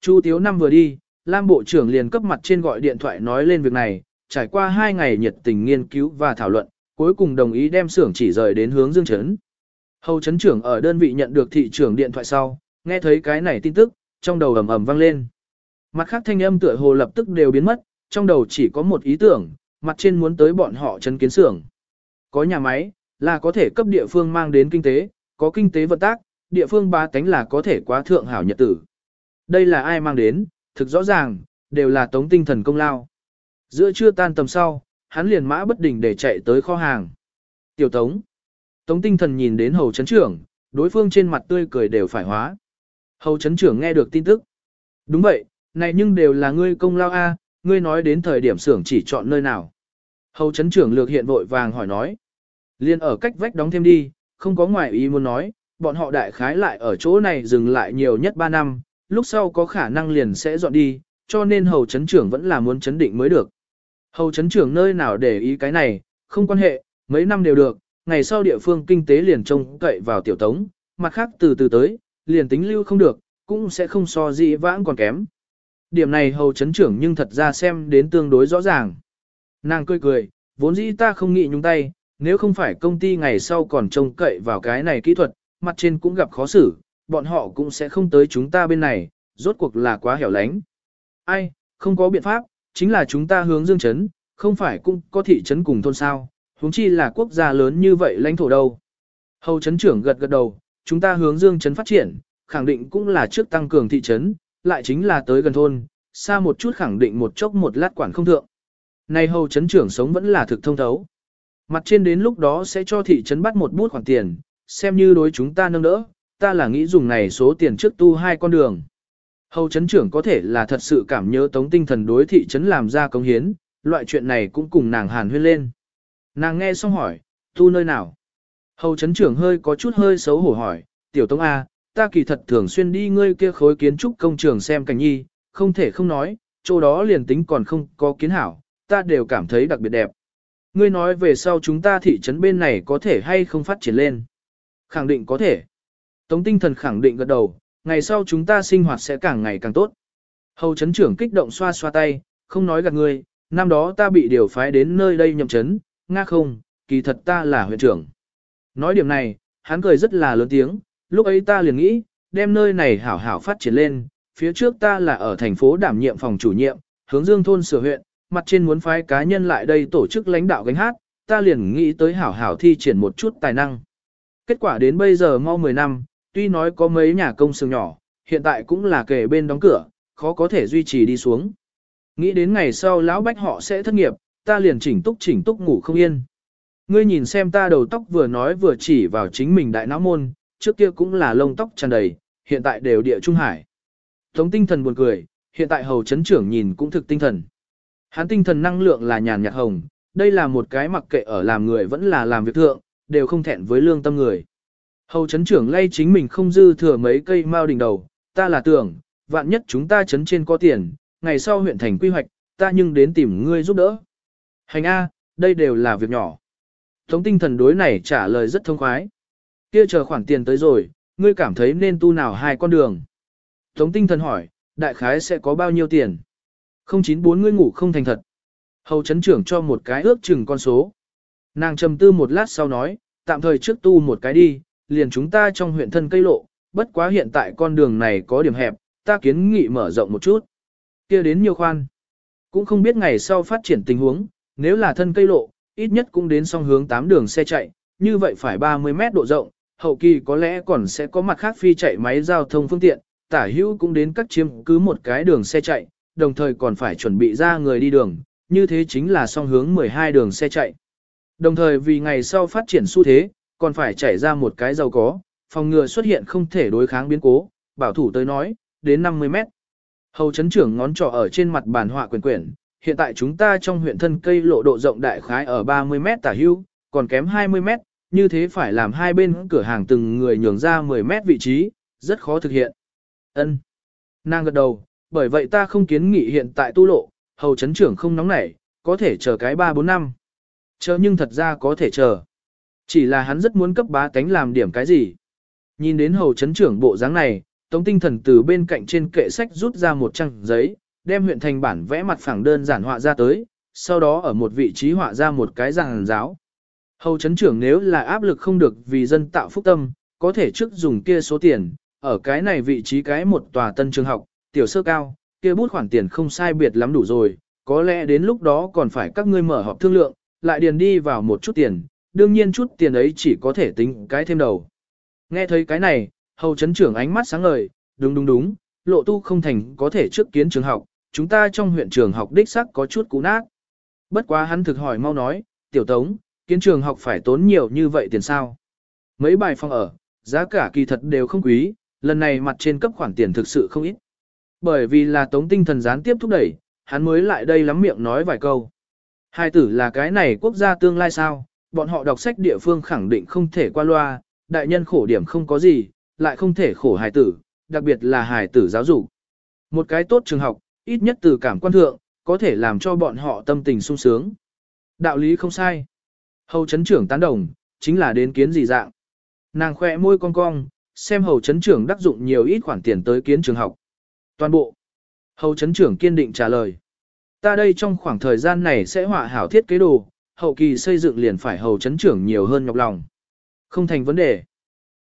Chu Tiếu năm vừa đi, Lam Bộ trưởng liền cấp mặt trên gọi điện thoại nói lên việc này, trải qua hai ngày nhiệt tình nghiên cứu và thảo luận, cuối cùng đồng ý đem xưởng chỉ rời đến hướng Dương Trấn. Hầu Trấn trưởng ở đơn vị nhận được thị trưởng điện thoại sau, nghe thấy cái này tin tức, trong đầu ầm ầm vang lên. Mặt khác thanh âm tựa hồ lập tức đều biến mất, trong đầu chỉ có một ý tưởng, mặt trên muốn tới bọn họ chấn kiến xưởng. Có nhà máy, là có thể cấp địa phương mang đến kinh tế, có kinh tế vận tác, địa phương ba tánh là có thể quá thượng hảo nhật tử. Đây là ai mang đến, thực rõ ràng, đều là tống tinh thần công lao. Giữa trưa tan tầm sau, hắn liền mã bất đình để chạy tới kho hàng. Tiểu tống. Tống tinh thần nhìn đến hầu chấn trưởng, đối phương trên mặt tươi cười đều phải hóa. Hầu chấn trưởng nghe được tin tức. Đúng vậy, này nhưng đều là ngươi công lao a, ngươi nói đến thời điểm xưởng chỉ chọn nơi nào. Hầu chấn trưởng lược hiện vội vàng hỏi nói. Liên ở cách vách đóng thêm đi, không có ngoại ý muốn nói, bọn họ đại khái lại ở chỗ này dừng lại nhiều nhất 3 năm, lúc sau có khả năng liền sẽ dọn đi, cho nên hầu chấn trưởng vẫn là muốn chấn định mới được. Hầu chấn trưởng nơi nào để ý cái này, không quan hệ, mấy năm đều được, ngày sau địa phương kinh tế liền trông cậy vào tiểu tống, mặt khác từ từ tới, liền tính lưu không được, cũng sẽ không so gì vãng còn kém. Điểm này hầu chấn trưởng nhưng thật ra xem đến tương đối rõ ràng. Nàng cười cười, vốn dĩ ta không nghĩ nhúng tay, nếu không phải công ty ngày sau còn trông cậy vào cái này kỹ thuật, mặt trên cũng gặp khó xử, bọn họ cũng sẽ không tới chúng ta bên này, rốt cuộc là quá hẻo lánh. Ai, không có biện pháp, chính là chúng ta hướng dương chấn, không phải cũng có thị trấn cùng thôn sao, huống chi là quốc gia lớn như vậy lãnh thổ đâu. Hầu chấn trưởng gật gật đầu, chúng ta hướng dương chấn phát triển, khẳng định cũng là trước tăng cường thị trấn, lại chính là tới gần thôn, xa một chút khẳng định một chốc một lát quản không thượng. Này hầu chấn trưởng sống vẫn là thực thông thấu. Mặt trên đến lúc đó sẽ cho thị trấn bắt một bút khoản tiền, xem như đối chúng ta nâng đỡ, ta là nghĩ dùng này số tiền trước tu hai con đường. Hầu chấn trưởng có thể là thật sự cảm nhớ tống tinh thần đối thị trấn làm ra công hiến, loại chuyện này cũng cùng nàng hàn huyên lên. Nàng nghe xong hỏi, tu nơi nào? Hầu chấn trưởng hơi có chút hơi xấu hổ hỏi, tiểu tống A, ta kỳ thật thường xuyên đi ngươi kia khối kiến trúc công trường xem cảnh nhi, không thể không nói, chỗ đó liền tính còn không có kiến hảo, ta đều cảm thấy đặc biệt đẹp. Ngươi nói về sau chúng ta thị trấn bên này có thể hay không phát triển lên? Khẳng định có thể. Tống tinh thần khẳng định gật đầu, ngày sau chúng ta sinh hoạt sẽ càng ngày càng tốt. Hầu chấn trưởng kích động xoa xoa tay, không nói gạt ngươi, năm đó ta bị điều phái đến nơi đây nhậm chấn, nga không, kỳ thật ta là huyện trưởng. Nói điểm này, hắn cười rất là lớn tiếng, lúc ấy ta liền nghĩ, đem nơi này hảo hảo phát triển lên, phía trước ta là ở thành phố đảm nhiệm phòng chủ nhiệm, hướng dương thôn sửa huyện, mặt trên muốn phái cá nhân lại đây tổ chức lãnh đạo gánh hát, ta liền nghĩ tới hảo hảo thi triển một chút tài năng. Kết quả đến bây giờ mau 10 năm, tuy nói có mấy nhà công xưởng nhỏ, hiện tại cũng là kề bên đóng cửa, khó có thể duy trì đi xuống. Nghĩ đến ngày sau lão bách họ sẽ thất nghiệp, ta liền chỉnh túc chỉnh túc ngủ không yên. Ngươi nhìn xem ta đầu tóc vừa nói vừa chỉ vào chính mình đại não môn, trước kia cũng là lông tóc tràn đầy, hiện tại đều địa trung hải. Tống tinh thần buồn cười, hiện tại hầu chấn trưởng nhìn cũng thực tinh thần. Hắn tinh thần năng lượng là nhàn nhạt hồng, đây là một cái mặc kệ ở làm người vẫn là làm việc thượng, đều không thẹn với lương tâm người. Hầu chấn trưởng lay chính mình không dư thừa mấy cây mao đỉnh đầu, ta là tưởng, vạn nhất chúng ta chấn trên có tiền, ngày sau huyện thành quy hoạch, ta nhưng đến tìm ngươi giúp đỡ. Hành A, đây đều là việc nhỏ. Tống tinh thần đối này trả lời rất thông khoái. Kia chờ khoản tiền tới rồi, ngươi cảm thấy nên tu nào hai con đường. Tống tinh thần hỏi, đại khái sẽ có bao nhiêu tiền? 094 ngươi ngủ không thành thật. Hầu chấn trưởng cho một cái ước chừng con số. Nàng trầm tư một lát sau nói, tạm thời trước tu một cái đi, liền chúng ta trong huyện thân cây lộ, bất quá hiện tại con đường này có điểm hẹp, ta kiến nghị mở rộng một chút. kia đến nhiều khoan. Cũng không biết ngày sau phát triển tình huống, nếu là thân cây lộ, ít nhất cũng đến song hướng 8 đường xe chạy, như vậy phải 30 mét độ rộng, hậu kỳ có lẽ còn sẽ có mặt khác phi chạy máy giao thông phương tiện, tả hữu cũng đến các chiếm cứ một cái đường xe chạy, đồng thời còn phải chuẩn bị ra người đi đường, như thế chính là song hướng 12 đường xe chạy. Đồng thời vì ngày sau phát triển xu thế, còn phải chảy ra một cái giàu có, phòng ngừa xuất hiện không thể đối kháng biến cố, bảo thủ tới nói, đến 50 mét. Hầu chấn trưởng ngón trỏ ở trên mặt bản họa quyền quyển, hiện tại chúng ta trong huyện thân cây lộ độ rộng đại khái ở 30 mét tả hưu, còn kém 20 mét, như thế phải làm hai bên cửa hàng từng người nhường ra 10 mét vị trí, rất khó thực hiện. Ân. Nàng gật đầu, bởi vậy ta không kiến nghị hiện tại tu lộ, hầu chấn trưởng không nóng nảy, có thể chờ cái 3-4 năm. Chờ nhưng thật ra có thể chờ. Chỉ là hắn rất muốn cấp bá tánh làm điểm cái gì. Nhìn đến hầu chấn trưởng bộ dáng này, Tống tinh thần từ bên cạnh trên kệ sách rút ra một trang giấy, đem huyện thành bản vẽ mặt phẳng đơn giản họa ra tới, sau đó ở một vị trí họa ra một cái giảng giáo. Hầu chấn trưởng nếu là áp lực không được vì dân tạo phúc tâm, có thể trước dùng kia số tiền, ở cái này vị trí cái một tòa tân trường học, tiểu sơ cao, kia bút khoản tiền không sai biệt lắm đủ rồi, có lẽ đến lúc đó còn phải các ngươi mở họp thương lượng, lại điền đi vào một chút tiền, đương nhiên chút tiền ấy chỉ có thể tính cái thêm đầu. Nghe thấy cái này, hầu chấn trưởng ánh mắt sáng ngời, đúng đúng đúng, lộ tu không thành có thể trước kiến trường học, chúng ta trong huyện trường học đích sắc có chút cũ nát. Bất quá hắn thực hỏi mau nói, tiểu tống, kiến trường học phải tốn nhiều như vậy tiền sao? Mấy bài phòng ở, giá cả kỳ thật đều không quý, lần này mặt trên cấp khoản tiền thực sự không ít. Bởi vì là tống tinh thần gián tiếp thúc đẩy, hắn mới lại đây lắm miệng nói vài câu. Hai tử là cái này quốc gia tương lai sao, bọn họ đọc sách địa phương khẳng định không thể qua loa, đại nhân khổ điểm không có gì, lại không thể khổ hài tử, đặc biệt là hài tử giáo dục. Một cái tốt trường học, ít nhất từ cảm quan thượng, có thể làm cho bọn họ tâm tình sung sướng. Đạo lý không sai. Hầu chấn trưởng tán đồng, chính là đến kiến gì dạng. Nàng khoe môi cong cong, xem hầu chấn trưởng đắc dụng nhiều ít khoản tiền tới kiến trường học. Toàn bộ. Hầu chấn trưởng kiên định trả lời. Ta đây trong khoảng thời gian này sẽ họa hảo thiết kế đồ, hậu kỳ xây dựng liền phải hầu chấn trưởng nhiều hơn nhọc lòng. Không thành vấn đề.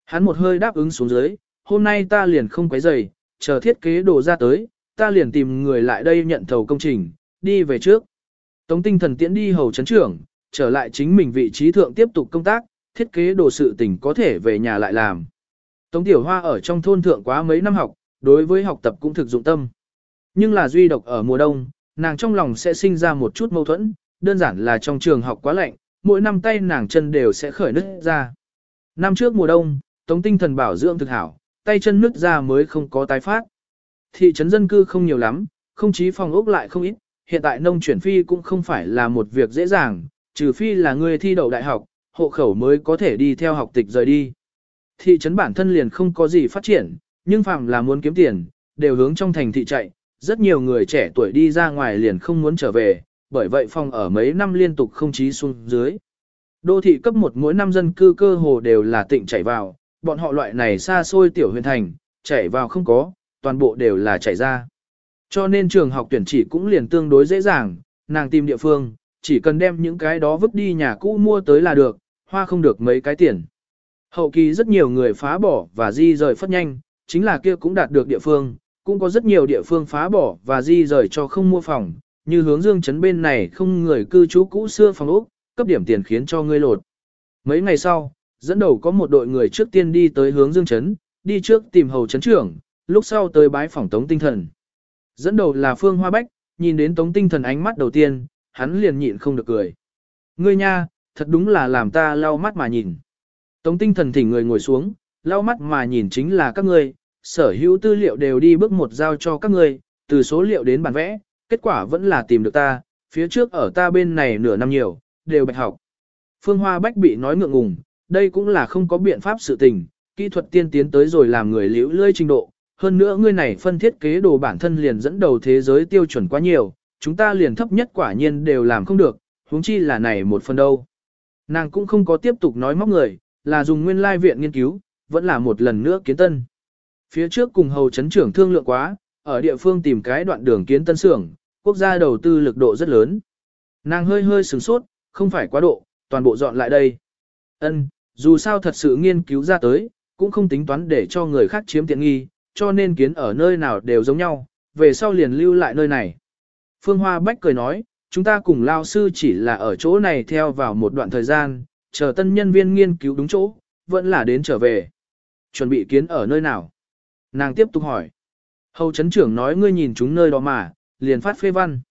Hắn một hơi đáp ứng xuống dưới, hôm nay ta liền không quấy rầy, chờ thiết kế đồ ra tới, ta liền tìm người lại đây nhận thầu công trình, đi về trước. Tống tinh thần tiễn đi hầu chấn trưởng, trở lại chính mình vị trí thượng tiếp tục công tác, thiết kế đồ sự tình có thể về nhà lại làm. Tống tiểu hoa ở trong thôn thượng quá mấy năm học, đối với học tập cũng thực dụng tâm. Nhưng là duy độc ở mùa đông, nàng trong lòng sẽ sinh ra một chút mâu thuẫn, đơn giản là trong trường học quá lạnh, mỗi năm tay nàng chân đều sẽ khởi nứt ra. Năm trước mùa đông, tống tinh thần bảo dưỡng thực hảo, tay chân nứt ra mới không có tái phát. Thị trấn dân cư không nhiều lắm, không chí phòng ốc lại không ít, hiện tại nông chuyển phi cũng không phải là một việc dễ dàng, trừ phi là người thi đậu đại học, hộ khẩu mới có thể đi theo học tịch rời đi. Thị trấn bản thân liền không có gì phát triển, nhưng phạm là muốn kiếm tiền, đều hướng trong thành thị chạy, rất nhiều người trẻ tuổi đi ra ngoài liền không muốn trở về, bởi vậy phòng ở mấy năm liên tục không chí xuống dưới. Đô thị cấp một mỗi năm dân cư cơ hồ đều là tịnh chảy vào, bọn họ loại này xa xôi tiểu huyện thành, chảy vào không có, toàn bộ đều là chảy ra. Cho nên trường học tuyển chỉ cũng liền tương đối dễ dàng, nàng tìm địa phương, chỉ cần đem những cái đó vứt đi nhà cũ mua tới là được, hoa không được mấy cái tiền. Hậu kỳ rất nhiều người phá bỏ và di rời phất nhanh, chính là kia cũng đạt được địa phương, cũng có rất nhiều địa phương phá bỏ và di rời cho không mua phòng, như hướng dương chấn bên này không người cư trú cũ xưa phòng ốc, cấp điểm tiền khiến cho ngươi lột. Mấy ngày sau, dẫn đầu có một đội người trước tiên đi tới hướng dương chấn đi trước tìm hầu chấn trưởng, lúc sau tới bái phỏng tống tinh thần. Dẫn đầu là Phương Hoa Bách, nhìn đến tống tinh thần ánh mắt đầu tiên, hắn liền nhịn không được cười. Ngươi nha, thật đúng là làm ta lau mắt mà nhìn. Tống tinh thần thỉnh người ngồi xuống, lau mắt mà nhìn chính là các ngươi, sở hữu tư liệu đều đi bước một giao cho các ngươi, từ số liệu đến bản vẽ, kết quả vẫn là tìm được ta, phía trước ở ta bên này nửa năm nhiều, đều bạch học. Phương Hoa Bách bị nói ngượng ngùng, đây cũng là không có biện pháp sự tình, kỹ thuật tiên tiến tới rồi làm người liễu lơi trình độ. Hơn nữa ngươi này phân thiết kế đồ bản thân liền dẫn đầu thế giới tiêu chuẩn quá nhiều, chúng ta liền thấp nhất quả nhiên đều làm không được, huống chi là này một phần đâu. Nàng cũng không có tiếp tục nói móc người, là dùng nguyên lai viện nghiên cứu, vẫn là một lần nữa kiến tân. Phía trước cùng hầu chấn trưởng thương lượng quá, ở địa phương tìm cái đoạn đường kiến tân xưởng, quốc gia đầu tư lực độ rất lớn. Nàng hơi hơi sửng sốt, không phải quá độ, toàn bộ dọn lại đây. Ân, dù sao thật sự nghiên cứu ra tới, cũng không tính toán để cho người khác chiếm tiện nghi, cho nên kiến ở nơi nào đều giống nhau, về sau liền lưu lại nơi này. Phương Hoa Bách cười nói, chúng ta cùng lao sư chỉ là ở chỗ này theo vào một đoạn thời gian, chờ tân nhân viên nghiên cứu đúng chỗ, vẫn là đến trở về. Chuẩn bị kiến ở nơi nào? Nàng tiếp tục hỏi. Hầu chấn trưởng nói ngươi nhìn chúng nơi đó mà, liền phát phê văn.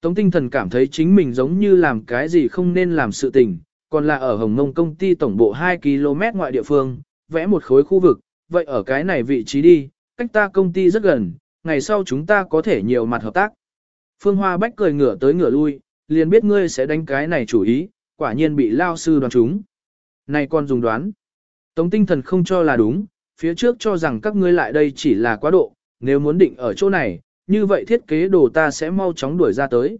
Tống tinh thần cảm thấy chính mình giống như làm cái gì không nên làm sự tình, còn là ở Hồng Mông công ty tổng bộ 2 km ngoại địa phương, vẽ một khối khu vực, vậy ở cái này vị trí đi, cách ta công ty rất gần, ngày sau chúng ta có thể nhiều mặt hợp tác. Phương Hoa Bách cười ngửa tới ngửa lui, liền biết ngươi sẽ đánh cái này chủ ý, quả nhiên bị lao sư đoán chúng. Này con dùng đoán. Tống tinh thần không cho là đúng, phía trước cho rằng các ngươi lại đây chỉ là quá độ, nếu muốn định ở chỗ này, như vậy thiết kế đồ ta sẽ mau chóng đuổi ra tới.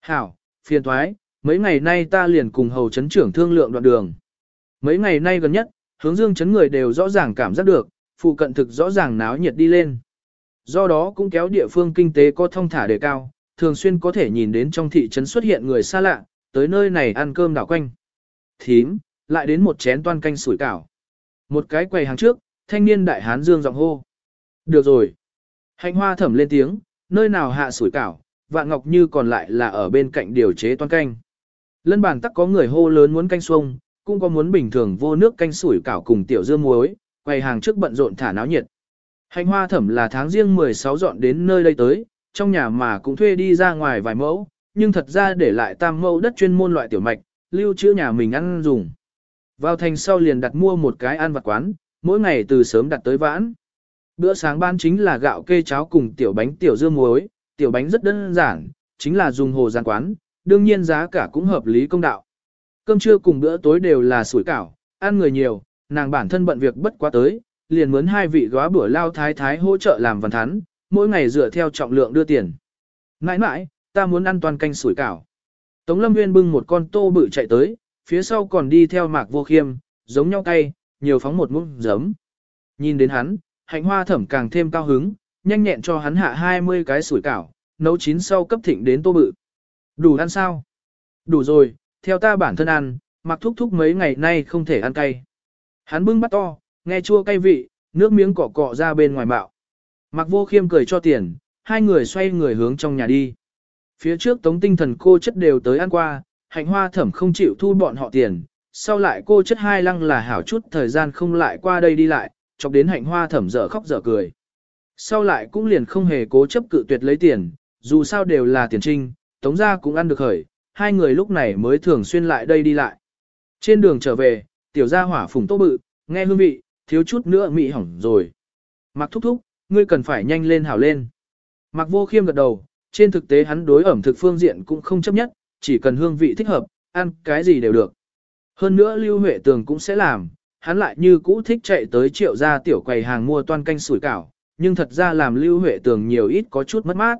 Hảo, phiền thoái, mấy ngày nay ta liền cùng hầu chấn trưởng thương lượng đoạn đường. Mấy ngày nay gần nhất, hướng dương chấn người đều rõ ràng cảm giác được, phụ cận thực rõ ràng náo nhiệt đi lên. Do đó cũng kéo địa phương kinh tế có thông thả đề cao, thường xuyên có thể nhìn đến trong thị trấn xuất hiện người xa lạ, tới nơi này ăn cơm đảo quanh. Thím, lại đến một chén toan canh sủi cảo. Một cái quầy hàng trước, thanh niên đại hán dương giọng hô. Được rồi. Hạnh hoa thẩm lên tiếng, nơi nào hạ sủi cảo, vạn ngọc như còn lại là ở bên cạnh điều chế toan canh. Lân bản tắc có người hô lớn muốn canh xuông, cũng có muốn bình thường vô nước canh sủi cảo cùng tiểu dưa muối, quầy hàng trước bận rộn thả náo nhiệt. Hành hoa thẩm là tháng riêng 16 dọn đến nơi đây tới, trong nhà mà cũng thuê đi ra ngoài vài mẫu, nhưng thật ra để lại tam mẫu đất chuyên môn loại tiểu mạch, lưu trữ nhà mình ăn dùng. Vào thành sau liền đặt mua một cái ăn vặt quán, mỗi ngày từ sớm đặt tới vãn. Bữa sáng ban chính là gạo kê cháo cùng tiểu bánh tiểu dưa muối, tiểu bánh rất đơn giản, chính là dùng hồ giàn quán, đương nhiên giá cả cũng hợp lý công đạo. Cơm trưa cùng bữa tối đều là sủi cảo, ăn người nhiều, nàng bản thân bận việc bất quá tới, liền mướn hai vị góa bữa lao thái thái hỗ trợ làm văn thắn, mỗi ngày dựa theo trọng lượng đưa tiền. Nãi nãi, ta muốn ăn toàn canh sủi cảo. Tống Lâm Nguyên bưng một con tô bự chạy tới, phía sau còn đi theo mạc vô khiêm, giống nhau cay, nhiều phóng một muỗng giấm. Nhìn đến hắn, hạnh hoa thẩm càng thêm cao hứng, nhanh nhẹn cho hắn hạ 20 cái sủi cảo, nấu chín sau cấp thịnh đến tô bự. Đủ ăn sao? Đủ rồi, theo ta bản thân ăn, mặc thúc thúc mấy ngày nay không thể ăn cay. Hắn bưng bắt to, nghe chua cay vị, nước miếng cọ cọ ra bên ngoài bạo. Mặc vô khiêm cười cho tiền, hai người xoay người hướng trong nhà đi. Phía trước tống tinh thần cô chất đều tới ăn qua, hạnh hoa thẩm không chịu thu bọn họ tiền, sau lại cô chất hai lăng là hảo chút thời gian không lại qua đây đi lại, chọc đến hạnh hoa thẩm dở khóc dở cười. Sau lại cũng liền không hề cố chấp cự tuyệt lấy tiền, dù sao đều là tiền trinh, tống ra cũng ăn được khởi, hai người lúc này mới thường xuyên lại đây đi lại. Trên đường trở về, tiểu gia hỏa phùng tô bự, nghe hương vị, thiếu chút nữa mị hỏng rồi. Mặc thúc thúc, ngươi cần phải nhanh lên hảo lên. Mặc vô khiêm gật đầu, trên thực tế hắn đối ẩm thực phương diện cũng không chấp nhất, chỉ cần hương vị thích hợp, ăn cái gì đều được. Hơn nữa Lưu Huệ Tường cũng sẽ làm, hắn lại như cũ thích chạy tới triệu gia tiểu quầy hàng mua toan canh sủi cảo, nhưng thật ra làm Lưu Huệ Tường nhiều ít có chút mất mát.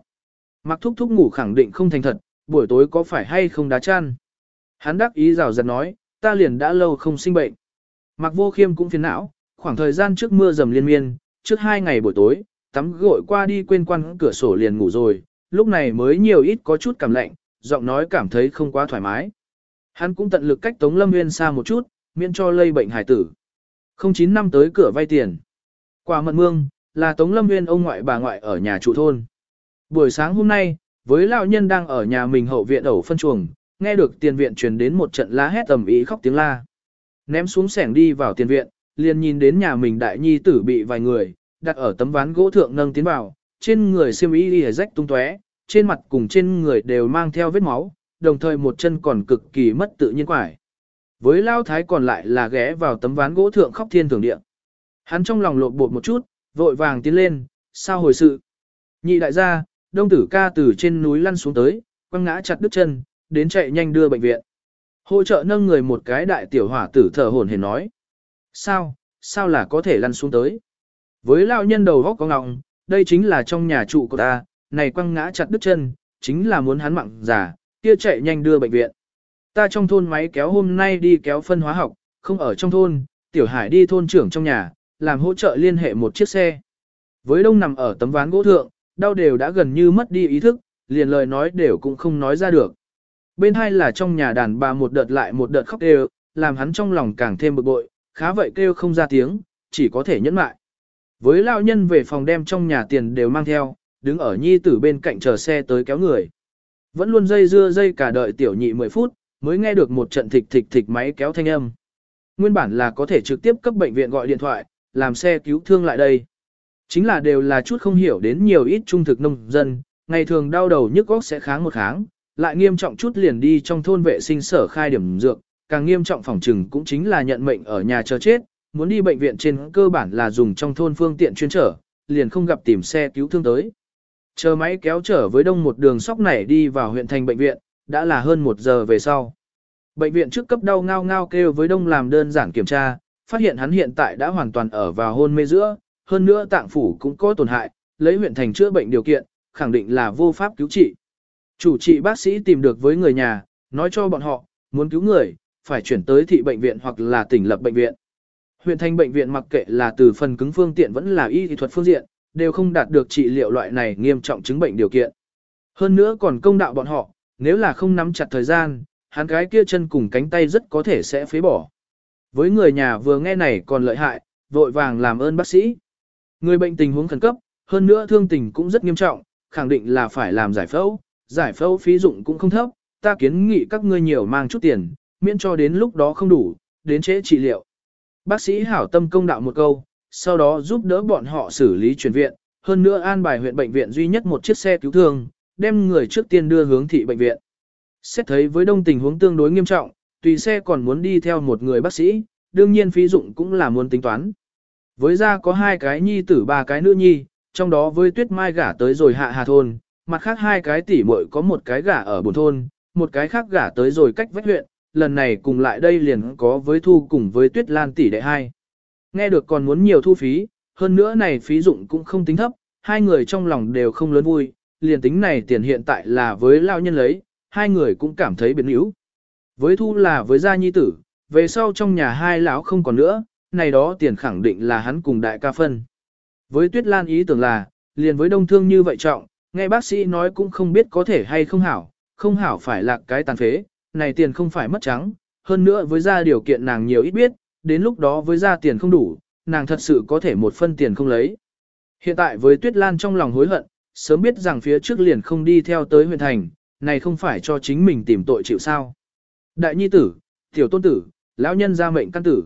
Mặc thúc thúc ngủ khẳng định không thành thật, buổi tối có phải hay không đá chăn. Hắn đắc ý rào rạt nói, ta liền đã lâu không sinh bệnh. Mặc vô khiêm cũng phiền não, khoảng thời gian trước mưa dầm liên miên, trước hai ngày buổi tối, tắm gội qua đi quên quan cửa sổ liền ngủ rồi, lúc này mới nhiều ít có chút cảm lạnh, giọng nói cảm thấy không quá thoải mái. Hắn cũng tận lực cách Tống Lâm Nguyên xa một chút, miễn cho lây bệnh hải tử. Không chín năm tới cửa vay tiền. Quả mận mương, là Tống Lâm Nguyên ông ngoại bà ngoại ở nhà trụ thôn. Buổi sáng hôm nay, với lão nhân đang ở nhà mình hậu viện ẩu phân chuồng, nghe được tiền viện truyền đến một trận la hét tầm ý khóc tiếng la. Ném xuống sẻng đi vào tiền viện, liền nhìn đến nhà mình đại nhi tử bị vài người, đặt ở tấm ván gỗ thượng nâng tiến vào, trên người xiêm y đi rách tung tóe, trên mặt cùng trên người đều mang theo vết máu, đồng thời một chân còn cực kỳ mất tự nhiên quải. Với lao thái còn lại là ghé vào tấm ván gỗ thượng khóc thiên thường địa. Hắn trong lòng lộn bột một chút, vội vàng tiến lên, sao hồi sự. Nhị đại gia, đông tử ca từ trên núi lăn xuống tới, quăng ngã chặt đứt chân, đến chạy nhanh đưa bệnh viện. Hỗ trợ nâng người một cái đại tiểu hỏa tử thở hổn hển nói. Sao, sao là có thể lăn xuống tới? Với lao nhân đầu góc có ngọng, đây chính là trong nhà trụ của ta, này quăng ngã chặt đứt chân, chính là muốn hắn mặn giả, kia chạy nhanh đưa bệnh viện. Ta trong thôn máy kéo hôm nay đi kéo phân hóa học, không ở trong thôn, tiểu hải đi thôn trưởng trong nhà, làm hỗ trợ liên hệ một chiếc xe. Với đông nằm ở tấm ván gỗ thượng, đau đều đã gần như mất đi ý thức, liền lời nói đều cũng không nói ra được. Bên hai là trong nhà đàn bà một đợt lại một đợt khóc đều, làm hắn trong lòng càng thêm bực bội, khá vậy kêu không ra tiếng, chỉ có thể nhẫn mại. Với lao nhân về phòng đem trong nhà tiền đều mang theo, đứng ở nhi tử bên cạnh chờ xe tới kéo người. Vẫn luôn dây dưa dây cả đợi tiểu nhị 10 phút, mới nghe được một trận thịch thịch thịch máy kéo thanh âm. Nguyên bản là có thể trực tiếp cấp bệnh viện gọi điện thoại, làm xe cứu thương lại đây. Chính là đều là chút không hiểu đến nhiều ít trung thực nông dân, ngày thường đau đầu nhức óc sẽ kháng một kháng, lại nghiêm trọng chút liền đi trong thôn vệ sinh sở khai điểm dược, càng nghiêm trọng phòng trừng cũng chính là nhận mệnh ở nhà chờ chết, muốn đi bệnh viện trên cơ bản là dùng trong thôn phương tiện chuyên trở, liền không gặp tìm xe cứu thương tới. Chờ máy kéo trở với đông một đường sóc này đi vào huyện thành bệnh viện, đã là hơn một giờ về sau. Bệnh viện trước cấp đau ngao ngao kêu với đông làm đơn giản kiểm tra, phát hiện hắn hiện tại đã hoàn toàn ở vào hôn mê giữa, hơn nữa tạng phủ cũng có tổn hại, lấy huyện thành chữa bệnh điều kiện, khẳng định là vô pháp cứu trị. Chủ trị bác sĩ tìm được với người nhà, nói cho bọn họ, muốn cứu người, phải chuyển tới thị bệnh viện hoặc là tỉnh lập bệnh viện. Huyện thành bệnh viện mặc kệ là từ phần cứng phương tiện vẫn là y thuật phương diện, đều không đạt được trị liệu loại này nghiêm trọng chứng bệnh điều kiện. Hơn nữa còn công đạo bọn họ, nếu là không nắm chặt thời gian, hắn cái kia chân cùng cánh tay rất có thể sẽ phế bỏ. Với người nhà vừa nghe này còn lợi hại, vội vàng làm ơn bác sĩ. Người bệnh tình huống khẩn cấp, hơn nữa thương tình cũng rất nghiêm trọng, khẳng định là phải làm giải phẫu, giải phẫu phí dụng cũng không thấp, ta kiến nghị các ngươi nhiều mang chút tiền, miễn cho đến lúc đó không đủ, đến trễ trị liệu. Bác sĩ hảo tâm công đạo một câu, sau đó giúp đỡ bọn họ xử lý chuyển viện, hơn nữa an bài huyện bệnh viện duy nhất một chiếc xe cứu thương, đem người trước tiên đưa hướng thị bệnh viện. Xét thấy với đông tình huống tương đối nghiêm trọng, tùy xe còn muốn đi theo một người bác sĩ, đương nhiên phí dụng cũng là muốn tính toán. Với ra có hai cái nhi tử ba cái nữ nhi, trong đó với tuyết mai gả tới rồi hạ hà thôn, mặt khác hai cái tỷ muội có một cái gả ở bồn thôn, một cái khác gả tới rồi cách vách huyện, lần này cùng lại đây liền có với thu cùng với tuyết lan tỷ đệ hai. Nghe được còn muốn nhiều thu phí, hơn nữa này phí dụng cũng không tính thấp, hai người trong lòng đều không lớn vui, liền tính này tiền hiện tại là với lao nhân lấy, hai người cũng cảm thấy biến yếu. Với thu là với gia nhi tử, về sau trong nhà hai lão không còn nữa, này đó tiền khẳng định là hắn cùng đại ca phân. Với tuyết lan ý tưởng là, liền với đông thương như vậy trọng, nghe bác sĩ nói cũng không biết có thể hay không hảo, không hảo phải là cái tàn phế, này tiền không phải mất trắng, hơn nữa với gia điều kiện nàng nhiều ít biết, đến lúc đó với gia tiền không đủ, nàng thật sự có thể một phân tiền không lấy. Hiện tại với Tuyết Lan trong lòng hối hận, sớm biết rằng phía trước liền không đi theo tới huyện thành, này không phải cho chính mình tìm tội chịu sao. Đại nhi tử, tiểu tôn tử, lão nhân ra mệnh căn tử.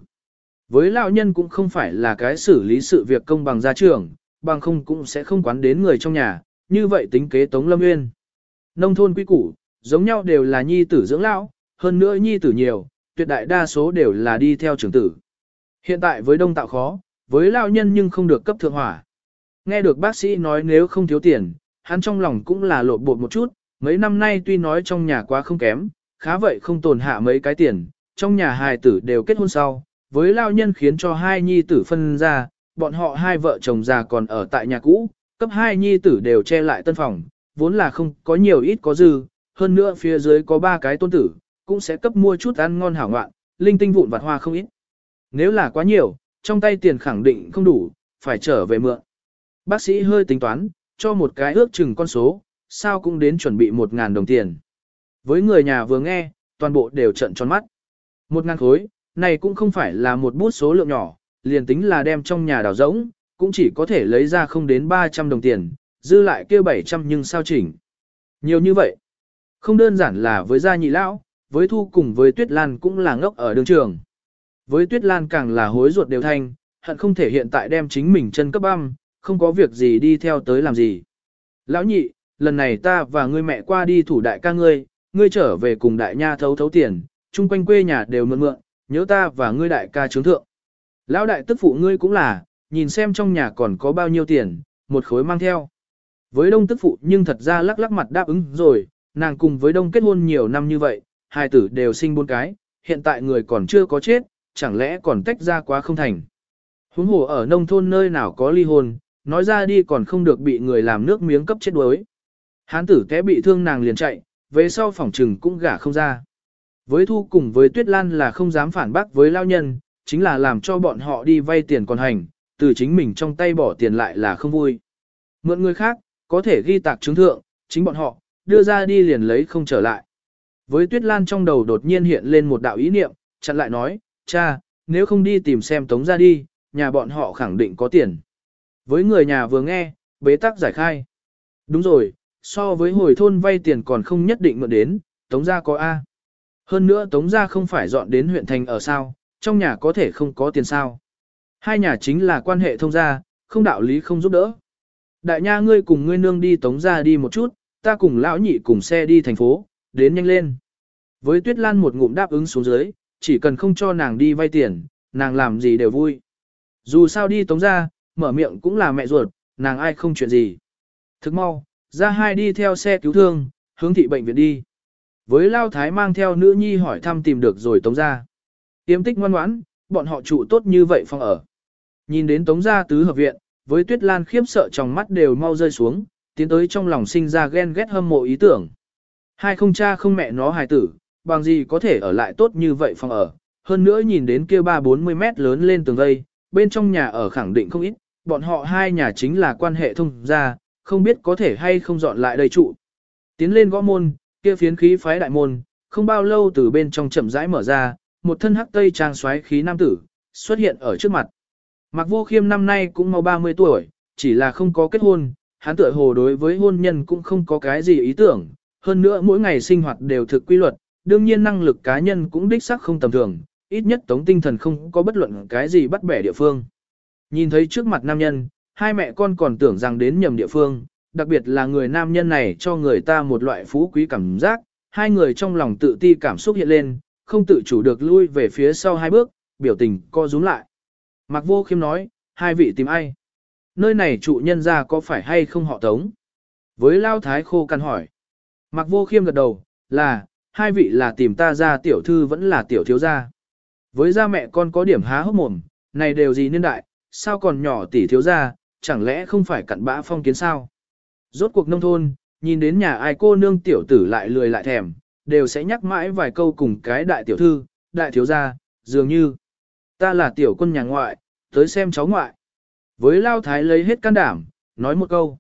Với lão nhân cũng không phải là cái xử lý sự việc công bằng gia trưởng, bằng không cũng sẽ không quán đến người trong nhà, như vậy tính kế Tống Lâm Nguyên. Nông thôn quy củ, giống nhau đều là nhi tử dưỡng lão, hơn nữa nhi tử nhiều, tuyệt đại đa số đều là đi theo trưởng tử. Hiện tại với đông tạo khó, với lão nhân nhưng không được cấp thượng hỏa. Nghe được bác sĩ nói nếu không thiếu tiền, hắn trong lòng cũng là lột bột một chút, mấy năm nay tuy nói trong nhà quá không kém, khá vậy không tồn hạ mấy cái tiền, trong nhà hài tử đều kết hôn sau, với lao nhân khiến cho hai nhi tử phân ra, bọn họ hai vợ chồng già còn ở tại nhà cũ, cấp hai nhi tử đều che lại tân phòng, vốn là không có nhiều ít có dư, hơn nữa phía dưới có ba cái tôn tử, cũng sẽ cấp mua chút ăn ngon hảo ngoạn, linh tinh vụn vặt hoa không ít. Nếu là quá nhiều, trong tay tiền khẳng định không đủ, phải trở về mượn. Bác sĩ hơi tính toán, cho một cái ước chừng con số, sao cũng đến chuẩn bị một ngàn đồng tiền. Với người nhà vừa nghe, toàn bộ đều trận tròn mắt. Một ngàn khối, này cũng không phải là một bút số lượng nhỏ, liền tính là đem trong nhà đào rỗng, cũng chỉ có thể lấy ra không đến 300 đồng tiền, dư lại kia 700 nhưng sao chỉnh. Nhiều như vậy, không đơn giản là với gia nhị lão, với thu cùng với tuyết lan cũng là ngốc ở đường trường. Với tuyết lan càng là hối ruột đều thanh, hận không thể hiện tại đem chính mình chân cấp băm, không có việc gì đi theo tới làm gì. Lão nhị, lần này ta và ngươi mẹ qua đi thủ đại ca ngươi, ngươi trở về cùng đại nha thấu thấu tiền, chung quanh quê nhà đều mượn mượn, nhớ ta và ngươi đại ca trướng thượng. Lão đại tức phụ ngươi cũng là, nhìn xem trong nhà còn có bao nhiêu tiền, một khối mang theo. Với đông tức phụ nhưng thật ra lắc lắc mặt đáp ứng rồi, nàng cùng với đông kết hôn nhiều năm như vậy, hai tử đều sinh bốn cái, hiện tại người còn chưa có chết, chẳng lẽ còn tách ra quá không thành. Huống hồ ở nông thôn nơi nào có ly hôn, nói ra đi còn không được bị người làm nước miếng cấp chết đuối. Hán tử té bị thương nàng liền chạy, về sau phòng trừng cũng gả không ra. Với Thu cùng với Tuyết Lan là không dám phản bác với lao nhân, chính là làm cho bọn họ đi vay tiền còn hành, từ chính mình trong tay bỏ tiền lại là không vui. Mượn người khác, có thể ghi tạc chứng thượng, chính bọn họ, đưa ra đi liền lấy không trở lại. Với Tuyết Lan trong đầu đột nhiên hiện lên một đạo ý niệm, chặn lại nói, cha, nếu không đi tìm xem tống ra đi, nhà bọn họ khẳng định có tiền. Với người nhà vừa nghe, bế tắc giải khai. Đúng rồi, so với hồi thôn vay tiền còn không nhất định mượn đến, tống gia có A. Hơn nữa tống gia không phải dọn đến huyện thành ở sao, trong nhà có thể không có tiền sao. Hai nhà chính là quan hệ thông gia, không đạo lý không giúp đỡ. Đại nha ngươi cùng ngươi nương đi tống gia đi một chút, ta cùng lão nhị cùng xe đi thành phố, đến nhanh lên. Với Tuyết Lan một ngụm đáp ứng xuống dưới, chỉ cần không cho nàng đi vay tiền, nàng làm gì đều vui. Dù sao đi tống ra, mở miệng cũng là mẹ ruột, nàng ai không chuyện gì. Thức mau, ra hai đi theo xe cứu thương, hướng thị bệnh viện đi. Với Lao Thái mang theo nữ nhi hỏi thăm tìm được rồi tống ra. Tiêm tích ngoan ngoãn, bọn họ trụ tốt như vậy phòng ở. Nhìn đến tống gia tứ hợp viện, với tuyết lan khiếp sợ trong mắt đều mau rơi xuống, tiến tới trong lòng sinh ra ghen ghét hâm mộ ý tưởng. Hai không cha không mẹ nó hài tử, bằng gì có thể ở lại tốt như vậy phòng ở, hơn nữa nhìn đến kia ba bốn mươi mét lớn lên tường vây, bên trong nhà ở khẳng định không ít, bọn họ hai nhà chính là quan hệ thông gia, không biết có thể hay không dọn lại đây trụ. Tiến lên gõ môn, kia phiến khí phái đại môn, không bao lâu từ bên trong chậm rãi mở ra, một thân hắc tây trang xoáy khí nam tử, xuất hiện ở trước mặt. Mạc Vô Khiêm năm nay cũng mau 30 tuổi, chỉ là không có kết hôn, hắn tựa hồ đối với hôn nhân cũng không có cái gì ý tưởng, hơn nữa mỗi ngày sinh hoạt đều thực quy luật, đương nhiên năng lực cá nhân cũng đích xác không tầm thường, ít nhất tống tinh thần không có bất luận cái gì bắt bẻ địa phương. Nhìn thấy trước mặt nam nhân, hai mẹ con còn tưởng rằng đến nhầm địa phương, đặc biệt là người nam nhân này cho người ta một loại phú quý cảm giác, hai người trong lòng tự ti cảm xúc hiện lên, không tự chủ được lui về phía sau hai bước, biểu tình co rúm lại. Mạc Vô Khiêm nói, hai vị tìm ai? Nơi này trụ nhân ra có phải hay không họ tống? Với Lao Thái khô căn hỏi. Mạc Vô Khiêm gật đầu, là, hai vị là tìm ta ra tiểu thư vẫn là tiểu thiếu gia. Với gia mẹ con có điểm há hốc mồm, này đều gì niên đại, sao còn nhỏ tỷ thiếu gia, chẳng lẽ không phải cặn bã phong kiến sao? Rốt cuộc nông thôn, nhìn đến nhà ai cô nương tiểu tử lại lười lại thèm, đều sẽ nhắc mãi vài câu cùng cái đại tiểu thư, đại thiếu gia, dường như ta là tiểu quân nhà ngoại, tới xem cháu ngoại. Với Lao Thái lấy hết can đảm, nói một câu.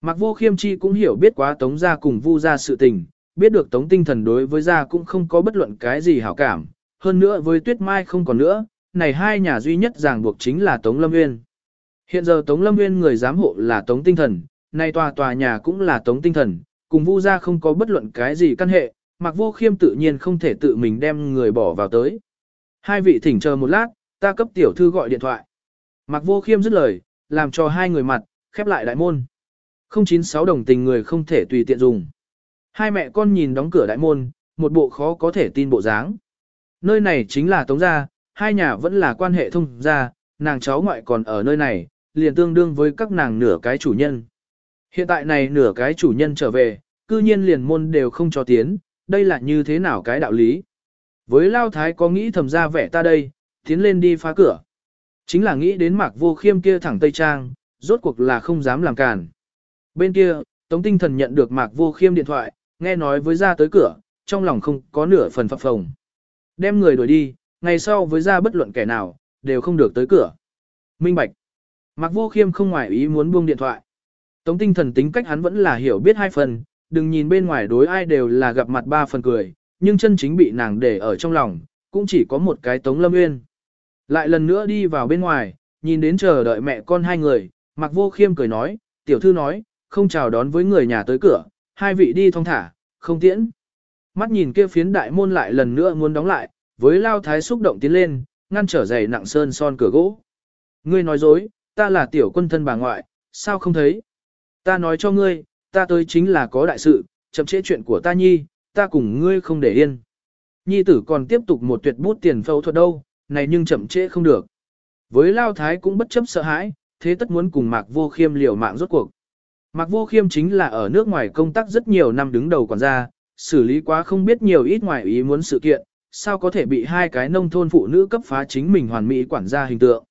Mặc vô khiêm chi cũng hiểu biết quá tống gia cùng vu gia sự tình, biết được tống tinh thần đối với gia cũng không có bất luận cái gì hảo cảm, hơn nữa với tuyết mai không còn nữa, này hai nhà duy nhất ràng buộc chính là tống lâm nguyên. Hiện giờ tống lâm nguyên người giám hộ là tống tinh thần, nay tòa tòa nhà cũng là tống tinh thần, cùng vu gia không có bất luận cái gì căn hệ, mặc vô khiêm tự nhiên không thể tự mình đem người bỏ vào tới. Hai vị thỉnh chờ một lát, ta cấp tiểu thư gọi điện thoại. Mặc vô khiêm dứt lời, làm cho hai người mặt, khép lại đại môn. 096 đồng tình người không thể tùy tiện dùng. Hai mẹ con nhìn đóng cửa đại môn, một bộ khó có thể tin bộ dáng. Nơi này chính là Tống Gia, hai nhà vẫn là quan hệ thông gia, nàng cháu ngoại còn ở nơi này, liền tương đương với các nàng nửa cái chủ nhân. Hiện tại này nửa cái chủ nhân trở về, cư nhiên liền môn đều không cho tiến, đây là như thế nào cái đạo lý. Với Lao Thái có nghĩ thầm ra vẻ ta đây, tiến lên đi phá cửa. Chính là nghĩ đến mạc vô khiêm kia thẳng Tây Trang, rốt cuộc là không dám làm càn. Bên kia, Tống Tinh Thần nhận được mạc vô khiêm điện thoại, nghe nói với ra tới cửa, trong lòng không có nửa phần phập phồng. Đem người đuổi đi, ngày sau với ra bất luận kẻ nào, đều không được tới cửa. Minh Bạch. Mạc vô khiêm không ngoài ý muốn buông điện thoại. Tống tinh thần tính cách hắn vẫn là hiểu biết hai phần, đừng nhìn bên ngoài đối ai đều là gặp mặt ba phần cười, nhưng chân chính bị nàng để ở trong lòng, cũng chỉ có một cái Tống Lâm uyên Lại lần nữa đi vào bên ngoài, nhìn đến chờ đợi mẹ con hai người, Mạc Vô Khiêm cười nói, tiểu thư nói, không chào đón với người nhà tới cửa, hai vị đi thong thả, không tiễn. Mắt nhìn kia phiến đại môn lại lần nữa muốn đóng lại, với lao thái xúc động tiến lên, ngăn trở giày nặng sơn son cửa gỗ. Ngươi nói dối, ta là tiểu quân thân bà ngoại, sao không thấy? Ta nói cho ngươi, ta tới chính là có đại sự, chậm trễ chuyện của ta nhi, ta cùng ngươi không để yên. Nhi tử còn tiếp tục một tuyệt bút tiền phẫu thuật đâu, này nhưng chậm trễ không được. Với Lao Thái cũng bất chấp sợ hãi, thế tất muốn cùng Mạc Vô Khiêm liều mạng rốt cuộc. Mạc Vô Khiêm chính là ở nước ngoài công tác rất nhiều năm đứng đầu quản gia, xử lý quá không biết nhiều ít ngoài ý muốn sự kiện, sao có thể bị hai cái nông thôn phụ nữ cấp phá chính mình hoàn mỹ quản gia hình tượng.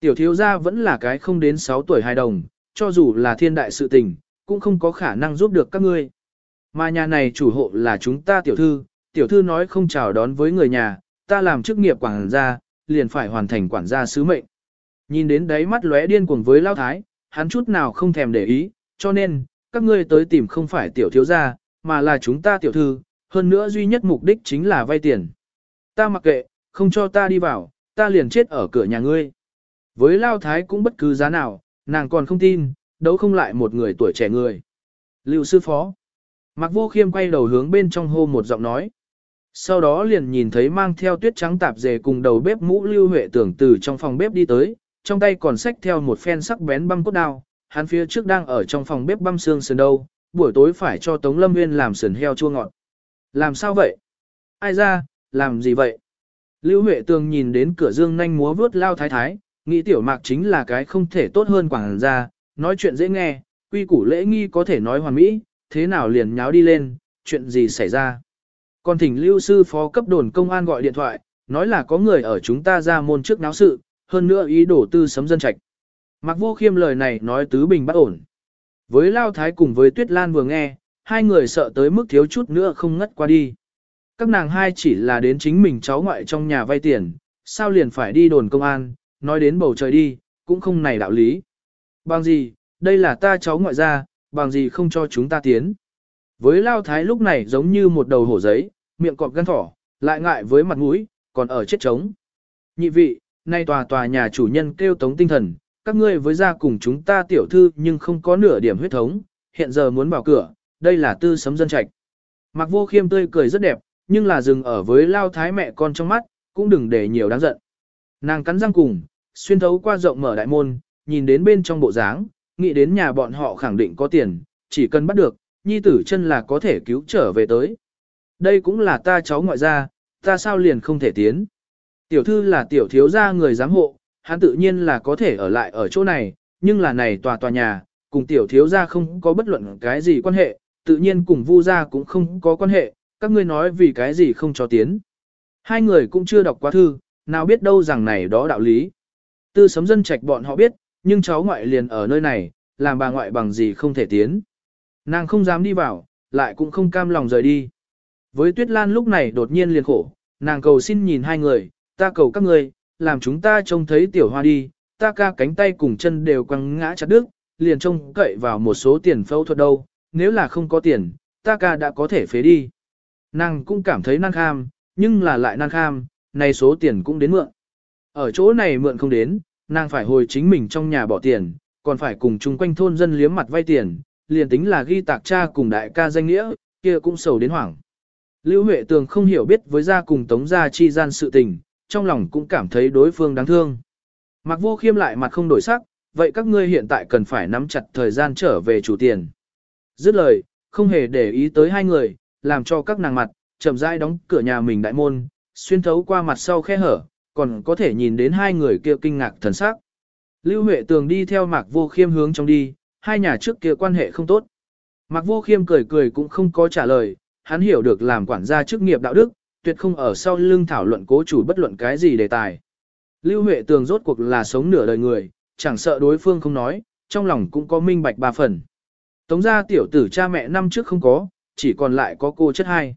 Tiểu thiếu gia vẫn là cái không đến 6 tuổi hài đồng, cho dù là thiên đại sự tình, cũng không có khả năng giúp được các ngươi. Mà nhà này chủ hộ là chúng ta tiểu thư, tiểu thư nói không chào đón với người nhà, ta làm chức nghiệp quản gia, liền phải hoàn thành quản gia sứ mệnh. Nhìn đến đấy mắt lóe điên cuồng với lao thái, hắn chút nào không thèm để ý, cho nên, các ngươi tới tìm không phải tiểu thiếu gia, mà là chúng ta tiểu thư, hơn nữa duy nhất mục đích chính là vay tiền. Ta mặc kệ, không cho ta đi vào, ta liền chết ở cửa nhà ngươi. Với lao thái cũng bất cứ giá nào, nàng còn không tin, đấu không lại một người tuổi trẻ người. Lưu sư phó. Mạc vô khiêm quay đầu hướng bên trong hô một giọng nói. Sau đó liền nhìn thấy mang theo tuyết trắng tạp dề cùng đầu bếp mũ lưu huệ tưởng từ trong phòng bếp đi tới, trong tay còn xách theo một phen sắc bén băm cốt đao, hắn phía trước đang ở trong phòng bếp băm xương sườn đâu, buổi tối phải cho Tống Lâm Nguyên làm sườn heo chua ngọt. Làm sao vậy? Ai ra, làm gì vậy? Lưu Huệ Tường nhìn đến cửa dương nhanh múa vướt lao thái thái, nghĩ tiểu mạc chính là cái không thể tốt hơn quảng gia, nói chuyện dễ nghe, quy củ lễ nghi có thể nói hoàn mỹ, thế nào liền nháo đi lên, chuyện gì xảy ra. Còn thỉnh lưu sư phó cấp đồn công an gọi điện thoại, nói là có người ở chúng ta ra môn trước náo sự, hơn nữa ý đổ tư sấm dân trạch. Mặc vô khiêm lời này nói tứ bình bất ổn. Với Lao Thái cùng với Tuyết Lan vừa nghe, hai người sợ tới mức thiếu chút nữa không ngất qua đi. các nàng hai chỉ là đến chính mình cháu ngoại trong nhà vay tiền, sao liền phải đi đồn công an, nói đến bầu trời đi, cũng không này đạo lý. Bằng gì, đây là ta cháu ngoại gia, bằng gì không cho chúng ta tiến. Với lao thái lúc này giống như một đầu hổ giấy, miệng cọp gan thỏ, lại ngại với mặt mũi, còn ở chết trống. Nhị vị, nay tòa tòa nhà chủ nhân kêu tống tinh thần, các ngươi với gia cùng chúng ta tiểu thư nhưng không có nửa điểm huyết thống, hiện giờ muốn vào cửa, đây là tư sấm dân trạch. Mặc vô khiêm tươi cười rất đẹp, nhưng là dừng ở với lao thái mẹ con trong mắt, cũng đừng để nhiều đáng giận. Nàng cắn răng cùng, xuyên thấu qua rộng mở đại môn, nhìn đến bên trong bộ dáng, nghĩ đến nhà bọn họ khẳng định có tiền, chỉ cần bắt được, nhi tử chân là có thể cứu trở về tới. Đây cũng là ta cháu ngoại gia, ta sao liền không thể tiến. Tiểu thư là tiểu thiếu gia người giám hộ, hắn tự nhiên là có thể ở lại ở chỗ này, nhưng là này tòa tòa nhà, cùng tiểu thiếu gia không có bất luận cái gì quan hệ, tự nhiên cùng vu gia cũng không có quan hệ, các ngươi nói vì cái gì không cho tiến. Hai người cũng chưa đọc qua thư, nào biết đâu rằng này đó đạo lý. Tư sấm dân trạch bọn họ biết, nhưng cháu ngoại liền ở nơi này, làm bà ngoại bằng gì không thể tiến. Nàng không dám đi vào, lại cũng không cam lòng rời đi. Với Tuyết Lan lúc này đột nhiên liền khổ, nàng cầu xin nhìn hai người, ta cầu các người, làm chúng ta trông thấy tiểu hoa đi, ta ca cánh tay cùng chân đều quăng ngã chặt đứt, liền trông cậy vào một số tiền phẫu thuật đâu, nếu là không có tiền, ta ca đã có thể phế đi. Nàng cũng cảm thấy năng kham, nhưng là lại năng kham, này số tiền cũng đến mượn. Ở chỗ này mượn không đến, nàng phải hồi chính mình trong nhà bỏ tiền, còn phải cùng chung quanh thôn dân liếm mặt vay tiền, liền tính là ghi tạc cha cùng đại ca danh nghĩa, kia cũng sầu đến hoảng. Lưu Huệ Tường không hiểu biết với gia cùng Tống gia chi gian sự tình, trong lòng cũng cảm thấy đối phương đáng thương. Mặc vô khiêm lại mặt không đổi sắc, vậy các ngươi hiện tại cần phải nắm chặt thời gian trở về chủ tiền. Dứt lời, không hề để ý tới hai người, làm cho các nàng mặt, chậm rãi đóng cửa nhà mình đại môn, xuyên thấu qua mặt sau khe hở, còn có thể nhìn đến hai người kia kinh ngạc thần sắc. Lưu Huệ Tường đi theo Mạc Vô Khiêm hướng trong đi, hai nhà trước kia quan hệ không tốt. Mạc Vô Khiêm cười cười cũng không có trả lời, hắn hiểu được làm quản gia chức nghiệp đạo đức, tuyệt không ở sau lưng thảo luận cố chủ bất luận cái gì đề tài. Lưu Huệ Tường rốt cuộc là sống nửa đời người, chẳng sợ đối phương không nói, trong lòng cũng có minh bạch ba phần. Tống gia tiểu tử cha mẹ năm trước không có, chỉ còn lại có cô chất hai.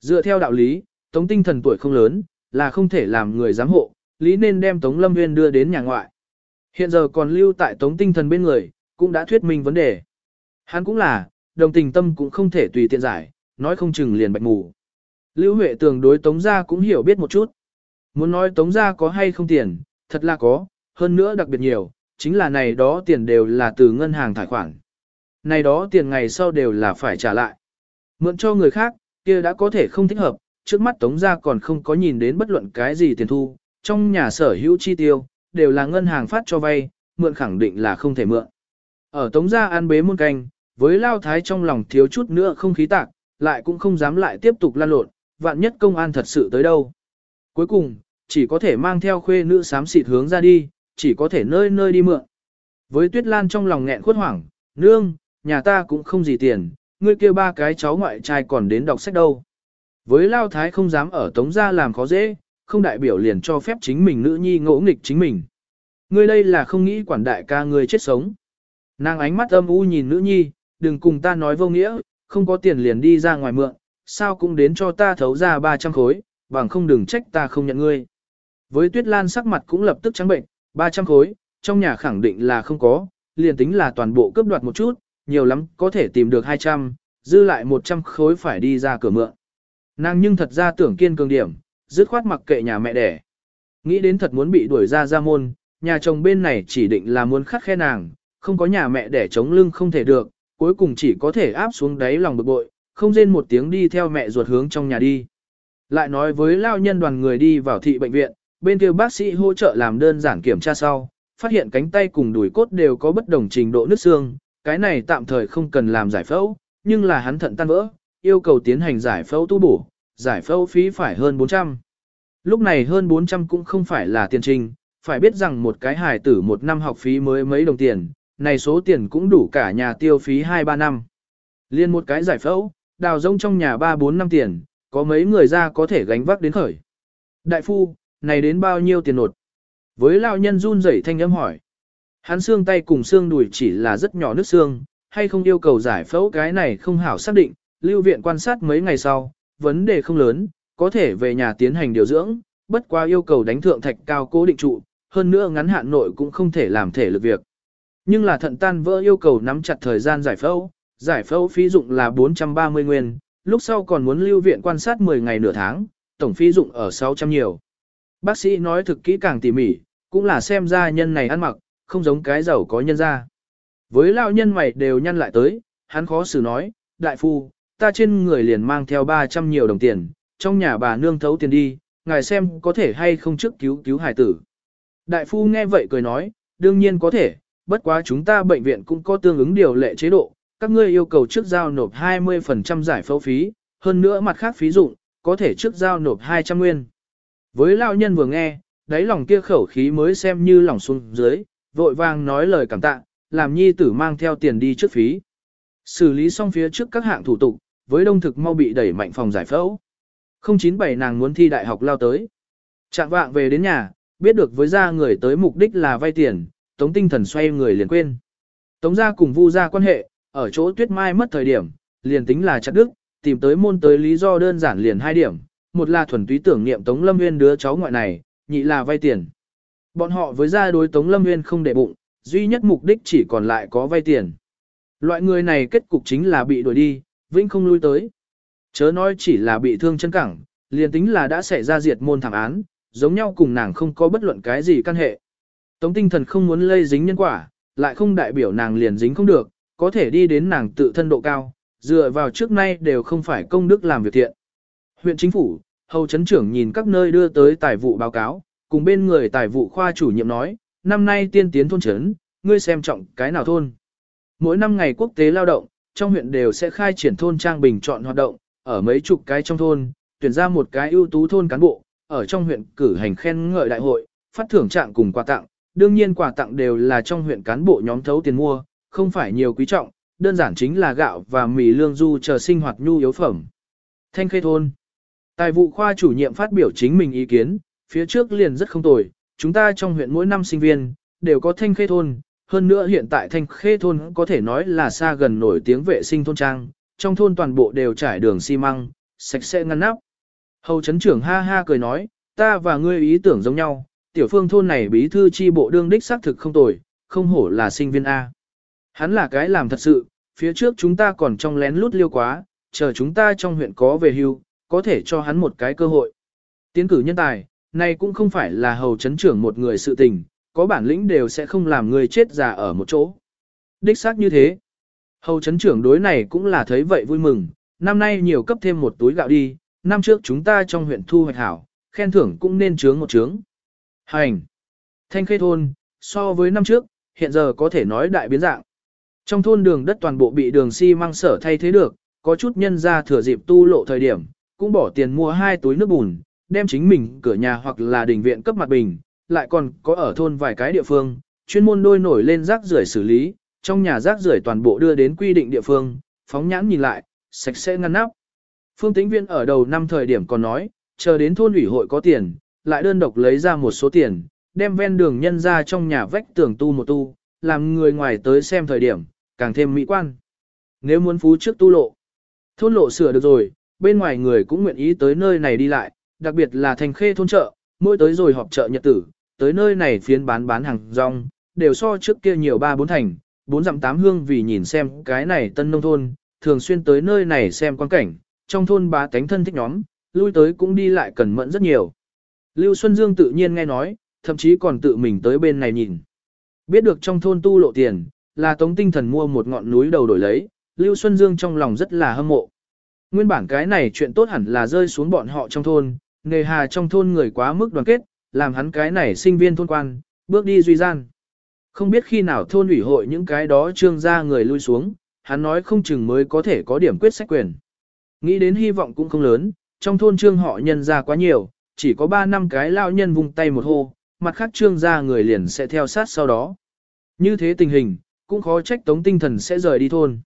Dựa theo đạo lý, Tống tinh thần tuổi không lớn, là không thể làm người giám hộ, lý nên đem Tống Lâm Nguyên đưa đến nhà ngoại. Hiện giờ còn lưu tại Tống tinh thần bên người, cũng đã thuyết minh vấn đề. Hắn cũng là, đồng tình tâm cũng không thể tùy tiện giải, nói không chừng liền bạch mù. Lưu Huệ Tường đối Tống Gia cũng hiểu biết một chút. Muốn nói Tống Gia có hay không tiền, thật là có, hơn nữa đặc biệt nhiều, chính là này đó tiền đều là từ ngân hàng thải khoản. Này đó tiền ngày sau đều là phải trả lại. Mượn cho người khác, kia đã có thể không thích hợp, trước mắt Tống Gia còn không có nhìn đến bất luận cái gì tiền thu, trong nhà sở hữu chi tiêu, đều là ngân hàng phát cho vay, mượn khẳng định là không thể mượn. Ở Tống Gia ăn bế muôn canh, với Lao Thái trong lòng thiếu chút nữa không khí tạc, lại cũng không dám lại tiếp tục lan lộn, vạn nhất công an thật sự tới đâu. Cuối cùng, chỉ có thể mang theo khuê nữ sám xịt hướng ra đi, chỉ có thể nơi nơi đi mượn. Với Tuyết Lan trong lòng nghẹn khuất hoảng, nương, nhà ta cũng không gì tiền, ngươi kia ba cái cháu ngoại trai còn đến đọc sách đâu. Với Lao Thái không dám ở Tống Gia làm khó dễ, không đại biểu liền cho phép chính mình nữ nhi ngỗ nghịch chính mình. Ngươi đây là không nghĩ quản đại ca ngươi chết sống. Nàng ánh mắt âm u nhìn nữ nhi, đừng cùng ta nói vô nghĩa, không có tiền liền đi ra ngoài mượn, sao cũng đến cho ta thấu ra 300 khối, bằng không đừng trách ta không nhận ngươi. Với Tuyết Lan sắc mặt cũng lập tức trắng bệnh, 300 khối, trong nhà khẳng định là không có, liền tính là toàn bộ cướp đoạt một chút, nhiều lắm có thể tìm được 200, dư lại 100 khối phải đi ra cửa mượn. Nàng nhưng thật ra tưởng kiên cường điểm, dứt khoát mặc kệ nhà mẹ đẻ. Nghĩ đến thật muốn bị đuổi ra ra môn, nhà chồng bên này chỉ định là muốn khắc khe nàng, không có nhà mẹ đẻ chống lưng không thể được, cuối cùng chỉ có thể áp xuống đáy lòng bực bội, không rên một tiếng đi theo mẹ ruột hướng trong nhà đi. Lại nói với lao nhân đoàn người đi vào thị bệnh viện, bên kia bác sĩ hỗ trợ làm đơn giản kiểm tra sau, phát hiện cánh tay cùng đùi cốt đều có bất đồng trình độ nứt xương, cái này tạm thời không cần làm giải phẫu, nhưng là hắn thận tan vỡ, yêu cầu tiến hành giải phẫu tu bổ, giải phẫu phí phải hơn 400. Lúc này hơn 400 cũng không phải là tiền trình, phải biết rằng một cái hài tử một năm học phí mới mấy đồng tiền, này số tiền cũng đủ cả nhà tiêu phí 2-3 năm. Liên một cái giải phẫu, đào rông trong nhà 3-4 năm tiền, có mấy người ra có thể gánh vác đến khởi. Đại phu, này đến bao nhiêu tiền nột? Với lao nhân run rẩy thanh âm hỏi. Hắn xương tay cùng xương đùi chỉ là rất nhỏ nước xương, hay không yêu cầu giải phẫu cái này không hảo xác định, lưu viện quan sát mấy ngày sau, vấn đề không lớn, có thể về nhà tiến hành điều dưỡng, bất quá yêu cầu đánh thượng thạch cao cố định trụ, hơn nữa ngắn hạn nội cũng không thể làm thể lực việc. Nhưng là thận tan vỡ yêu cầu nắm chặt thời gian giải phẫu, giải phẫu phí dụng là 430 nguyên, lúc sau còn muốn lưu viện quan sát 10 ngày nửa tháng, tổng phí dụng ở 600 nhiều. Bác sĩ nói thực kỹ càng tỉ mỉ, cũng là xem ra nhân này ăn mặc, không giống cái giàu có nhân ra. Với lão nhân mày đều nhăn lại tới, hắn khó xử nói, đại phu, ta trên người liền mang theo 300 nhiều đồng tiền, trong nhà bà nương thấu tiền đi, ngài xem có thể hay không trước cứu cứu hải tử. Đại phu nghe vậy cười nói, đương nhiên có thể, bất quá chúng ta bệnh viện cũng có tương ứng điều lệ chế độ, các ngươi yêu cầu trước giao nộp 20% giải phẫu phí, hơn nữa mặt khác phí dụng, có thể trước giao nộp 200 nguyên. Với lão nhân vừa nghe, đáy lòng kia khẩu khí mới xem như lòng xuống dưới, vội vàng nói lời cảm tạ, làm nhi tử mang theo tiền đi trước phí. Xử lý xong phía trước các hạng thủ tục, với đông thực mau bị đẩy mạnh phòng giải phẫu. 097 nàng muốn thi đại học lao tới. Trạng vạng về đến nhà, biết được với gia người tới mục đích là vay tiền, tống tinh thần xoay người liền quên. Tống gia cùng vu gia quan hệ, ở chỗ tuyết mai mất thời điểm, liền tính là chặt đức, tìm tới môn tới lý do đơn giản liền hai điểm, một là thuần túy tưởng niệm Tống Lâm Nguyên đứa cháu ngoại này, nhị là vay tiền. Bọn họ với gia đối Tống Lâm Nguyên không để bụng, duy nhất mục đích chỉ còn lại có vay tiền. Loại người này kết cục chính là bị đuổi đi, vĩnh không lui tới. Chớ nói chỉ là bị thương chân cẳng, liền tính là đã xảy ra diệt môn thảm án, giống nhau cùng nàng không có bất luận cái gì căn hệ. Tống tinh thần không muốn lây dính nhân quả, lại không đại biểu nàng liền dính không được, có thể đi đến nàng tự thân độ cao, dựa vào trước nay đều không phải công đức làm việc thiện. Huyện chính phủ, hầu chấn trưởng nhìn các nơi đưa tới tài vụ báo cáo, cùng bên người tài vụ khoa chủ nhiệm nói, năm nay tiên tiến thôn trấn ngươi xem trọng cái nào thôn. Mỗi năm ngày quốc tế lao động, trong huyện đều sẽ khai triển thôn trang bình chọn hoạt động, ở mấy chục cái trong thôn, tuyển ra một cái ưu tú thôn cán bộ, ở trong huyện cử hành khen ngợi đại hội, phát thưởng trạng cùng quà tặng, đương nhiên quà tặng đều là trong huyện cán bộ nhóm thấu tiền mua, không phải nhiều quý trọng, đơn giản chính là gạo và mì lương du chờ sinh hoạt nhu yếu phẩm. Thanh Khê Thôn Tài vụ khoa chủ nhiệm phát biểu chính mình ý kiến, phía trước liền rất không tồi, chúng ta trong huyện mỗi năm sinh viên, đều có Thanh Khê Thôn, hơn nữa hiện tại Thanh Khê Thôn có thể nói là xa gần nổi tiếng vệ sinh thôn trang, trong thôn toàn bộ đều trải đường xi măng, sạch sẽ ngăn nắp. Hầu chấn trưởng ha ha cười nói, ta và ngươi ý tưởng giống nhau, tiểu phương thôn này bí thư chi bộ đương đích xác thực không tồi, không hổ là sinh viên A. Hắn là cái làm thật sự, phía trước chúng ta còn trong lén lút liêu quá, chờ chúng ta trong huyện có về hưu, có thể cho hắn một cái cơ hội. Tiến cử nhân tài, này cũng không phải là hầu chấn trưởng một người sự tình, có bản lĩnh đều sẽ không làm người chết già ở một chỗ. Đích xác như thế. Hầu chấn trưởng đối này cũng là thấy vậy vui mừng, năm nay nhiều cấp thêm một túi gạo đi, năm trước chúng ta trong huyện thu hoạch hảo, khen thưởng cũng nên trướng một trướng. Hành! Thanh khê thôn, so với năm trước, hiện giờ có thể nói đại biến dạng. Trong thôn đường đất toàn bộ bị đường xi si măng sở thay thế được, có chút nhân ra thừa dịp tu lộ thời điểm, cũng bỏ tiền mua hai túi nước bùn, đem chính mình cửa nhà hoặc là đình viện cấp mặt bình, lại còn có ở thôn vài cái địa phương, chuyên môn đôi nổi lên rác rưởi xử lý, trong nhà rác rưởi toàn bộ đưa đến quy định địa phương, phóng nhãn nhìn lại, sạch sẽ ngăn nắp. Phương Tĩnh Viên ở đầu năm thời điểm còn nói, chờ đến thôn ủy hội có tiền, lại đơn độc lấy ra một số tiền, đem ven đường nhân ra trong nhà vách tường tu một tu, làm người ngoài tới xem thời điểm, càng thêm mỹ quan. Nếu muốn phú trước tu lộ, thôn lộ sửa được rồi, bên ngoài người cũng nguyện ý tới nơi này đi lại, đặc biệt là thành khê thôn chợ, mỗi tới rồi họp chợ nhật tử, tới nơi này phiến bán bán hàng rong, đều so trước kia nhiều ba bốn thành, bốn dặm tám hương vì nhìn xem cái này tân nông thôn, thường xuyên tới nơi này xem quan cảnh, trong thôn bá tánh thân thích nhóm, lui tới cũng đi lại cần mẫn rất nhiều. Lưu Xuân Dương tự nhiên nghe nói, thậm chí còn tự mình tới bên này nhìn. Biết được trong thôn tu lộ tiền, là tống tinh thần mua một ngọn núi đầu đổi lấy, Lưu Xuân Dương trong lòng rất là hâm mộ. Nguyên bản cái này chuyện tốt hẳn là rơi xuống bọn họ trong thôn, nề hà trong thôn người quá mức đoàn kết, làm hắn cái này sinh viên thôn quan, bước đi duy gian. Không biết khi nào thôn ủy hội những cái đó trương ra người lui xuống, hắn nói không chừng mới có thể có điểm quyết sách quyền. Nghĩ đến hy vọng cũng không lớn, trong thôn trương họ nhân ra quá nhiều, chỉ có 3 năm cái lao nhân vung tay một hô, mặt khác trương ra người liền sẽ theo sát sau đó. Như thế tình hình, cũng khó trách tống tinh thần sẽ rời đi thôn.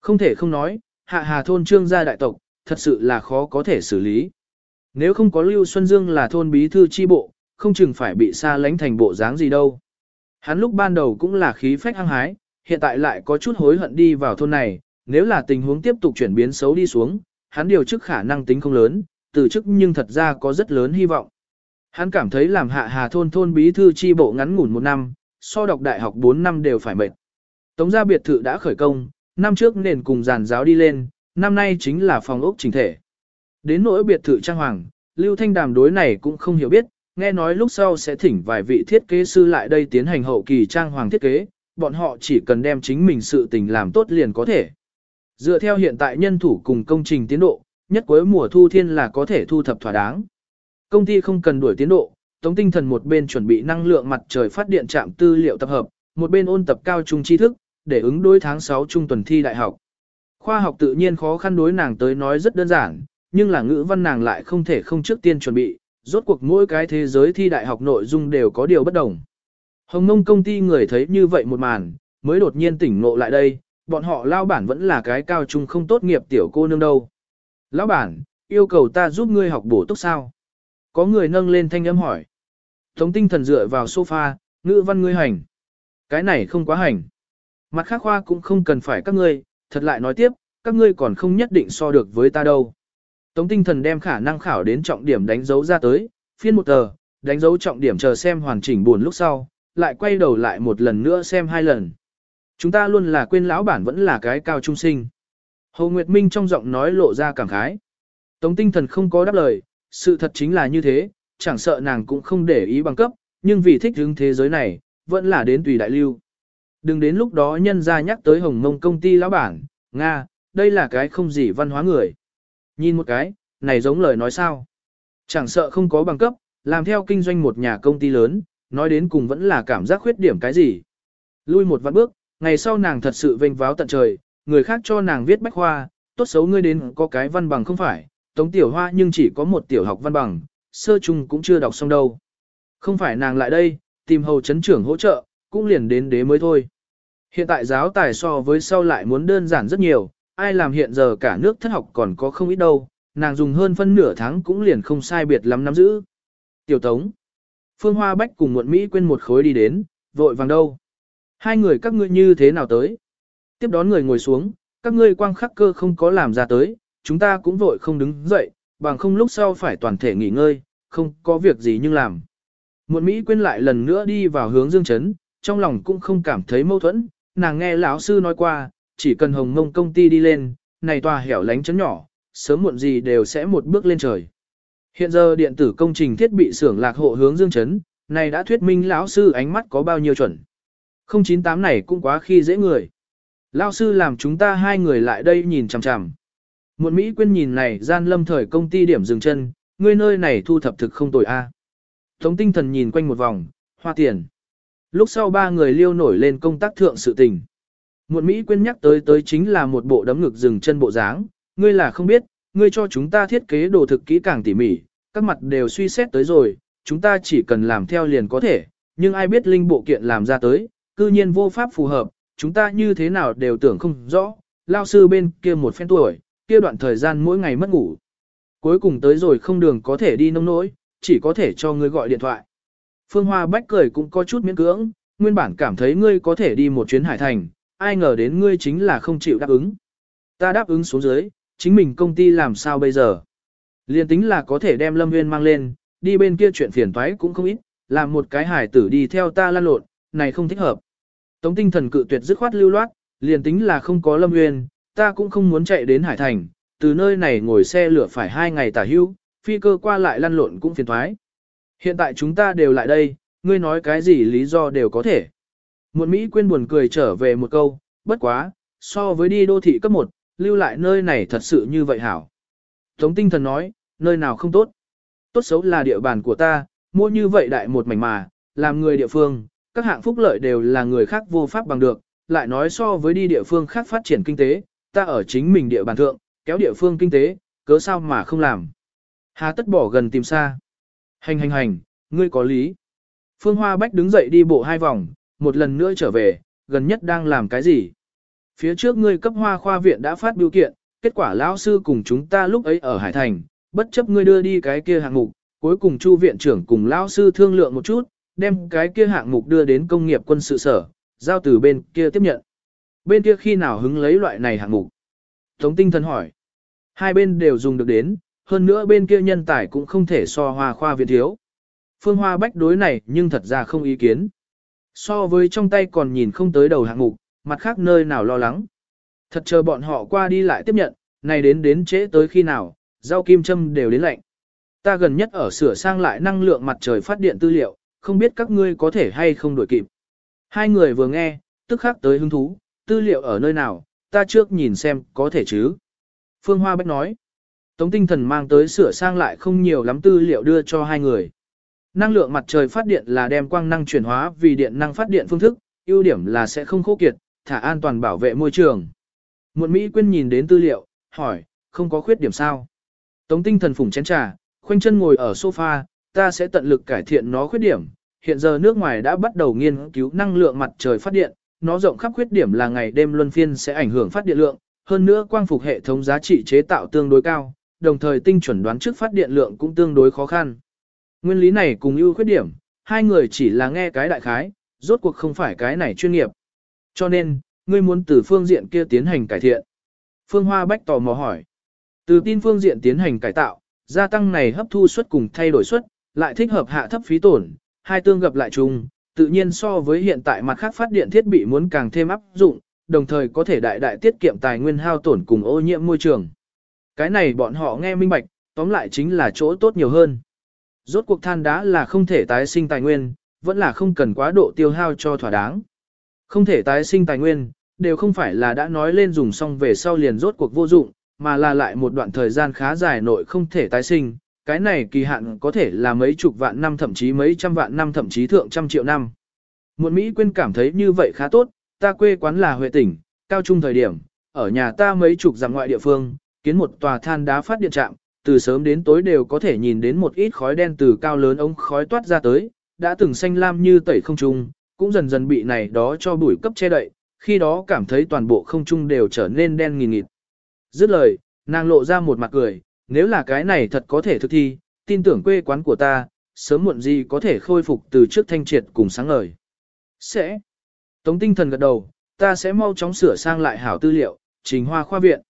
Không thể không nói, hạ hà thôn trương gia đại tộc, thật sự là khó có thể xử lý. Nếu không có Lưu Xuân Dương là thôn bí thư chi bộ, không chừng phải bị xa lánh thành bộ dáng gì đâu. Hắn lúc ban đầu cũng là khí phách hăng hái, hiện tại lại có chút hối hận đi vào thôn này, nếu là tình huống tiếp tục chuyển biến xấu đi xuống, hắn điều chức khả năng tính không lớn, từ chức nhưng thật ra có rất lớn hy vọng. Hắn cảm thấy làm hạ hà thôn thôn bí thư chi bộ ngắn ngủn một năm, so đọc đại học 4 năm đều phải mệt. Tống gia biệt thự đã khởi công, năm trước nền cùng giàn giáo đi lên, năm nay chính là phòng ốc chỉnh thể. Đến nỗi biệt thự trang hoàng, Lưu Thanh Đàm đối này cũng không hiểu biết, nghe nói lúc sau sẽ thỉnh vài vị thiết kế sư lại đây tiến hành hậu kỳ trang hoàng thiết kế, bọn họ chỉ cần đem chính mình sự tình làm tốt liền có thể. Dựa theo hiện tại nhân thủ cùng công trình tiến độ, nhất cuối mùa thu thiên là có thể thu thập thỏa đáng. Công ty không cần đuổi tiến độ, Tống Tinh Thần một bên chuẩn bị năng lượng mặt trời phát điện trạm tư liệu tập hợp, một bên ôn tập cao trung tri thức, để ứng đối tháng 6 trung tuần thi đại học. Khoa học tự nhiên khó khăn đối nàng tới nói rất đơn giản, nhưng là ngữ văn nàng lại không thể không trước tiên chuẩn bị, rốt cuộc mỗi cái thế giới thi đại học nội dung đều có điều bất đồng. Hồng Nông công ty người thấy như vậy một màn, mới đột nhiên tỉnh ngộ lại đây, bọn họ lao bản vẫn là cái cao trung không tốt nghiệp tiểu cô nương đâu. Lão bản, yêu cầu ta giúp ngươi học bổ túc sao? Có người nâng lên thanh âm hỏi. Tống tinh thần dựa vào sofa, ngữ văn ngươi hành. Cái này không quá hành. Mặt khác khoa cũng không cần phải các ngươi, thật lại nói tiếp, các ngươi còn không nhất định so được với ta đâu. Tống tinh thần đem khả năng khảo đến trọng điểm đánh dấu ra tới, phiên một tờ, đánh dấu trọng điểm chờ xem hoàn chỉnh buồn lúc sau, lại quay đầu lại một lần nữa xem hai lần. Chúng ta luôn là quên lão bản vẫn là cái cao trung sinh. Hồ Nguyệt Minh trong giọng nói lộ ra cảm khái. Tống tinh thần không có đáp lời, sự thật chính là như thế, chẳng sợ nàng cũng không để ý bằng cấp, nhưng vì thích hướng thế giới này, vẫn là đến tùy đại lưu. Đừng đến lúc đó nhân ra nhắc tới hồng mông công ty lão bản, Nga, đây là cái không gì văn hóa người. Nhìn một cái, này giống lời nói sao. Chẳng sợ không có bằng cấp, làm theo kinh doanh một nhà công ty lớn, nói đến cùng vẫn là cảm giác khuyết điểm cái gì. Lui một vạn bước, ngày sau nàng thật sự vênh váo tận trời, người khác cho nàng viết bách khoa, tốt xấu ngươi đến có cái văn bằng không phải, tống tiểu hoa nhưng chỉ có một tiểu học văn bằng, sơ chung cũng chưa đọc xong đâu. Không phải nàng lại đây, tìm hầu chấn trưởng hỗ trợ, cũng liền đến đế mới thôi. Hiện tại giáo tài so với sau lại muốn đơn giản rất nhiều, ai làm hiện giờ cả nước thất học còn có không ít đâu, nàng dùng hơn phân nửa tháng cũng liền không sai biệt lắm nắm giữ. Tiểu Tống. Phương Hoa Bách cùng muộn Mỹ quên một khối đi đến, vội vàng đâu. Hai người các ngươi như thế nào tới? Tiếp đón người ngồi xuống, các ngươi quang khắc cơ không có làm ra tới, chúng ta cũng vội không đứng dậy, bằng không lúc sau phải toàn thể nghỉ ngơi, không có việc gì nhưng làm. Muộn Mỹ quên lại lần nữa đi vào hướng dương chấn, trong lòng cũng không cảm thấy mâu thuẫn, nàng nghe lão sư nói qua, chỉ cần hồng mông công ty đi lên, này tòa hẻo lánh chấn nhỏ, sớm muộn gì đều sẽ một bước lên trời. Hiện giờ điện tử công trình thiết bị xưởng lạc hộ hướng dương chấn, này đã thuyết minh lão sư ánh mắt có bao nhiêu chuẩn. 098 này cũng quá khi dễ người. Lão sư làm chúng ta hai người lại đây nhìn chằm chằm. Muộn Mỹ quên nhìn này gian lâm thời công ty điểm dừng chân, ngươi nơi này thu thập thực không tồi a. Tống tinh thần nhìn quanh một vòng, hoa tiền. Lúc sau ba người liêu nổi lên công tác thượng sự tình. Muộn Mỹ quên nhắc tới tới chính là một bộ đấm ngực dừng chân bộ dáng, ngươi là không biết, ngươi cho chúng ta thiết kế đồ thực kỹ càng tỉ mỉ, các mặt đều suy xét tới rồi, chúng ta chỉ cần làm theo liền có thể, nhưng ai biết linh bộ kiện làm ra tới, cư nhiên vô pháp phù hợp, chúng ta như thế nào đều tưởng không rõ, lao sư bên kia một phen tuổi, kia đoạn thời gian mỗi ngày mất ngủ. Cuối cùng tới rồi không đường có thể đi nông nỗi, chỉ có thể cho ngươi gọi điện thoại. Phương Hoa Bách cười cũng có chút miễn cưỡng, nguyên bản cảm thấy ngươi có thể đi một chuyến hải thành, ai ngờ đến ngươi chính là không chịu đáp ứng. Ta đáp ứng xuống dưới, chính mình công ty làm sao bây giờ? Liên tính là có thể đem Lâm Nguyên mang lên, đi bên kia chuyện phiền toái cũng không ít, làm một cái hải tử đi theo ta lan lộn, này không thích hợp. Tống tinh thần cự tuyệt dứt khoát lưu loát, liền tính là không có Lâm Nguyên, ta cũng không muốn chạy đến Hải Thành, từ nơi này ngồi xe lửa phải hai ngày tả hưu, phi cơ qua lại lăn lộn cũng phiền thoái. Hiện tại chúng ta đều lại đây, ngươi nói cái gì lý do đều có thể. Muộn Mỹ quên buồn cười trở về một câu, bất quá, so với đi đô thị cấp 1, lưu lại nơi này thật sự như vậy hảo. Tống tinh thần nói, nơi nào không tốt. Tốt xấu là địa bàn của ta, mua như vậy đại một mảnh mà, làm người địa phương, các hạng phúc lợi đều là người khác vô pháp bằng được, lại nói so với đi địa phương khác phát triển kinh tế, ta ở chính mình địa bàn thượng, kéo địa phương kinh tế, cớ sao mà không làm. Hà tất bỏ gần tìm xa. Hành hành hành, ngươi có lý. Phương Hoa Bách đứng dậy đi bộ hai vòng, một lần nữa trở về, gần nhất đang làm cái gì? Phía trước ngươi cấp hoa khoa viện đã phát biểu kiện, kết quả lão sư cùng chúng ta lúc ấy ở Hải Thành, bất chấp ngươi đưa đi cái kia hạng mục, cuối cùng chu viện trưởng cùng lão sư thương lượng một chút, đem cái kia hạng mục đưa đến công nghiệp quân sự sở, giao từ bên kia tiếp nhận. Bên kia khi nào hứng lấy loại này hạng mục? Tống tinh thần hỏi. Hai bên đều dùng được đến, hơn nữa bên kia nhân tài cũng không thể so hoa khoa viện thiếu. Phương Hoa Bách đối này nhưng thật ra không ý kiến. So với trong tay còn nhìn không tới đầu hạng mục, mặt khác nơi nào lo lắng. Thật chờ bọn họ qua đi lại tiếp nhận, này đến đến trễ tới khi nào, rau kim châm đều đến lạnh. Ta gần nhất ở sửa sang lại năng lượng mặt trời phát điện tư liệu, không biết các ngươi có thể hay không đuổi kịp. Hai người vừa nghe, tức khắc tới hứng thú, tư liệu ở nơi nào, ta trước nhìn xem có thể chứ. Phương Hoa Bách nói, Tống tinh thần mang tới sửa sang lại không nhiều lắm tư liệu đưa cho hai người. Năng lượng mặt trời phát điện là đem quang năng chuyển hóa vì điện năng phát điện phương thức, ưu điểm là sẽ không khô kiệt, thả an toàn bảo vệ môi trường. Muộn Mỹ Quyên nhìn đến tư liệu, hỏi, không có khuyết điểm sao? Tống tinh thần phủng chén trà, khoanh chân ngồi ở sofa, ta sẽ tận lực cải thiện nó khuyết điểm. Hiện giờ nước ngoài đã bắt đầu nghiên cứu năng lượng mặt trời phát điện, nó rộng khắp khuyết điểm là ngày đêm luân phiên sẽ ảnh hưởng phát điện lượng, hơn nữa quang phục hệ thống giá trị chế tạo tương đối cao, đồng thời tinh chuẩn đoán trước phát điện lượng cũng tương đối khó khăn. Nguyên lý này cùng ưu khuyết điểm, hai người chỉ là nghe cái đại khái, rốt cuộc không phải cái này chuyên nghiệp. Cho nên, ngươi muốn từ phương diện kia tiến hành cải thiện. Phương Hoa Bách tò mò hỏi. Từ tin phương diện tiến hành cải tạo, gia tăng này hấp thu suất cùng thay đổi suất, lại thích hợp hạ thấp phí tổn, hai tương gặp lại chung, tự nhiên so với hiện tại mặt khác phát điện thiết bị muốn càng thêm áp dụng, đồng thời có thể đại đại tiết kiệm tài nguyên hao tổn cùng ô nhiễm môi trường. Cái này bọn họ nghe minh bạch, tóm lại chính là chỗ tốt nhiều hơn. Rốt cuộc than đá là không thể tái sinh tài nguyên, vẫn là không cần quá độ tiêu hao cho thỏa đáng. Không thể tái sinh tài nguyên, đều không phải là đã nói lên dùng xong về sau liền rốt cuộc vô dụng, mà là lại một đoạn thời gian khá dài nội không thể tái sinh. Cái này kỳ hạn có thể là mấy chục vạn năm thậm chí mấy trăm vạn năm thậm chí thượng trăm triệu năm. Muộn Mỹ quên cảm thấy như vậy khá tốt, ta quê quán là Huệ tỉnh, cao trung thời điểm, ở nhà ta mấy chục dặm ngoại địa phương, kiến một tòa than đá phát điện trạm, từ sớm đến tối đều có thể nhìn đến một ít khói đen từ cao lớn ống khói toát ra tới, đã từng xanh lam như tẩy không trung, cũng dần dần bị này đó cho bụi cấp che đậy, khi đó cảm thấy toàn bộ không trung đều trở nên đen nghìn nghịt. Dứt lời, nàng lộ ra một mặt cười, nếu là cái này thật có thể thực thi, tin tưởng quê quán của ta, sớm muộn gì có thể khôi phục từ trước thanh triệt cùng sáng ngời. Sẽ. Tống tinh thần gật đầu, ta sẽ mau chóng sửa sang lại hảo tư liệu, trình hoa khoa viện.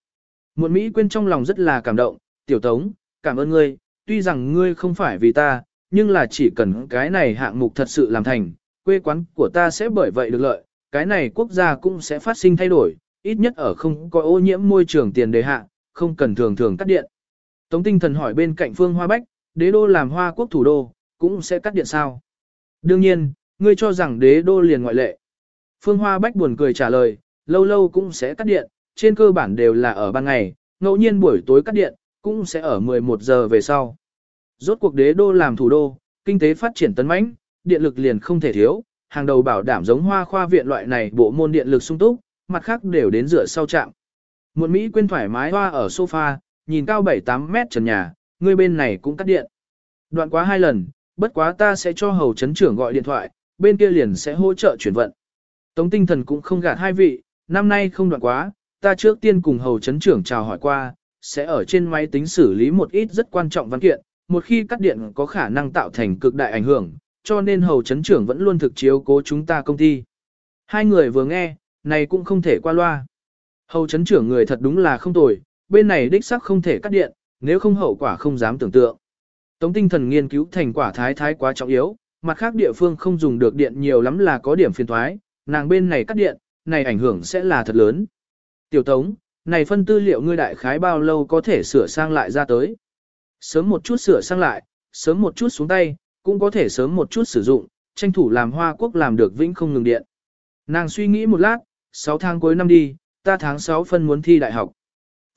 Muộn Mỹ quên trong lòng rất là cảm động, tiểu tống, cảm ơn ngươi, tuy rằng ngươi không phải vì ta, nhưng là chỉ cần cái này hạng mục thật sự làm thành, quê quán của ta sẽ bởi vậy được lợi, cái này quốc gia cũng sẽ phát sinh thay đổi, ít nhất ở không có ô nhiễm môi trường tiền đề hạ, không cần thường thường cắt điện. Tống tinh thần hỏi bên cạnh phương Hoa Bách, đế đô làm hoa quốc thủ đô, cũng sẽ cắt điện sao? Đương nhiên, ngươi cho rằng đế đô liền ngoại lệ. Phương Hoa Bách buồn cười trả lời, lâu lâu cũng sẽ cắt điện, trên cơ bản đều là ở ban ngày, ngẫu nhiên buổi tối cắt điện, cũng sẽ ở 11 giờ về sau. Rốt cuộc đế đô làm thủ đô, kinh tế phát triển tấn mãnh, điện lực liền không thể thiếu, hàng đầu bảo đảm giống hoa khoa viện loại này bộ môn điện lực sung túc, mặt khác đều đến rửa sau trạm. Muộn Mỹ quên thoải mái hoa ở sofa, nhìn cao 7-8 mét trần nhà, người bên này cũng cắt điện. Đoạn quá hai lần, bất quá ta sẽ cho hầu chấn trưởng gọi điện thoại, bên kia liền sẽ hỗ trợ chuyển vận. Tống tinh thần cũng không gạt hai vị, năm nay không đoạn quá, ta trước tiên cùng hầu chấn trưởng chào hỏi qua, sẽ ở trên máy tính xử lý một ít rất quan trọng văn kiện, một khi cắt điện có khả năng tạo thành cực đại ảnh hưởng, cho nên hầu chấn trưởng vẫn luôn thực chiếu cố chúng ta công ty. Hai người vừa nghe, này cũng không thể qua loa. Hầu chấn trưởng người thật đúng là không tồi, bên này đích sắc không thể cắt điện, nếu không hậu quả không dám tưởng tượng. Tống tinh thần nghiên cứu thành quả thái thái quá trọng yếu, mặt khác địa phương không dùng được điện nhiều lắm là có điểm phiền thoái, nàng bên này cắt điện, này ảnh hưởng sẽ là thật lớn. Tiểu Tống, này phân tư liệu ngươi đại khái bao lâu có thể sửa sang lại ra tới. Sớm một chút sửa sang lại, sớm một chút xuống tay, cũng có thể sớm một chút sử dụng, tranh thủ làm Hoa Quốc làm được vĩnh không ngừng điện. Nàng suy nghĩ một lát, 6 tháng cuối năm đi, ta tháng 6 phân muốn thi đại học.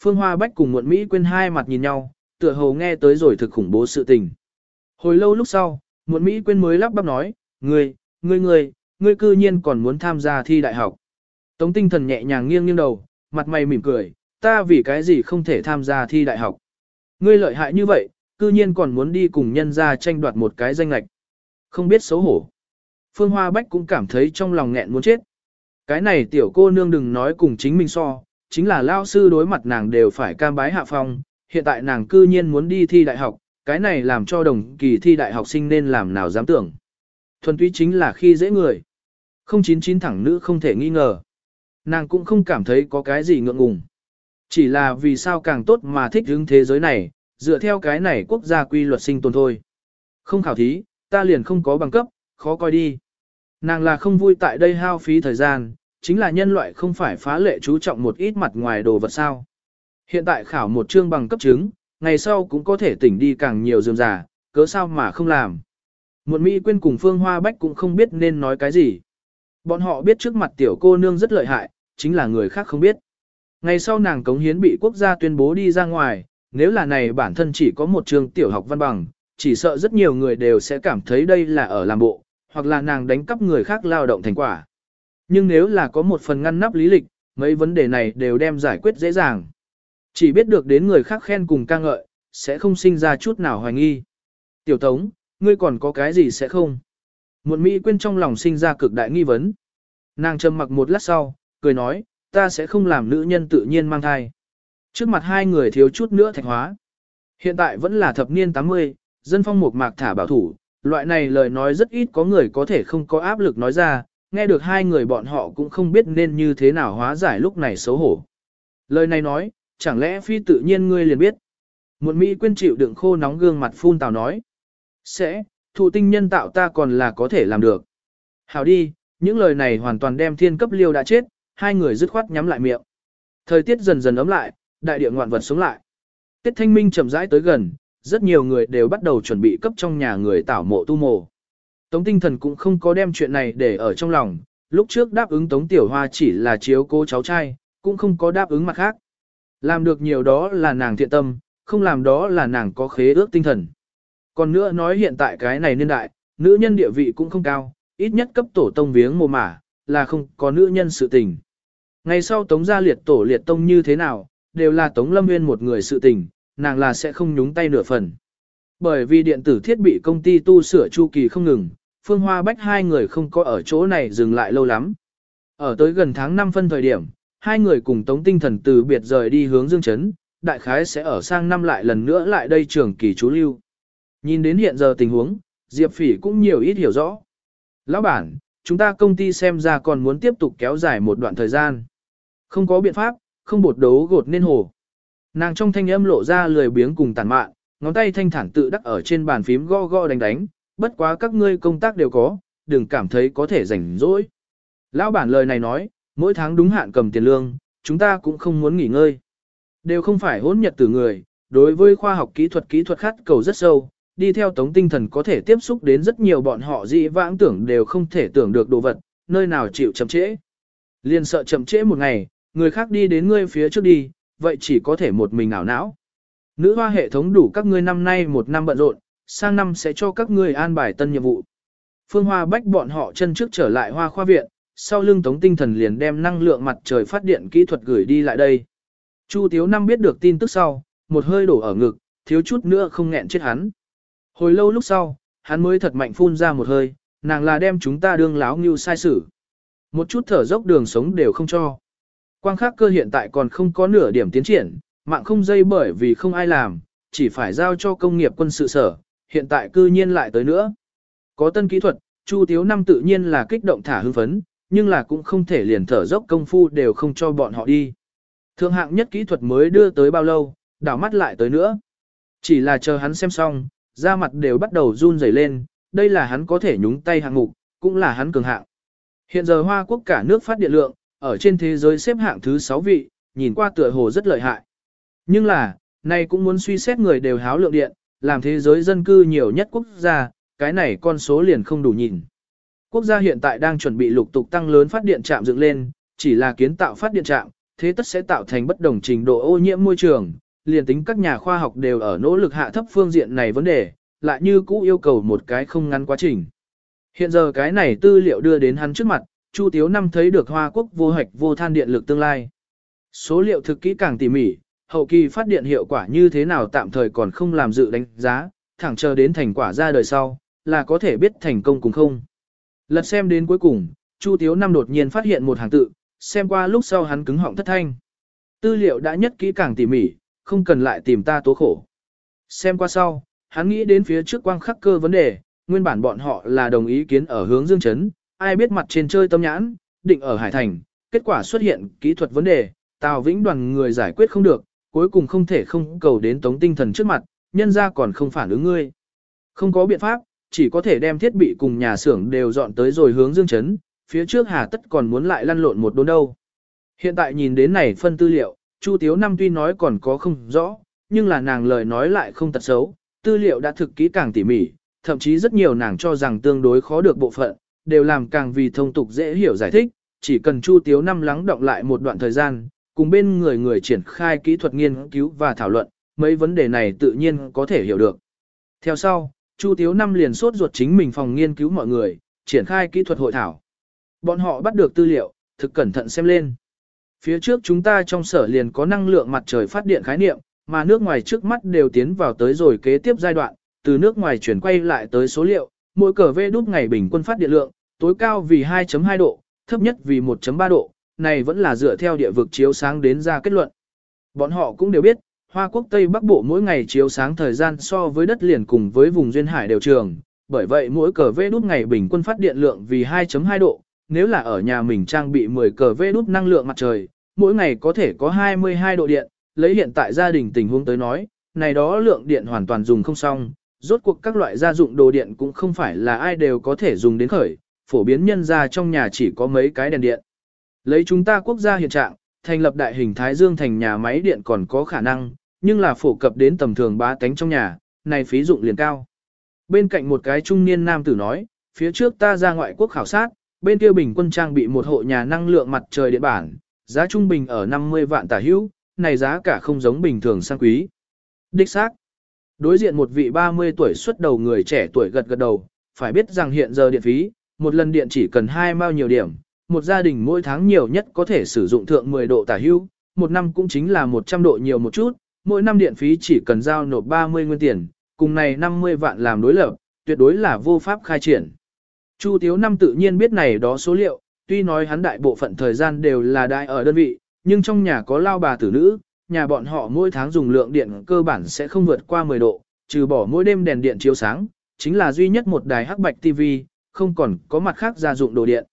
Phương Hoa Bách cùng muộn Mỹ quên hai mặt nhìn nhau, tựa hồ nghe tới rồi thực khủng bố sự tình. Hồi lâu lúc sau, muộn Mỹ quên mới lắp bắp nói, ngươi, ngươi ngươi, ngươi cư nhiên còn muốn tham gia thi đại học. Tống tinh thần nhẹ nhàng nghiêng nghiêng đầu, mặt mày mỉm cười, ta vì cái gì không thể tham gia thi đại học. Ngươi lợi hại như vậy, cư nhiên còn muốn đi cùng nhân ra tranh đoạt một cái danh lạch. Không biết xấu hổ. Phương Hoa Bách cũng cảm thấy trong lòng nghẹn muốn chết. Cái này tiểu cô nương đừng nói cùng chính mình so, chính là lao sư đối mặt nàng đều phải cam bái hạ phong, hiện tại nàng cư nhiên muốn đi thi đại học, cái này làm cho đồng kỳ thi đại học sinh nên làm nào dám tưởng. Thuần túy chính là khi dễ người. Không chín chín thẳng nữ không thể nghi ngờ. Nàng cũng không cảm thấy có cái gì ngượng ngùng. Chỉ là vì sao càng tốt mà thích hướng thế giới này, dựa theo cái này quốc gia quy luật sinh tồn thôi. Không khảo thí, ta liền không có bằng cấp, khó coi đi. Nàng là không vui tại đây hao phí thời gian, chính là nhân loại không phải phá lệ chú trọng một ít mặt ngoài đồ vật sao. Hiện tại khảo một chương bằng cấp chứng, ngày sau cũng có thể tỉnh đi càng nhiều dườm già, cớ sao mà không làm. Một Mỹ quên cùng Phương Hoa Bách cũng không biết nên nói cái gì. Bọn họ biết trước mặt tiểu cô nương rất lợi hại, chính là người khác không biết. Ngày sau nàng cống hiến bị quốc gia tuyên bố đi ra ngoài, nếu là này bản thân chỉ có một trường tiểu học văn bằng, chỉ sợ rất nhiều người đều sẽ cảm thấy đây là ở làm bộ, hoặc là nàng đánh cắp người khác lao động thành quả. Nhưng nếu là có một phần ngăn nắp lý lịch, mấy vấn đề này đều đem giải quyết dễ dàng. Chỉ biết được đến người khác khen cùng ca ngợi, sẽ không sinh ra chút nào hoài nghi. Tiểu Tống, ngươi còn có cái gì sẽ không? Một Mỹ quên trong lòng sinh ra cực đại nghi vấn. Nàng trầm mặc một lát sau, cười nói, ta sẽ không làm nữ nhân tự nhiên mang thai. Trước mặt hai người thiếu chút nữa thạch hóa. Hiện tại vẫn là thập niên 80, dân phong một mạc thả bảo thủ, loại này lời nói rất ít có người có thể không có áp lực nói ra, nghe được hai người bọn họ cũng không biết nên như thế nào hóa giải lúc này xấu hổ. Lời này nói, chẳng lẽ phi tự nhiên ngươi liền biết. Một Mỹ quyên chịu đựng khô nóng gương mặt phun tào nói. Sẽ, thụ tinh nhân tạo ta còn là có thể làm được. Hảo đi, những lời này hoàn toàn đem thiên cấp liêu đã chết, hai người dứt khoát nhắm lại miệng. Thời tiết dần dần ấm lại, đại địa ngoạn vật sống lại. Tết thanh minh chậm rãi tới gần, rất nhiều người đều bắt đầu chuẩn bị cấp trong nhà người tảo mộ tu mộ. Tống tinh thần cũng không có đem chuyện này để ở trong lòng, lúc trước đáp ứng Tống Tiểu Hoa chỉ là chiếu cố cháu trai, cũng không có đáp ứng mặt khác. Làm được nhiều đó là nàng thiện tâm, không làm đó là nàng có khế ước tinh thần. Còn nữa nói hiện tại cái này niên đại, nữ nhân địa vị cũng không cao, ít nhất cấp tổ tông viếng mồ mả, là không có nữ nhân sự tình. Ngày sau tống gia liệt tổ liệt tông như thế nào, đều là tống lâm nguyên một người sự tình, nàng là sẽ không nhúng tay nửa phần. Bởi vì điện tử thiết bị công ty tu sửa chu kỳ không ngừng, Phương Hoa Bách hai người không có ở chỗ này dừng lại lâu lắm. Ở tới gần tháng 5 phân thời điểm, hai người cùng Tống Tinh Thần từ biệt rời đi hướng Dương Trấn, đại khái sẽ ở sang năm lại lần nữa lại đây trường kỳ chú lưu. Nhìn đến hiện giờ tình huống, Diệp Phỉ cũng nhiều ít hiểu rõ. Lão bản, chúng ta công ty xem ra còn muốn tiếp tục kéo dài một đoạn thời gian. Không có biện pháp, không bột đấu gột nên hồ. Nàng trong thanh âm lộ ra lười biếng cùng tàn mạn, ngón tay thanh thản tự đắc ở trên bàn phím go go đánh đánh, bất quá các ngươi công tác đều có, đừng cảm thấy có thể rảnh rỗi. Lão bản lời này nói, mỗi tháng đúng hạn cầm tiền lương, chúng ta cũng không muốn nghỉ ngơi. Đều không phải hỗn nhật từ người, đối với khoa học kỹ thuật kỹ thuật khát cầu rất sâu, đi theo tống tinh thần có thể tiếp xúc đến rất nhiều bọn họ dị vãng tưởng đều không thể tưởng được đồ vật, nơi nào chịu chậm trễ. Liền sợ chậm trễ một ngày, người khác đi đến ngươi phía trước đi, vậy chỉ có thể một mình ảo não. Nữ hoa hệ thống đủ các ngươi năm nay một năm bận rộn, sang năm sẽ cho các ngươi an bài tân nhiệm vụ. Phương Hoa bách bọn họ chân trước trở lại hoa khoa viện, sau lưng tống tinh thần liền đem năng lượng mặt trời phát điện kỹ thuật gửi đi lại đây. Chu Tiếu Năm biết được tin tức sau, một hơi đổ ở ngực, thiếu chút nữa không nghẹn chết hắn. Hồi lâu lúc sau, hắn mới thật mạnh phun ra một hơi, nàng là đem chúng ta đương láo như sai sử. Một chút thở dốc đường sống đều không cho. Quang khắc cơ hiện tại còn không có nửa điểm tiến triển, mạng không dây bởi vì không ai làm, chỉ phải giao cho công nghiệp quân sự sở, hiện tại cư nhiên lại tới nữa. Có tân kỹ thuật, Chu Tiếu Năm tự nhiên là kích động thả hưng phấn, nhưng là cũng không thể liền thở dốc công phu đều không cho bọn họ đi. Thượng hạng nhất kỹ thuật mới đưa tới bao lâu, đảo mắt lại tới nữa. Chỉ là chờ hắn xem xong, da mặt đều bắt đầu run rẩy lên, đây là hắn có thể nhúng tay hạng mục, cũng là hắn cường hạng. Hiện giờ Hoa Quốc cả nước phát điện lượng, ở trên thế giới xếp hạng thứ 6 vị, nhìn qua tựa hồ rất lợi hại. Nhưng là, này cũng muốn suy xét người đều háo lượng điện, làm thế giới dân cư nhiều nhất quốc gia, cái này con số liền không đủ nhìn. Quốc gia hiện tại đang chuẩn bị lục tục tăng lớn phát điện trạm dựng lên, chỉ là kiến tạo phát điện trạm, thế tất sẽ tạo thành bất đồng trình độ ô nhiễm môi trường, liền tính các nhà khoa học đều ở nỗ lực hạ thấp phương diện này vấn đề, lại như cũ yêu cầu một cái không ngắn quá trình. Hiện giờ cái này tư liệu đưa đến hắn trước mặt, Chu Tiếu Năm thấy được Hoa Quốc vô hạch vô than điện lực tương lai. Số liệu thực kỹ càng tỉ mỉ, hậu kỳ phát điện hiệu quả như thế nào tạm thời còn không làm dự đánh giá, thẳng chờ đến thành quả ra đời sau, là có thể biết thành công cùng không. Lật xem đến cuối cùng, Chu Tiếu Năm đột nhiên phát hiện một hàng tự, xem qua lúc sau hắn cứng họng thất thanh. Tư liệu đã nhất kỹ càng tỉ mỉ, không cần lại tìm ta tố khổ. Xem qua sau, hắn nghĩ đến phía trước quang khắc cơ vấn đề, nguyên bản bọn họ là đồng ý kiến ở hướng dương chấn, ai biết mặt trên chơi tâm nhãn, định ở Hải Thành, kết quả xuất hiện kỹ thuật vấn đề, Tào Vĩnh đoàn người giải quyết không được, cuối cùng không thể không cầu đến tống tinh thần trước mặt, nhân ra còn không phản ứng ngươi. Không có biện pháp, chỉ có thể đem thiết bị cùng nhà xưởng đều dọn tới rồi hướng dương chấn, phía trước hà tất còn muốn lại lăn lộn một đốn đâu. Hiện tại nhìn đến này phân tư liệu, Chu Tiếu Năm tuy nói còn có không rõ, nhưng là nàng lời nói lại không tật xấu, tư liệu đã thực kỹ càng tỉ mỉ, thậm chí rất nhiều nàng cho rằng tương đối khó được bộ phận, đều làm càng vì thông tục dễ hiểu giải thích, chỉ cần Chu Tiếu Năm lắng động lại một đoạn thời gian, cùng bên người người triển khai kỹ thuật nghiên cứu và thảo luận, mấy vấn đề này tự nhiên có thể hiểu được. Theo sau, Chu Tiếu Năm liền sốt ruột chính mình phòng nghiên cứu mọi người, triển khai kỹ thuật hội thảo. Bọn họ bắt được tư liệu, thực cẩn thận xem lên. Phía trước chúng ta trong sở liền có năng lượng mặt trời phát điện khái niệm, mà nước ngoài trước mắt đều tiến vào tới rồi kế tiếp giai đoạn, từ nước ngoài chuyển quay lại tới số liệu, mỗi cờ vê đút ngày bình quân phát điện lượng, tối cao vì 2.2 độ, thấp nhất vì 1.3 độ, này vẫn là dựa theo địa vực chiếu sáng đến ra kết luận. Bọn họ cũng đều biết, Hoa Quốc Tây Bắc Bộ mỗi ngày chiếu sáng thời gian so với đất liền cùng với vùng duyên hải đều trường, bởi vậy mỗi cờ vê đút ngày bình quân phát điện lượng vì 2.2 độ, nếu là ở nhà mình trang bị 10 cờ vê đút năng lượng mặt trời, mỗi ngày có thể có 22 độ điện, lấy hiện tại gia đình tình huống tới nói, này đó lượng điện hoàn toàn dùng không xong, rốt cuộc các loại gia dụng đồ điện cũng không phải là ai đều có thể dùng đến khởi, phổ biến nhân ra trong nhà chỉ có mấy cái đèn điện. Lấy chúng ta quốc gia hiện trạng, thành lập đại hình Thái Dương thành nhà máy điện còn có khả năng, nhưng là phổ cập đến tầm thường bá tánh trong nhà, này phí dụng liền cao. Bên cạnh một cái trung niên nam tử nói, phía trước ta ra ngoại quốc khảo sát, bên kia bình quân trang bị một hộ nhà năng lượng mặt trời điện bản, giá trung bình ở 50 vạn tả hữu, này giá cả không giống bình thường sang quý. Đích xác. Đối diện một vị 30 tuổi xuất đầu người trẻ tuổi gật gật đầu, phải biết rằng hiện giờ điện phí, một lần điện chỉ cần hai mao nhiều điểm, một gia đình mỗi tháng nhiều nhất có thể sử dụng thượng 10 độ tả hữu, một năm cũng chính là 100 độ nhiều một chút, mỗi năm điện phí chỉ cần giao nộp 30 nguyên tiền, cùng này 50 vạn làm đối lập, tuyệt đối là vô pháp khai triển. Chu Tiếu Năm tự nhiên biết này đó số liệu, tuy nói hắn đại bộ phận thời gian đều là đại ở đơn vị, nhưng trong nhà có lao bà tử nữ, nhà bọn họ mỗi tháng dùng lượng điện cơ bản sẽ không vượt qua 10 độ, trừ bỏ mỗi đêm đèn điện chiếu sáng, chính là duy nhất một đài hắc bạch TV, không còn có mặt khác gia dụng đồ điện.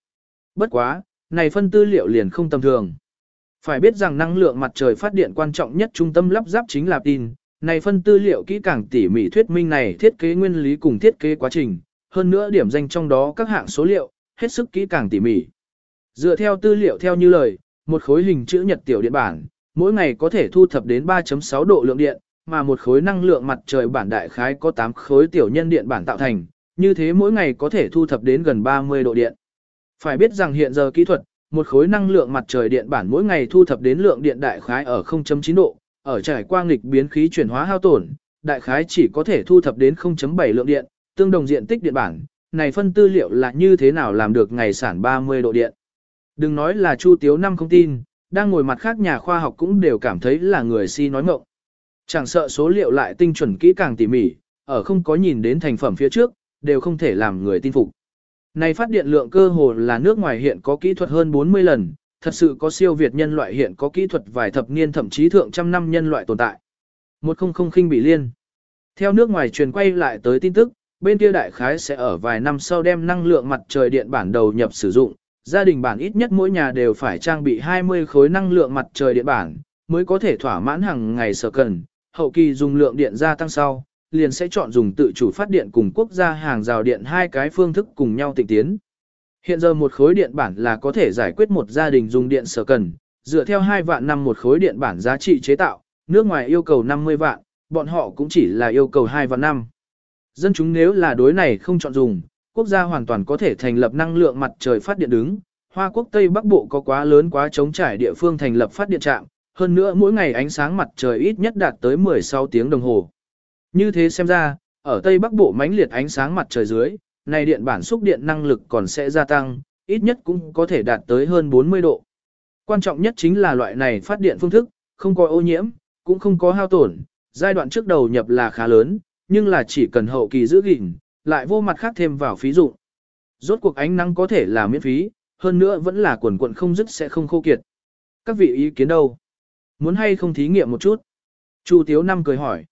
Bất quá, này phân tư liệu liền không tầm thường. Phải biết rằng năng lượng mặt trời phát điện quan trọng nhất trung tâm lắp ráp chính là tin, này phân tư liệu kỹ càng tỉ mỉ thuyết minh này thiết kế nguyên lý cùng thiết kế quá trình, hơn nữa điểm danh trong đó các hạng số liệu, hết sức kỹ càng tỉ mỉ. Dựa theo tư liệu theo như lời, một khối hình chữ nhật tiểu điện bản, mỗi ngày có thể thu thập đến 3.6 độ lượng điện, mà một khối năng lượng mặt trời bản đại khái có 8 khối tiểu nhân điện bản tạo thành, như thế mỗi ngày có thể thu thập đến gần 30 độ điện. Phải biết rằng hiện giờ kỹ thuật, một khối năng lượng mặt trời điện bản mỗi ngày thu thập đến lượng điện đại khái ở 0.9 độ, ở trải qua nghịch biến khí chuyển hóa hao tổn, đại khái chỉ có thể thu thập đến 0.7 lượng điện, tương đồng diện tích điện bản, này phân tư liệu là như thế nào làm được ngày sản 30 độ điện. Đừng nói là Chu Tiếu năm không tin, đang ngồi mặt khác nhà khoa học cũng đều cảm thấy là người si nói mộng. Chẳng sợ số liệu lại tinh chuẩn kỹ càng tỉ mỉ, ở không có nhìn đến thành phẩm phía trước, đều không thể làm người tin phục. Này phát điện lượng cơ hồ là nước ngoài hiện có kỹ thuật hơn 40 lần, thật sự có siêu việt nhân loại hiện có kỹ thuật vài thập niên thậm chí thượng trăm năm nhân loại tồn tại. Một không không khinh bị liên. Theo nước ngoài truyền quay lại tới tin tức, bên kia đại khái sẽ ở vài năm sau đem năng lượng mặt trời điện bản đầu nhập sử dụng, gia đình bản ít nhất mỗi nhà đều phải trang bị 20 khối năng lượng mặt trời điện bản, mới có thể thỏa mãn hàng ngày sở cần, hậu kỳ dùng lượng điện gia tăng sau, liền sẽ chọn dùng tự chủ phát điện cùng quốc gia hàng rào điện hai cái phương thức cùng nhau tịnh tiến. Hiện giờ một khối điện bản là có thể giải quyết một gia đình dùng điện sở cần, dựa theo 2 vạn năm một khối điện bản giá trị chế tạo, nước ngoài yêu cầu 50 vạn, bọn họ cũng chỉ là yêu cầu 2 vạn năm. Dân chúng nếu là đối này không chọn dùng, quốc gia hoàn toàn có thể thành lập năng lượng mặt trời phát điện đứng. Hoa quốc Tây Bắc Bộ có quá lớn quá chống trải địa phương thành lập phát điện trạm, hơn nữa mỗi ngày ánh sáng mặt trời ít nhất đạt tới 16 tiếng đồng hồ. Như thế xem ra, ở Tây Bắc Bộ mãnh liệt ánh sáng mặt trời dưới, này điện bản xúc điện năng lực còn sẽ gia tăng, ít nhất cũng có thể đạt tới hơn 40 độ. Quan trọng nhất chính là loại này phát điện phương thức, không có ô nhiễm, cũng không có hao tổn, giai đoạn trước đầu nhập là khá lớn, nhưng là chỉ cần hậu kỳ giữ gìn, lại vô mặt khác thêm vào phí dụng. Rốt cuộc ánh nắng có thể là miễn phí, hơn nữa vẫn là quần quận không dứt sẽ không khô kiệt. Các vị ý kiến đâu? Muốn hay không thí nghiệm một chút? Chu Tiếu Năm cười hỏi.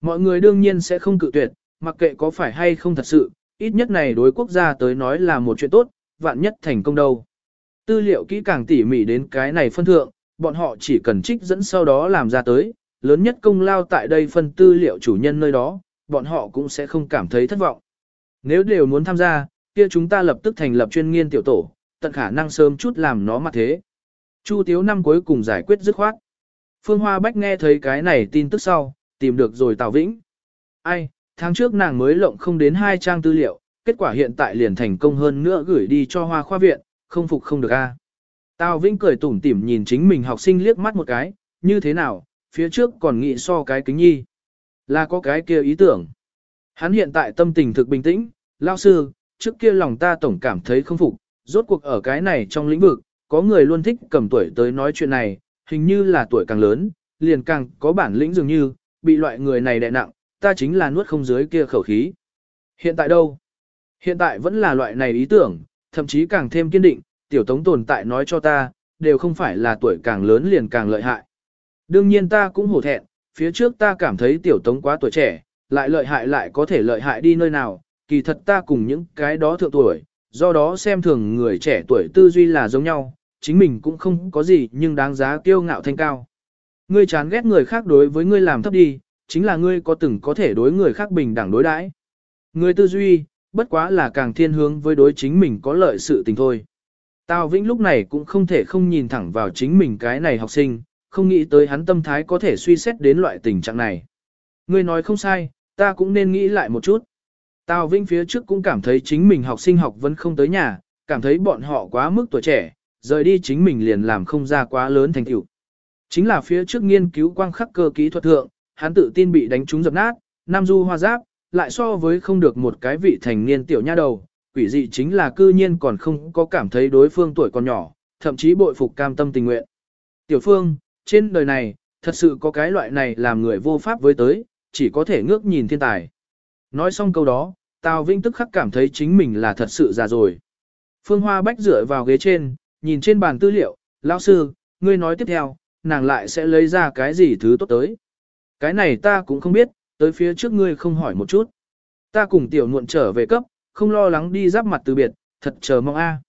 Mọi người đương nhiên sẽ không cự tuyệt, mặc kệ có phải hay không thật sự, ít nhất này đối quốc gia tới nói là một chuyện tốt, vạn nhất thành công đâu. Tư liệu kỹ càng tỉ mỉ đến cái này phân thượng, bọn họ chỉ cần trích dẫn sau đó làm ra tới, lớn nhất công lao tại đây phân tư liệu chủ nhân nơi đó, bọn họ cũng sẽ không cảm thấy thất vọng. Nếu đều muốn tham gia, kia chúng ta lập tức thành lập chuyên nghiên tiểu tổ, tận khả năng sớm chút làm nó mặt thế. Chu Tiếu năm cuối cùng giải quyết dứt khoát. Phương Hoa Bách nghe thấy cái này tin tức sau, tìm được rồi Tào Vĩnh. Ai, tháng trước nàng mới lộng không đến hai trang tư liệu, kết quả hiện tại liền thành công hơn nữa gửi đi cho Hoa Khoa Viện, không phục không được a. Tào Vĩnh cười tủm tỉm nhìn chính mình học sinh liếc mắt một cái, như thế nào, phía trước còn nghĩ so cái kính nhi. Là có cái kia ý tưởng. Hắn hiện tại tâm tình thực bình tĩnh, lao sư, trước kia lòng ta tổng cảm thấy không phục, rốt cuộc ở cái này trong lĩnh vực, có người luôn thích cầm tuổi tới nói chuyện này, hình như là tuổi càng lớn, liền càng có bản lĩnh dường như, bị loại người này đè nặng, ta chính là nuốt không dưới kia khẩu khí. Hiện tại đâu? Hiện tại vẫn là loại này ý tưởng, thậm chí càng thêm kiên định, tiểu tống tồn tại nói cho ta, đều không phải là tuổi càng lớn liền càng lợi hại. Đương nhiên ta cũng hổ thẹn, phía trước ta cảm thấy tiểu tống quá tuổi trẻ, lại lợi hại lại có thể lợi hại đi nơi nào, kỳ thật ta cùng những cái đó thượng tuổi, do đó xem thường người trẻ tuổi tư duy là giống nhau, chính mình cũng không có gì nhưng đáng giá kiêu ngạo thanh cao. Ngươi chán ghét người khác đối với ngươi làm thấp đi, chính là ngươi có từng có thể đối người khác bình đẳng đối đãi. Ngươi tư duy, bất quá là càng thiên hướng với đối chính mình có lợi sự tình thôi. Tào Vĩnh lúc này cũng không thể không nhìn thẳng vào chính mình cái này học sinh, không nghĩ tới hắn tâm thái có thể suy xét đến loại tình trạng này. Ngươi nói không sai, ta cũng nên nghĩ lại một chút. Tào Vĩnh phía trước cũng cảm thấy chính mình học sinh học vẫn không tới nhà, cảm thấy bọn họ quá mức tuổi trẻ, rời đi chính mình liền làm không ra quá lớn thành tựu. Chính là phía trước nghiên cứu quang khắc cơ kỹ thuật thượng, hắn tự tin bị đánh trúng dập nát, nam du hoa giáp, lại so với không được một cái vị thành niên tiểu nha đầu, quỷ dị chính là cư nhiên còn không có cảm thấy đối phương tuổi còn nhỏ, thậm chí bội phục cam tâm tình nguyện. Tiểu phương, trên đời này, thật sự có cái loại này làm người vô pháp với tới, chỉ có thể ngước nhìn thiên tài. Nói xong câu đó, Tào Vinh tức khắc cảm thấy chính mình là thật sự già rồi. Phương Hoa Bách dựa vào ghế trên, nhìn trên bàn tư liệu, lão sư, ngươi nói tiếp theo, nàng lại sẽ lấy ra cái gì thứ tốt tới. Cái này ta cũng không biết, tới phía trước ngươi không hỏi một chút. Ta cùng tiểu muộn trở về cấp, không lo lắng đi giáp mặt từ biệt, thật chờ mong a. À.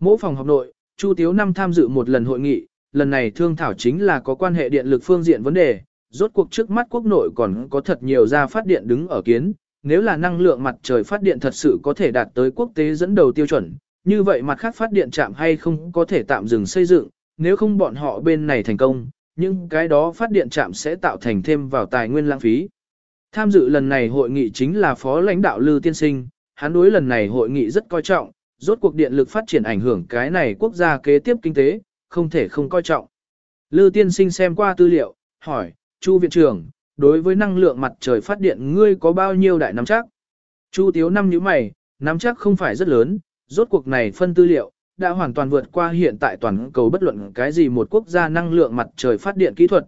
Mỗi phòng học nội, Chu Tiếu năm tham dự một lần hội nghị, lần này thương thảo chính là có quan hệ điện lực phương diện vấn đề, rốt cuộc trước mắt quốc nội còn có thật nhiều gia phát điện đứng ở kiến, nếu là năng lượng mặt trời phát điện thật sự có thể đạt tới quốc tế dẫn đầu tiêu chuẩn, như vậy mặt khác phát điện chạm hay không có thể tạm dừng xây dựng, nếu không bọn họ bên này thành công, nhưng cái đó phát điện chạm sẽ tạo thành thêm vào tài nguyên lãng phí. Tham dự lần này hội nghị chính là phó lãnh đạo Lư Tiên Sinh, hắn đối lần này hội nghị rất coi trọng, rốt cuộc điện lực phát triển ảnh hưởng cái này quốc gia kế tiếp kinh tế, không thể không coi trọng. Lư Tiên Sinh xem qua tư liệu, hỏi, Chu Viện trưởng, đối với năng lượng mặt trời phát điện ngươi có bao nhiêu đại nắm chắc? Chu Tiếu năm như mày, nắm chắc không phải rất lớn, rốt cuộc này phân tư liệu, đã hoàn toàn vượt qua hiện tại toàn cầu bất luận cái gì một quốc gia năng lượng mặt trời phát điện kỹ thuật.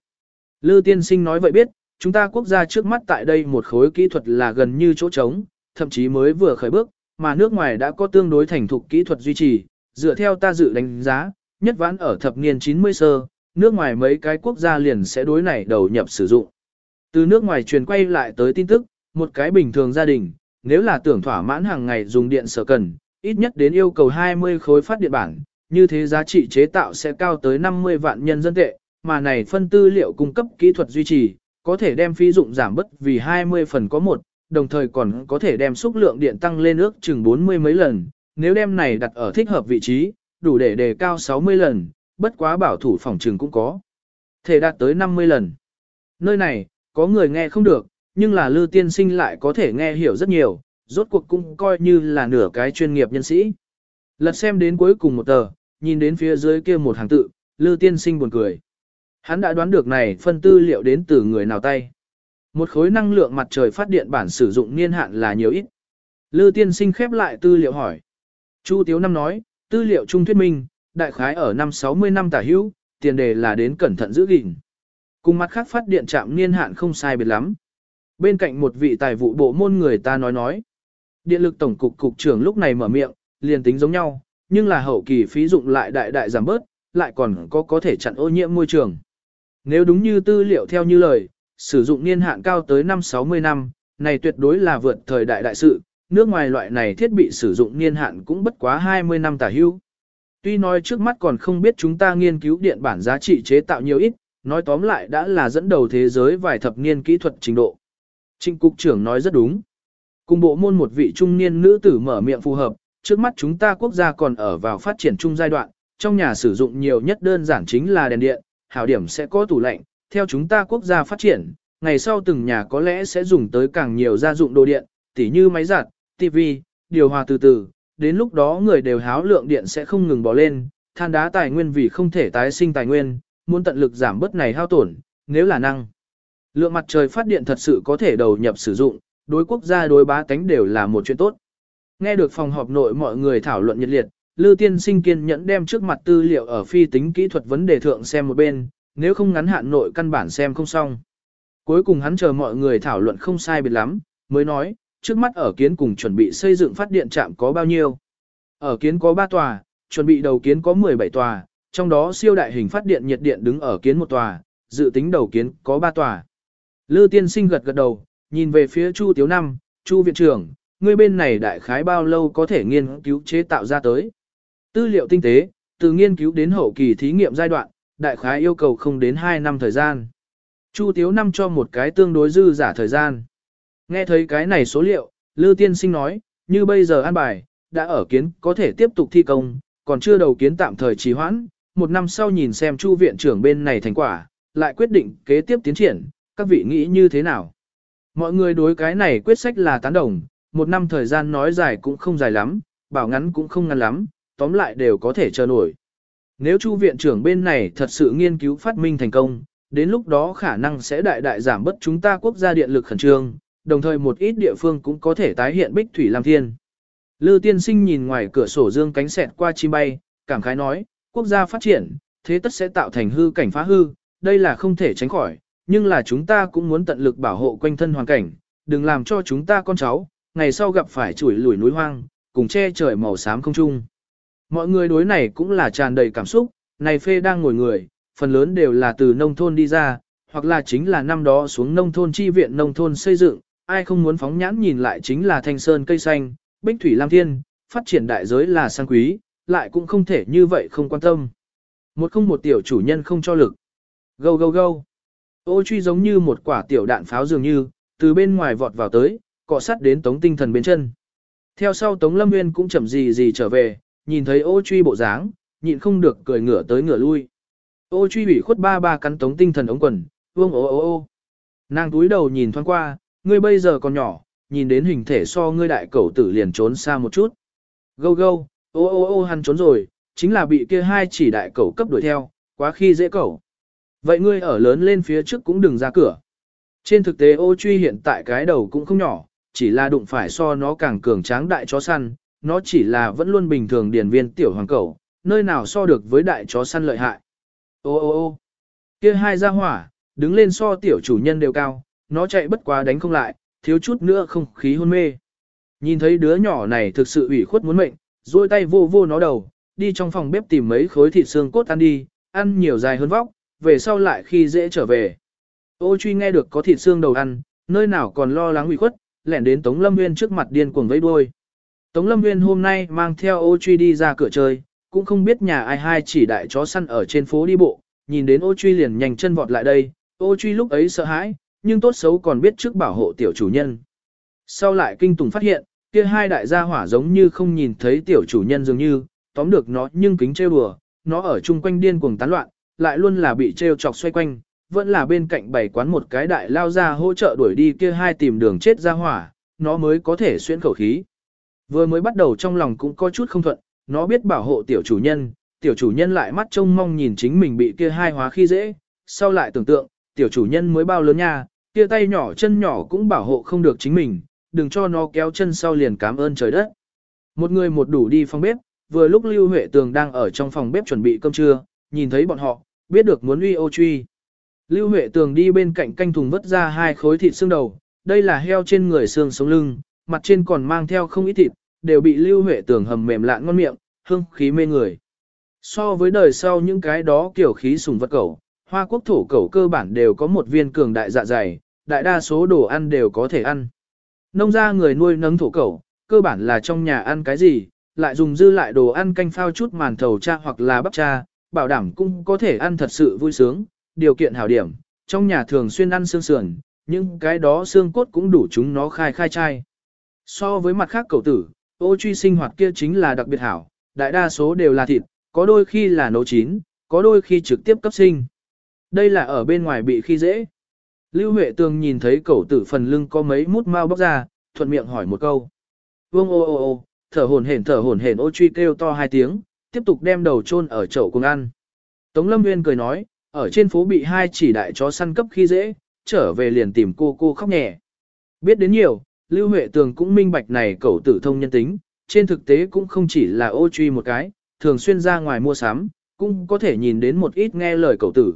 Lư tiên sinh nói vậy biết, chúng ta quốc gia trước mắt tại đây một khối kỹ thuật là gần như chỗ trống, thậm chí mới vừa khởi bước, mà nước ngoài đã có tương đối thành thục kỹ thuật duy trì, dựa theo ta dự đánh giá, nhất vãn ở thập niên 90 sơ, nước ngoài mấy cái quốc gia liền sẽ đối này đầu nhập sử dụng. Từ nước ngoài truyền quay lại tới tin tức, một cái bình thường gia đình, nếu là tưởng thỏa mãn hàng ngày dùng điện sở cần, ít nhất đến yêu cầu 20 khối phát điện bản, như thế giá trị chế tạo sẽ cao tới 50 vạn nhân dân tệ, mà này phân tư liệu cung cấp kỹ thuật duy trì, có thể đem phí dụng giảm bất vì 20 phần có một, đồng thời còn có thể đem xúc lượng điện tăng lên ước chừng 40 mấy lần, nếu đem này đặt ở thích hợp vị trí, đủ để đề cao 60 lần, bất quá bảo thủ phòng trường cũng có. Thể đạt tới 50 lần. Nơi này, có người nghe không được, nhưng là Lư Tiên Sinh lại có thể nghe hiểu rất nhiều, rốt cuộc cũng coi như là nửa cái chuyên nghiệp nhân sĩ. Lật xem đến cuối cùng một tờ, nhìn đến phía dưới kia một hàng tự, Lư Tiên Sinh buồn cười. Hắn đã đoán được này phân tư liệu đến từ người nào tay. Một khối năng lượng mặt trời phát điện bản sử dụng niên hạn là nhiều ít. Lư Tiên Sinh khép lại tư liệu hỏi. Chu Tiếu Năm nói, tư liệu trung thuyết minh, đại khái ở năm 60 năm tả hữu, tiền đề là đến cẩn thận giữ gìn. Cùng mặt khác phát điện trạm niên hạn không sai biệt lắm. Bên cạnh một vị tài vụ bộ môn người ta nói nói. Điện lực tổng cục cục trưởng lúc này mở miệng, liền tính giống nhau, nhưng là hậu kỳ phí dụng lại đại đại giảm bớt, lại còn có có thể chặn ô nhiễm môi trường. Nếu đúng như tư liệu theo như lời, sử dụng niên hạn cao tới năm 60 năm, này tuyệt đối là vượt thời đại đại sự, nước ngoài loại này thiết bị sử dụng niên hạn cũng bất quá 20 năm tả hưu. Tuy nói trước mắt còn không biết chúng ta nghiên cứu điện bản giá trị chế tạo nhiều ít, nói tóm lại đã là dẫn đầu thế giới vài thập niên kỹ thuật trình độ. Trịnh cục trưởng nói rất đúng. Cùng bộ môn một vị trung niên nữ tử mở miệng phù hợp, trước mắt chúng ta quốc gia còn ở vào phát triển chung giai đoạn, trong nhà sử dụng nhiều nhất đơn giản chính là đèn điện, hảo điểm sẽ có tủ lạnh, theo chúng ta quốc gia phát triển, ngày sau từng nhà có lẽ sẽ dùng tới càng nhiều gia dụng đồ điện, tỉ như máy giặt, tivi, điều hòa từ từ, đến lúc đó người đều háo lượng điện sẽ không ngừng bỏ lên, than đá tài nguyên vì không thể tái sinh tài nguyên, muốn tận lực giảm bớt này hao tổn, nếu là năng. Lượng mặt trời phát điện thật sự có thể đầu nhập sử dụng, đối quốc gia đối bá tánh đều là một chuyện tốt. Nghe được phòng họp nội mọi người thảo luận nhiệt liệt, Lư Tiên Sinh kiên nhẫn đem trước mặt tư liệu ở phi tính kỹ thuật vấn đề thượng xem một bên, nếu không ngắn hạn nội căn bản xem không xong. Cuối cùng hắn chờ mọi người thảo luận không sai biệt lắm, mới nói, trước mắt ở kiến cùng chuẩn bị xây dựng phát điện trạm có bao nhiêu. Ở kiến có 3 tòa, chuẩn bị đầu kiến có 17 tòa, trong đó siêu đại hình phát điện nhiệt điện đứng ở kiến một tòa, dự tính đầu kiến có 3 tòa. Lư tiên sinh gật gật đầu, nhìn về phía Chu Tiếu Năm, Chu viện trưởng, ngươi bên này đại khái bao lâu có thể nghiên cứu chế tạo ra tới. Tư liệu tinh tế, từ nghiên cứu đến hậu kỳ thí nghiệm giai đoạn, đại khái yêu cầu không đến 2 năm thời gian. Chu Tiếu Năm cho một cái tương đối dư giả thời gian. Nghe thấy cái này số liệu, Lư Tiên Sinh nói, như bây giờ an bài, đã ở kiến có thể tiếp tục thi công, còn chưa đầu kiến tạm thời trì hoãn, một năm sau nhìn xem Chu viện trưởng bên này thành quả, lại quyết định kế tiếp tiến triển, các vị nghĩ như thế nào. Mọi người đối cái này quyết sách là tán đồng, một năm thời gian nói dài cũng không dài lắm, bảo ngắn cũng không ngắn lắm, tóm lại đều có thể chờ nổi. Nếu Chu viện trưởng bên này thật sự nghiên cứu phát minh thành công, đến lúc đó khả năng sẽ đại đại giảm bớt chúng ta quốc gia điện lực khẩn trương, đồng thời một ít địa phương cũng có thể tái hiện bích thủy lam thiên. Lư tiên sinh nhìn ngoài cửa sổ dương cánh xẹt qua chim bay, cảm khái nói, quốc gia phát triển, thế tất sẽ tạo thành hư cảnh phá hư, đây là không thể tránh khỏi, nhưng là chúng ta cũng muốn tận lực bảo hộ quanh thân hoàn cảnh, đừng làm cho chúng ta con cháu, ngày sau gặp phải chuỗi lùi núi hoang, cùng che trời màu xám không trung. Mọi người đối này cũng là tràn đầy cảm xúc, này phê đang ngồi người, phần lớn đều là từ nông thôn đi ra, hoặc là chính là năm đó xuống nông thôn chi viện nông thôn xây dựng, ai không muốn phóng nhãn nhìn lại chính là thanh sơn cây xanh, bích thủy lam thiên, phát triển đại giới là sang quý, lại cũng không thể như vậy không quan tâm. Một không một tiểu chủ nhân không cho lực. Gâu gâu gâu. Ô truy giống như một quả tiểu đạn pháo dường như, từ bên ngoài vọt vào tới, cọ sắt đến tống tinh thần bên chân. Theo sau tống lâm nguyên cũng chậm gì gì trở về, nhìn thấy ô truy bộ dáng, nhịn không được cười ngửa tới ngửa lui. Ô truy bị khuất ba ba cắn tống tinh thần ống quần, vương ô ô ô. Nàng túi đầu nhìn thoáng qua, ngươi bây giờ còn nhỏ, nhìn đến hình thể so ngươi đại cẩu tử liền trốn xa một chút. Gâu gâu, ô ô ô hắn trốn rồi, chính là bị kia hai chỉ đại cẩu cấp đuổi theo, quá khi dễ cẩu. Vậy ngươi ở lớn lên phía trước cũng đừng ra cửa. Trên thực tế ô truy hiện tại cái đầu cũng không nhỏ, chỉ là đụng phải so nó càng cường tráng đại chó săn, nó chỉ là vẫn luôn bình thường điển viên tiểu hoàng cẩu, nơi nào so được với đại chó săn lợi hại. Ô ô ô kia hai gia hỏa, đứng lên so tiểu chủ nhân đều cao, nó chạy bất quá đánh không lại, thiếu chút nữa không khí hôn mê. Nhìn thấy đứa nhỏ này thực sự ủy khuất muốn mệnh, duỗi tay vô vô nó đầu, đi trong phòng bếp tìm mấy khối thịt xương cốt ăn đi, ăn nhiều dài hơn vóc, về sau lại khi dễ trở về. Ô truy nghe được có thịt xương đầu ăn, nơi nào còn lo lắng ủy khuất, lẻn đến Tống Lâm Nguyên trước mặt điên cuồng vẫy đuôi. Tống Lâm Nguyên hôm nay mang theo ô truy đi ra cửa chơi, cũng không biết nhà ai hai chỉ đại chó săn ở trên phố đi bộ, nhìn đến ô truy liền nhanh chân vọt lại đây, ô truy lúc ấy sợ hãi, nhưng tốt xấu còn biết trước bảo hộ tiểu chủ nhân. Sau lại kinh tùng phát hiện, kia hai đại gia hỏa giống như không nhìn thấy tiểu chủ nhân dường như, tóm được nó nhưng kính trêu đùa, nó ở chung quanh điên cuồng tán loạn, lại luôn là bị trêu chọc xoay quanh, vẫn là bên cạnh bày quán một cái đại lao ra hỗ trợ đuổi đi kia hai tìm đường chết ra hỏa, nó mới có thể xuyên khẩu khí. Vừa mới bắt đầu trong lòng cũng có chút không thuận, nó biết bảo hộ tiểu chủ nhân, tiểu chủ nhân lại mắt trông mong nhìn chính mình bị kia hai hóa khi dễ, sau lại tưởng tượng, tiểu chủ nhân mới bao lớn nha, kia tay nhỏ chân nhỏ cũng bảo hộ không được chính mình, đừng cho nó kéo chân sau liền cảm ơn trời đất. Một người một đủ đi phòng bếp, vừa lúc Lưu Huệ Tường đang ở trong phòng bếp chuẩn bị cơm trưa, nhìn thấy bọn họ, biết được muốn uy ô truy. Lưu Huệ Tường đi bên cạnh canh thùng vớt ra hai khối thịt xương đầu, đây là heo trên người xương sống lưng, mặt trên còn mang theo không ít thịt, đều bị Lưu Huệ Tường hầm mềm lạ ngon miệng, hương khí mê người. So với đời sau những cái đó kiểu khí sùng vật cẩu, hoa quốc thổ cẩu cơ bản đều có một viên cường đại dạ dày, đại đa số đồ ăn đều có thể ăn. Nông gia người nuôi nấng thổ cẩu, cơ bản là trong nhà ăn cái gì, lại dùng dư lại đồ ăn canh phao chút màn thầu cha hoặc là bắp cha, bảo đảm cũng có thể ăn thật sự vui sướng, điều kiện hảo điểm, trong nhà thường xuyên ăn xương sườn, nhưng cái đó xương cốt cũng đủ chúng nó khai khai chai. So với mặt khác cầu tử, ô truy sinh hoạt kia chính là đặc biệt hảo, đại đa số đều là thịt, có đôi khi là nấu chín, có đôi khi trực tiếp cấp sinh. Đây là ở bên ngoài bị khi dễ. Lưu Huệ Tường nhìn thấy cậu tử phần lưng có mấy mút mau bóc ra, thuận miệng hỏi một câu. Vương ô ô ô, thở hổn hển thở hổn hển ô truy kêu to hai tiếng, tiếp tục đem đầu chôn ở chậu cùng ăn. Tống Lâm Nguyên cười nói, ở trên phố bị hai chỉ đại chó săn cấp khi dễ, trở về liền tìm cô cô khóc nhẹ. Biết đến nhiều, Lưu Huệ Tường cũng minh bạch này cậu tử thông nhân tính, trên thực tế cũng không chỉ là ô truy một cái, thường xuyên ra ngoài mua sắm, cũng có thể nhìn đến một ít nghe lời cậu tử.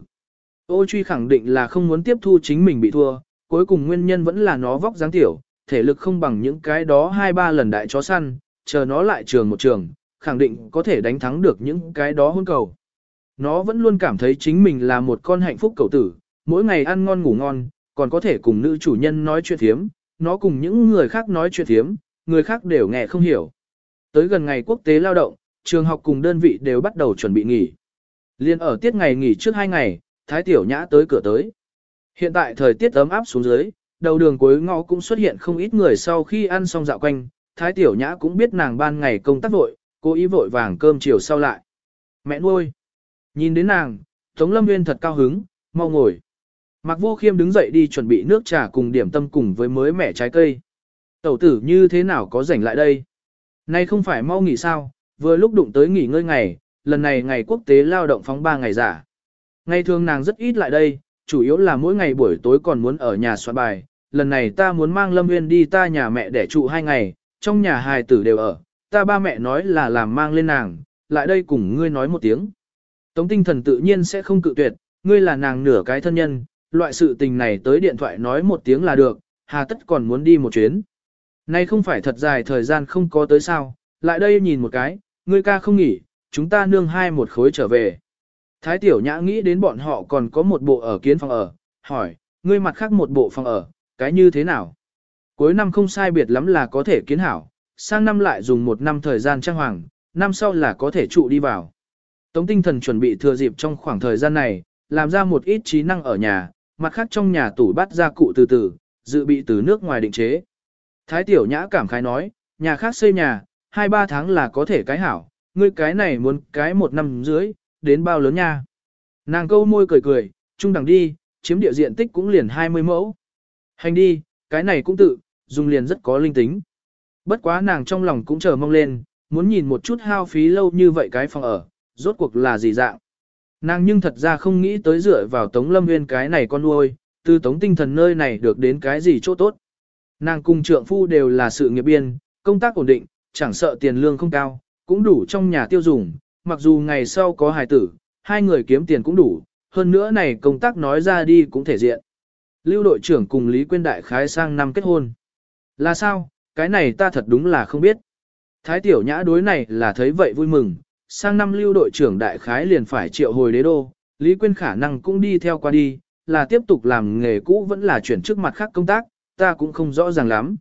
Ô truy khẳng định là không muốn tiếp thu chính mình bị thua, cuối cùng nguyên nhân vẫn là nó vóc dáng tiểu, thể lực không bằng những cái đó hai ba lần đại chó săn, chờ nó lại trường một trường, khẳng định có thể đánh thắng được những cái đó hôn cầu. Nó vẫn luôn cảm thấy chính mình là một con hạnh phúc cầu tử, mỗi ngày ăn ngon ngủ ngon, còn có thể cùng nữ chủ nhân nói chuyện thiếm, nó cùng những người khác nói chuyện thiếm, người khác đều nghe không hiểu. Tới gần ngày quốc tế lao động, trường học cùng đơn vị đều bắt đầu chuẩn bị nghỉ. Liên ở tiết ngày nghỉ trước hai ngày, Thái Tiểu Nhã tới cửa tới. Hiện tại thời tiết ấm áp xuống dưới, đầu đường cuối ngõ cũng xuất hiện không ít người sau khi ăn xong dạo quanh, Thái Tiểu Nhã cũng biết nàng ban ngày công tác vội, Cô ý vội vàng cơm chiều sau lại. Mẹ nuôi. Nhìn đến nàng, Tống Lâm Nguyên thật cao hứng, mau ngồi. Mạc Vô Khiêm đứng dậy đi chuẩn bị nước trà cùng điểm tâm cùng với mới mẻ trái cây. Tẩu tử như thế nào có rảnh lại đây? Nay không phải mau nghỉ sao, vừa lúc đụng tới nghỉ ngơi ngày, lần này ngày quốc tế lao động phóng 3 ngày giả. Ngày thường nàng rất ít lại đây, chủ yếu là mỗi ngày buổi tối còn muốn ở nhà soạn bài. Lần này ta muốn mang Lâm Nguyên đi ta nhà mẹ để trụ hai ngày, trong nhà hài tử đều ở, ta ba mẹ nói là làm mang lên nàng, lại đây cùng ngươi nói một tiếng. Tống tinh thần tự nhiên sẽ không cự tuyệt, ngươi là nàng nửa cái thân nhân, loại sự tình này tới điện thoại nói một tiếng là được, hà tất còn muốn đi một chuyến. Nay không phải thật dài thời gian không có tới sao, lại đây nhìn một cái, ngươi ca không nghỉ, chúng ta nương hai một khối trở về. Thái tiểu nhã nghĩ đến bọn họ còn có một bộ ở kiến phòng ở, hỏi, ngươi mặt khác một bộ phòng ở, cái như thế nào? Cuối năm không sai biệt lắm là có thể kiến hảo, sang năm lại dùng một năm thời gian trang hoàng, năm sau là có thể trụ đi vào. Tống tinh thần chuẩn bị thừa dịp trong khoảng thời gian này, làm ra một ít trí năng ở nhà, mặt khác trong nhà tủ bắt ra cụ từ từ, dự bị từ nước ngoài định chế. Thái tiểu nhã cảm khái nói, nhà khác xây nhà, 2-3 tháng là có thể cái hảo, ngươi cái này muốn cái một năm dưới, đến bao lớn nha. Nàng câu môi cười cười, trung đẳng đi, chiếm địa diện tích cũng liền 20 mẫu. Hành đi, cái này cũng tự, dùng liền rất có linh tính. Bất quá nàng trong lòng cũng chờ mong lên, muốn nhìn một chút hao phí lâu như vậy cái phòng ở, rốt cuộc là gì dạng. Nàng nhưng thật ra không nghĩ tới dựa vào Tống Lâm Nguyên cái này con nuôi, từ Tống tinh thần nơi này được đến cái gì chỗ tốt. Nàng cùng trượng phu đều là sự nghiệp biên, công tác ổn định, chẳng sợ tiền lương không cao, cũng đủ trong nhà tiêu dùng, mặc dù ngày sau có hài tử, hai người kiếm tiền cũng đủ, hơn nữa này công tác nói ra đi cũng thể diện. Lưu đội trưởng cùng Lý Quyên Đại khái sang năm kết hôn. Là sao, cái này ta thật đúng là không biết. Thái tiểu nhã đối này là thấy vậy vui mừng, sang năm lưu đội trưởng đại khái liền phải triệu hồi đế đô, Lý Quyên khả năng cũng đi theo qua đi, là tiếp tục làm nghề cũ vẫn là chuyển trước mặt khác công tác, ta cũng không rõ ràng lắm.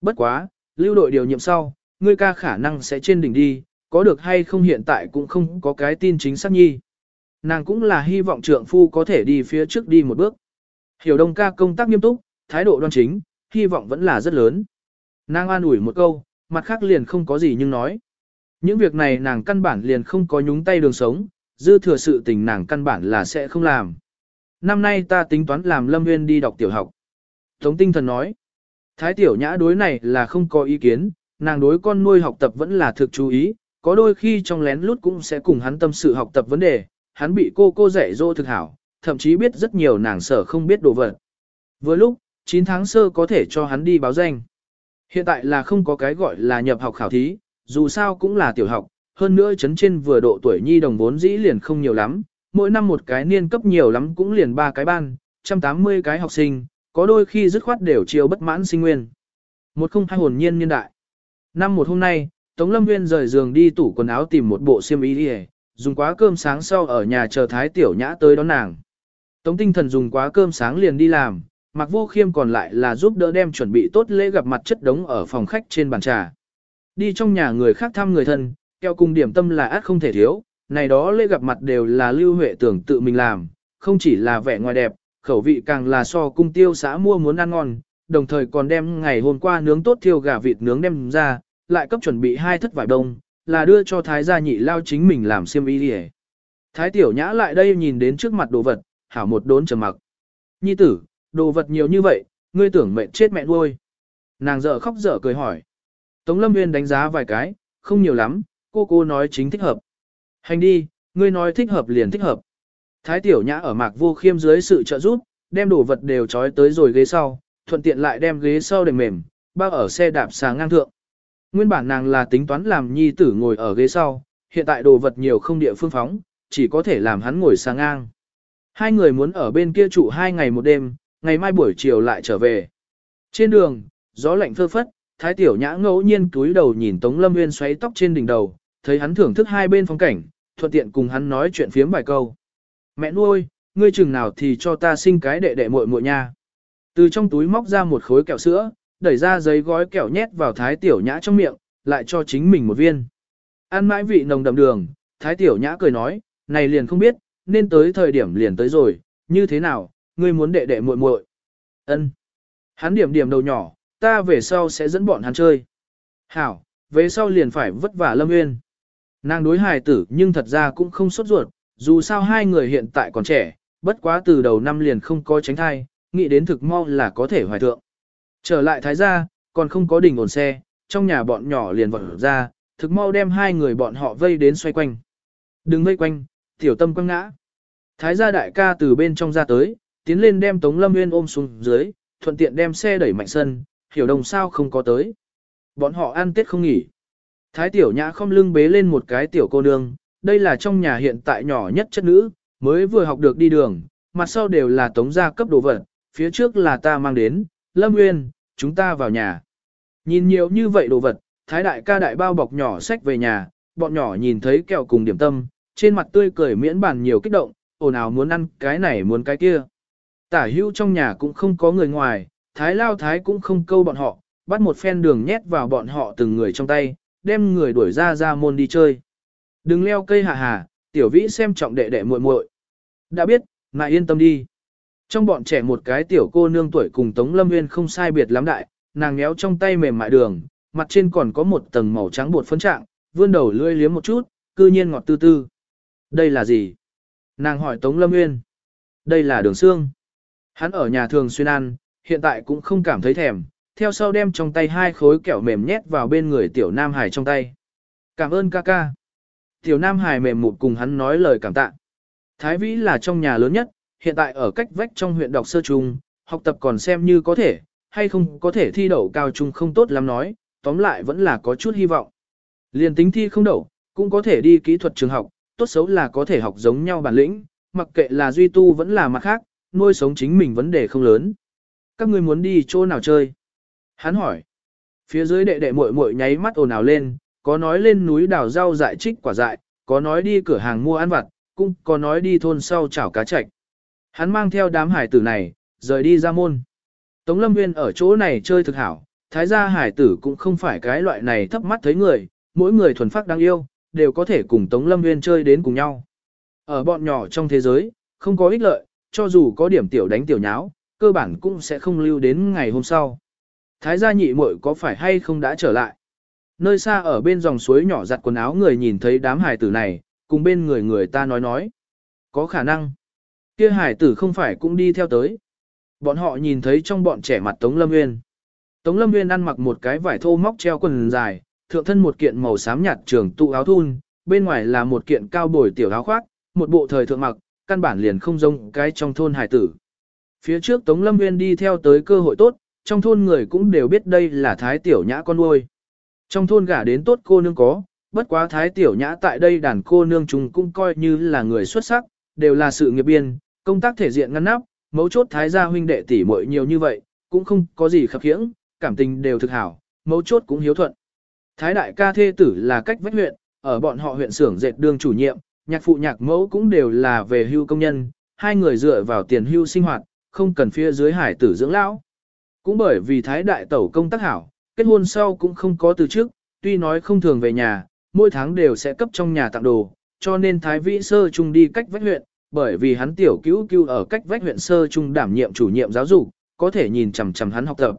Bất quá, lưu đội điều nhiệm sau, ngươi ca khả năng sẽ trên đỉnh đi, có được hay không hiện tại cũng không có cái tin chính xác nhi. Nàng cũng là hy vọng trượng phu có thể đi phía trước đi một bước. Hiểu đông ca công tác nghiêm túc, thái độ đoan chính, hy vọng vẫn là rất lớn. Nàng an ủi một câu, mặt khác liền không có gì nhưng nói. Những việc này nàng căn bản liền không có nhúng tay đường sống, dư thừa sự tình nàng căn bản là sẽ không làm. Năm nay ta tính toán làm Lâm Nguyên đi đọc tiểu học. Tống tinh thần nói, Thái tiểu nhã đối này là không có ý kiến, nàng đối con nuôi học tập vẫn là thực chú ý, có đôi khi trong lén lút cũng sẽ cùng hắn tâm sự học tập vấn đề, hắn bị cô cô dạy dỗ thực hảo, thậm chí biết rất nhiều nàng sở không biết đồ vật. Vừa lúc, 9 tháng sơ có thể cho hắn đi báo danh. Hiện tại là không có cái gọi là nhập học khảo thí, dù sao cũng là tiểu học, hơn nữa chấn trên vừa độ tuổi nhi đồng vốn dĩ liền không nhiều lắm, mỗi năm một cái niên cấp nhiều lắm cũng liền ba cái ban, 180 cái học sinh, có đôi khi dứt khoát đều chiều bất mãn sinh nguyên. Một không hai hồn nhiên niên đại. Năm một hôm nay, Tống Lâm Nguyên rời giường đi tủ quần áo tìm một bộ xiêm y đi dùng quá cơm sáng sau ở nhà chờ Thái Tiểu Nhã tới đón nàng. Tống tinh thần dùng quá cơm sáng liền đi làm, mặc vô khiêm còn lại là giúp đỡ đem chuẩn bị tốt lễ gặp mặt chất đống ở phòng khách trên bàn trà. đi trong nhà người khác thăm người thân, keo cùng điểm tâm là át không thể thiếu, này đó lễ gặp mặt đều là lưu huệ tưởng tự mình làm, không chỉ là vẻ ngoài đẹp, khẩu vị càng là so cung tiêu xã mua muốn ăn ngon, đồng thời còn đem ngày hôm qua nướng tốt thiêu gà vịt nướng đem ra, lại cấp chuẩn bị hai thất vải đông, là đưa cho thái gia nhị lao chính mình làm xiêm y đi Thái tiểu nhã lại đây nhìn đến trước mặt đồ vật, hảo một đốn trầm mặc. Nhi tử, đồ vật nhiều như vậy, ngươi tưởng mệnh chết mẹ nuôi. Nàng dở khóc dở cười hỏi. Tống lâm nguyên đánh giá vài cái, không nhiều lắm, cô cô nói chính thích hợp. Hành đi, ngươi nói thích hợp liền thích hợp. Thái tiểu nhã ở mạc vô khiêm dưới sự trợ giúp, đem đồ vật đều trói tới rồi ghế sau, thuận tiện lại đem ghế sau để mềm, bao ở xe đạp xà ngang thượng. Nguyên bản nàng là tính toán làm nhi tử ngồi ở ghế sau, hiện tại đồ vật nhiều không địa phương phóng, chỉ có thể làm hắn ngồi sang ngang. Hai người muốn ở bên kia trụ hai ngày một đêm, ngày mai buổi chiều lại trở về. Trên đường, gió lạnh phơ phất, thái tiểu nhã ngẫu nhiên cúi đầu nhìn Tống Lâm Nguyên xoáy tóc trên đỉnh đầu, thấy hắn thưởng thức hai bên phong cảnh, thuận tiện cùng hắn nói chuyện phiếm vài câu. Mẹ nuôi, ngươi chừng nào thì cho ta sinh cái đệ đệ muội muội nha. Từ trong túi móc ra một khối kẹo sữa, đẩy ra giấy gói kẹo nhét vào thái tiểu nhã trong miệng, lại cho chính mình một viên. Ăn mãi vị nồng đậm đường, thái tiểu nhã cười nói, này liền không biết, nên tới thời điểm liền tới rồi, như thế nào, ngươi muốn đệ đệ muội muội? Ân. Hắn điểm điểm đầu nhỏ, ta về sau sẽ dẫn bọn hắn chơi. Hảo, về sau liền phải vất vả Lâm Nguyên. Nàng đối hài tử nhưng thật ra cũng không sốt ruột, dù sao hai người hiện tại còn trẻ, bất quá từ đầu năm liền không có tránh thai, nghĩ đến thực mau là có thể hoài thượng. Trở lại thái gia, còn không có đỉnh ổn xe, trong nhà bọn nhỏ liền vọt ra, thực mau đem hai người bọn họ vây đến xoay quanh. Đừng vây quanh, tiểu tâm quăng ngã. Thái gia đại ca từ bên trong ra tới, tiến lên đem Tống Lâm Nguyên ôm xuống dưới, thuận tiện đem xe đẩy mạnh sân, hiểu đồng sao không có tới. Bọn họ ăn tết không nghỉ. Thái tiểu nhã không lưng bế lên một cái tiểu cô nương, đây là trong nhà hiện tại nhỏ nhất chất nữ, mới vừa học được đi đường, mặt sau đều là tống gia cấp đồ vật, phía trước là ta mang đến, Lâm Nguyên, chúng ta vào nhà. Nhìn nhiều như vậy đồ vật, thái đại ca đại bao bọc nhỏ sách về nhà, bọn nhỏ nhìn thấy kẹo cùng điểm tâm, trên mặt tươi cười miễn bàn nhiều kích động, ồn ào muốn ăn cái này muốn cái kia. Tả hữu trong nhà cũng không có người ngoài, thái lao thái cũng không câu bọn họ, bắt một phen đường nhét vào bọn họ từng người trong tay, đem người đuổi ra ra môn đi chơi. Đừng leo cây hạ hà, tiểu vĩ xem trọng đệ đệ muội muội. Đã biết, ngài yên tâm đi. Trong bọn trẻ một cái tiểu cô nương tuổi cùng Tống Lâm Nguyên không sai biệt lắm đại, nàng méo trong tay mềm mại đường, mặt trên còn có một tầng màu trắng bột phấn trạng, vươn đầu lưỡi liếm một chút, cư nhiên ngọt tư tư. Đây là gì? Nàng hỏi Tống Lâm Nguyên. Đây là đường xương. Hắn ở nhà thường xuyên ăn, hiện tại cũng không cảm thấy thèm, theo sau đem trong tay hai khối kẹo mềm nhét vào bên người tiểu Nam Hải trong tay. Cảm ơn ca ca. Tiểu Nam Hải mềm một cùng hắn nói lời cảm tạ. Thái Vĩ là trong nhà lớn nhất, hiện tại ở cách vách trong huyện đọc sơ trung, học tập còn xem như có thể, hay không có thể thi đậu cao trung không tốt lắm nói, tóm lại vẫn là có chút hy vọng. Liên tính thi không đậu, cũng có thể đi kỹ thuật trường học, tốt xấu là có thể học giống nhau bản lĩnh, mặc kệ là duy tu vẫn là mặt khác, nuôi sống chính mình vấn đề không lớn. Các ngươi muốn đi chỗ nào chơi? Hắn hỏi. Phía dưới đệ đệ muội muội nháy mắt ồn ào lên, có nói lên núi đào rau dại trích quả dại, có nói đi cửa hàng mua ăn vặt, cũng có nói đi thôn sau chảo cá chạch. Hắn mang theo đám hải tử này, rời đi ra môn. Tống Lâm Viên ở chỗ này chơi thực hảo, thái gia hải tử cũng không phải cái loại này thấp mắt thấy người, mỗi người thuần phát đáng yêu, đều có thể cùng Tống Lâm Viên chơi đến cùng nhau. Ở bọn nhỏ trong thế giới, không có ích lợi, cho dù có điểm tiểu đánh tiểu nháo, cơ bản cũng sẽ không lưu đến ngày hôm sau. Thái gia nhị muội có phải hay không đã trở lại? Nơi xa ở bên dòng suối nhỏ giặt quần áo người nhìn thấy đám hải tử này, cùng bên người người ta nói nói. Có khả năng. Kia hải tử không phải cũng đi theo tới. Bọn họ nhìn thấy trong bọn trẻ mặt Tống Lâm Nguyên. Tống Lâm Nguyên ăn mặc một cái vải thô móc treo quần dài, thượng thân một kiện màu xám nhạt trường tụ áo thun, bên ngoài là một kiện cao bồi tiểu áo khoác, một bộ thời thượng mặc, căn bản liền không giống cái trong thôn hải tử. Phía trước Tống Lâm Nguyên đi theo tới cơ hội tốt, trong thôn người cũng đều biết đây là thái tiểu nhã con nuôi. Trong thôn gả đến tốt cô nương có, bất quá thái tiểu nhã tại đây đàn cô nương chúng cũng coi như là người xuất sắc, đều là sự nghiệp biên, công tác thể diện ngăn nắp, mấu chốt thái gia huynh đệ tỷ muội nhiều như vậy, cũng không có gì khập khiễng, cảm tình đều thực hảo, mấu chốt cũng hiếu thuận. Thái đại ca thê tử là cách vách huyện, ở bọn họ huyện xưởng dệt đường chủ nhiệm, nhạc phụ nhạc mẫu cũng đều là về hưu công nhân, hai người dựa vào tiền hưu sinh hoạt, không cần phía dưới hải tử dưỡng lão. Cũng bởi vì thái đại tẩu công tác hảo, kết hôn sau cũng không có từ trước, tuy nói không thường về nhà, mỗi tháng đều sẽ cấp trong nhà tặng đồ, cho nên Thái Vĩ Sơ Trung đi cách vách huyện, bởi vì hắn tiểu cứu cứu ở cách vách huyện Sơ Trung đảm nhiệm chủ nhiệm giáo dục, có thể nhìn chằm chằm hắn học tập.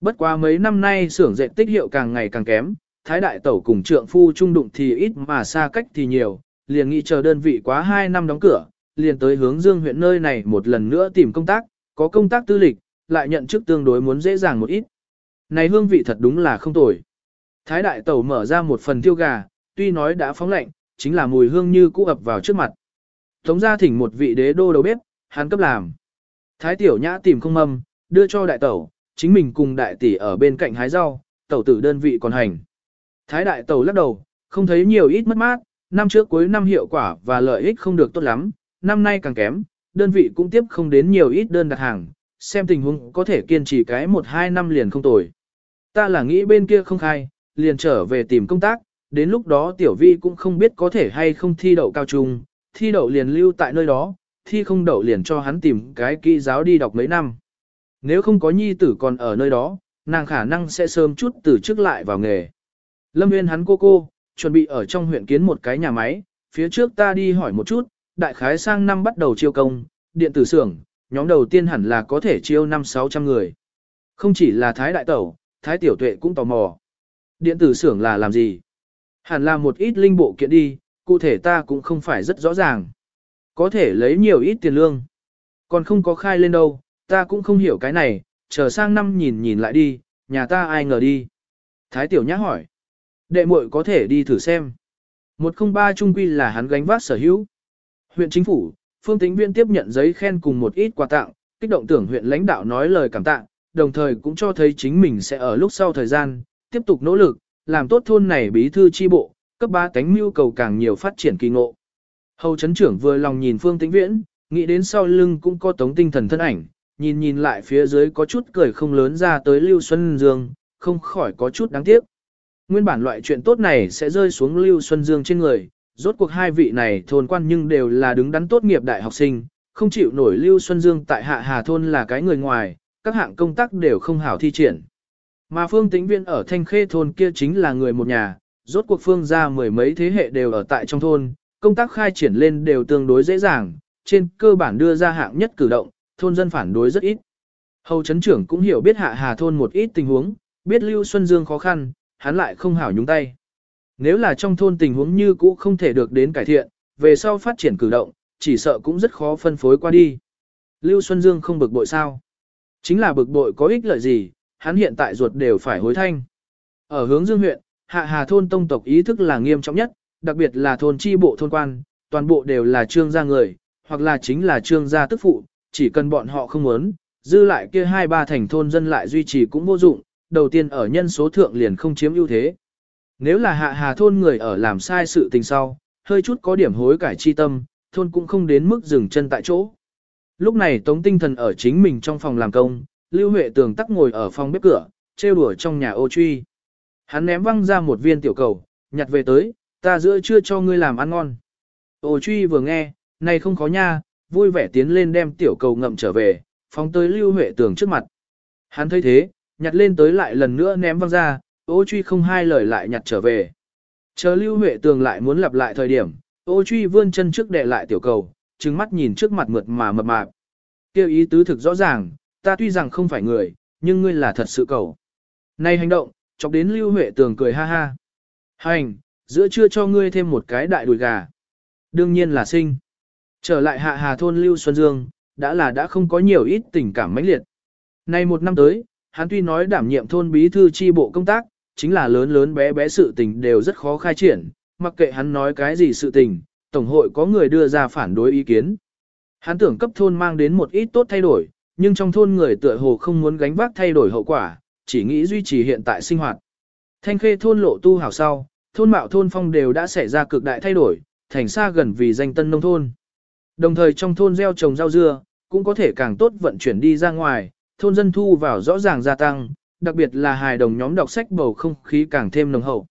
Bất quá mấy năm nay xưởng dệt tích hiệu càng ngày càng kém, Thái Đại Tẩu cùng trượng phu trung đụng thì ít mà xa cách thì nhiều, liền nghĩ chờ đơn vị quá 2 năm đóng cửa, liền tới hướng dương huyện nơi này một lần nữa tìm công tác, có công tác tư lịch, lại nhận chức tương đối muốn dễ dàng một ít. Này hương vị thật đúng là không tồi. Thái đại tẩu mở ra một phần tiêu gà, tuy nói đã phóng lạnh, chính là mùi hương như cũ ập vào trước mặt. Tống gia thỉnh một vị đế đô đầu bếp, hắn cấp làm. Thái tiểu nhã tìm không mâm, đưa cho đại tẩu, chính mình cùng đại tỷ ở bên cạnh hái rau, tẩu tử đơn vị còn hành. Thái đại tẩu lắc đầu, không thấy nhiều ít mất mát, năm trước cuối năm hiệu quả và lợi ích không được tốt lắm, năm nay càng kém, đơn vị cũng tiếp không đến nhiều ít đơn đặt hàng, xem tình huống có thể kiên trì cái 1-2 năm liền không tồi. Ta là nghĩ bên kia không khai, liền trở về tìm công tác, đến lúc đó tiểu vi cũng không biết có thể hay không thi đậu cao trung, thi đậu liền lưu tại nơi đó, thi không đậu liền cho hắn tìm cái kỹ giáo đi đọc mấy năm. Nếu không có nhi tử còn ở nơi đó, nàng khả năng sẽ sớm chút từ trước lại vào nghề. Lâm Nguyên hắn cô cô, chuẩn bị ở trong huyện kiến một cái nhà máy, phía trước ta đi hỏi một chút, đại khái sang năm bắt đầu chiêu công, điện tử xưởng, nhóm đầu tiên hẳn là có thể chiêu 5-600 người. Không chỉ là Thái Đại Tẩu, Thái Tiểu Tuệ cũng tò mò. Điện tử xưởng là làm gì? Hẳn là một ít linh bộ kiện đi, cụ thể ta cũng không phải rất rõ ràng. Có thể lấy nhiều ít tiền lương. Còn không có khai lên đâu, ta cũng không hiểu cái này, chờ sang năm nhìn nhìn lại đi, nhà ta ai ngờ đi. Thái Tiểu Nhã hỏi. Đệ muội có thể đi thử xem. 103 trung quy là hắn gánh vác sở hữu. Huyện chính phủ, Phương Tĩnh Viên tiếp nhận giấy khen cùng một ít quà tặng, kích động tưởng huyện lãnh đạo nói lời cảm tạ, đồng thời cũng cho thấy chính mình sẽ ở lúc sau thời gian, tiếp tục nỗ lực, làm tốt thôn này bí thư chi bộ, cấp ba tánh mưu cầu càng nhiều phát triển kỳ ngộ. Hầu chấn trưởng vừa lòng nhìn Phương Tĩnh Viễn, nghĩ đến sau lưng cũng có tống tinh thần thân ảnh, nhìn nhìn lại phía dưới có chút cười không lớn ra tới Lưu Xuân Dương, không khỏi có chút đáng tiếc. Nguyên bản loại chuyện tốt này sẽ rơi xuống Lưu Xuân Dương trên người, rốt cuộc hai vị này thôn quan nhưng đều là đứng đắn tốt nghiệp đại học sinh, không chịu nổi Lưu Xuân Dương tại Hạ Hà thôn là cái người ngoài, các hạng công tác đều không hảo thi triển. Mà Phương Tĩnh Viên ở Thanh Khê thôn kia chính là người một nhà, rốt cuộc Phương gia mười mấy thế hệ đều ở tại trong thôn, công tác khai triển lên đều tương đối dễ dàng, trên cơ bản đưa ra hạng nhất cử động, thôn dân phản đối rất ít. Hầu chấn trưởng cũng hiểu biết Hạ Hà thôn một ít tình huống, biết Lưu Xuân Dương khó khăn, hắn lại không hảo nhúng tay. Nếu là trong thôn tình huống như cũ không thể được đến cải thiện, về sau phát triển cử động, chỉ sợ cũng rất khó phân phối qua đi. Lưu Xuân Dương không bực bội sao? Chính là bực bội có ích lợi gì, hắn hiện tại ruột đều phải hối thanh. Ở hướng Dương huyện, hạ hà thôn tông tộc ý thức là nghiêm trọng nhất, đặc biệt là thôn chi bộ thôn quan, toàn bộ đều là trương gia người, hoặc là chính là trương gia tức phụ, chỉ cần bọn họ không muốn, dư lại kia hai ba thành thôn dân lại duy trì cũng vô dụng, đầu tiên ở nhân số thượng liền không chiếm ưu thế. Nếu là hạ hà thôn người ở làm sai sự tình sau, hơi chút có điểm hối cải chi tâm, thôn cũng không đến mức dừng chân tại chỗ. Lúc này Tống Tinh Thần ở chính mình trong phòng làm công, Lưu Huệ Tường tắc ngồi ở phòng bếp cửa, trêu đùa trong nhà ô truy. Hắn ném văng ra một viên tiểu cầu, nhặt về tới, ta giữa chưa cho ngươi làm ăn ngon. Ô truy vừa nghe, này không khó nha, vui vẻ tiến lên đem tiểu cầu ngậm trở về, phóng tới Lưu Huệ Tường trước mặt. Hắn thấy thế, nhặt lên tới lại lần nữa ném văng ra, ô truy không hai lời lại nhặt trở về. Chờ Lưu Huệ Tường lại muốn lặp lại thời điểm, ô truy vươn chân trước đệ lại tiểu cầu, trừng mắt nhìn trước mặt mượt mà mập mạp. Kêu ý tứ thực rõ ràng, ta tuy rằng không phải người, nhưng ngươi là thật sự cầu. Này hành động, chọc đến Lưu Huệ Tường cười ha ha. Hành, giữa trưa cho ngươi thêm một cái đại đùi gà. Đương nhiên là sinh. Trở lại hạ hà thôn Lưu Xuân Dương, đã là đã không có nhiều ít tình cảm mãnh liệt. Nay một năm tới, hắn tuy nói đảm nhiệm thôn bí thư chi bộ công tác, chính là lớn lớn bé bé sự tình đều rất khó khai triển, mặc kệ hắn nói cái gì sự tình, Tổng hội có người đưa ra phản đối ý kiến. Hắn tưởng cấp thôn mang đến một ít tốt thay đổi, nhưng trong thôn người tựa hồ không muốn gánh vác thay đổi hậu quả, chỉ nghĩ duy trì hiện tại sinh hoạt. Thanh khê thôn lộ tu hảo sau, thôn mạo thôn phong đều đã xảy ra cực đại thay đổi, thành xa gần vì danh tân nông thôn. Đồng thời trong thôn gieo trồng rau dưa, cũng có thể càng tốt vận chuyển đi ra ngoài, thôn dân thu vào rõ ràng gia tăng, đặc biệt là hài đồng nhóm đọc sách bầu không khí càng thêm nồng hậu.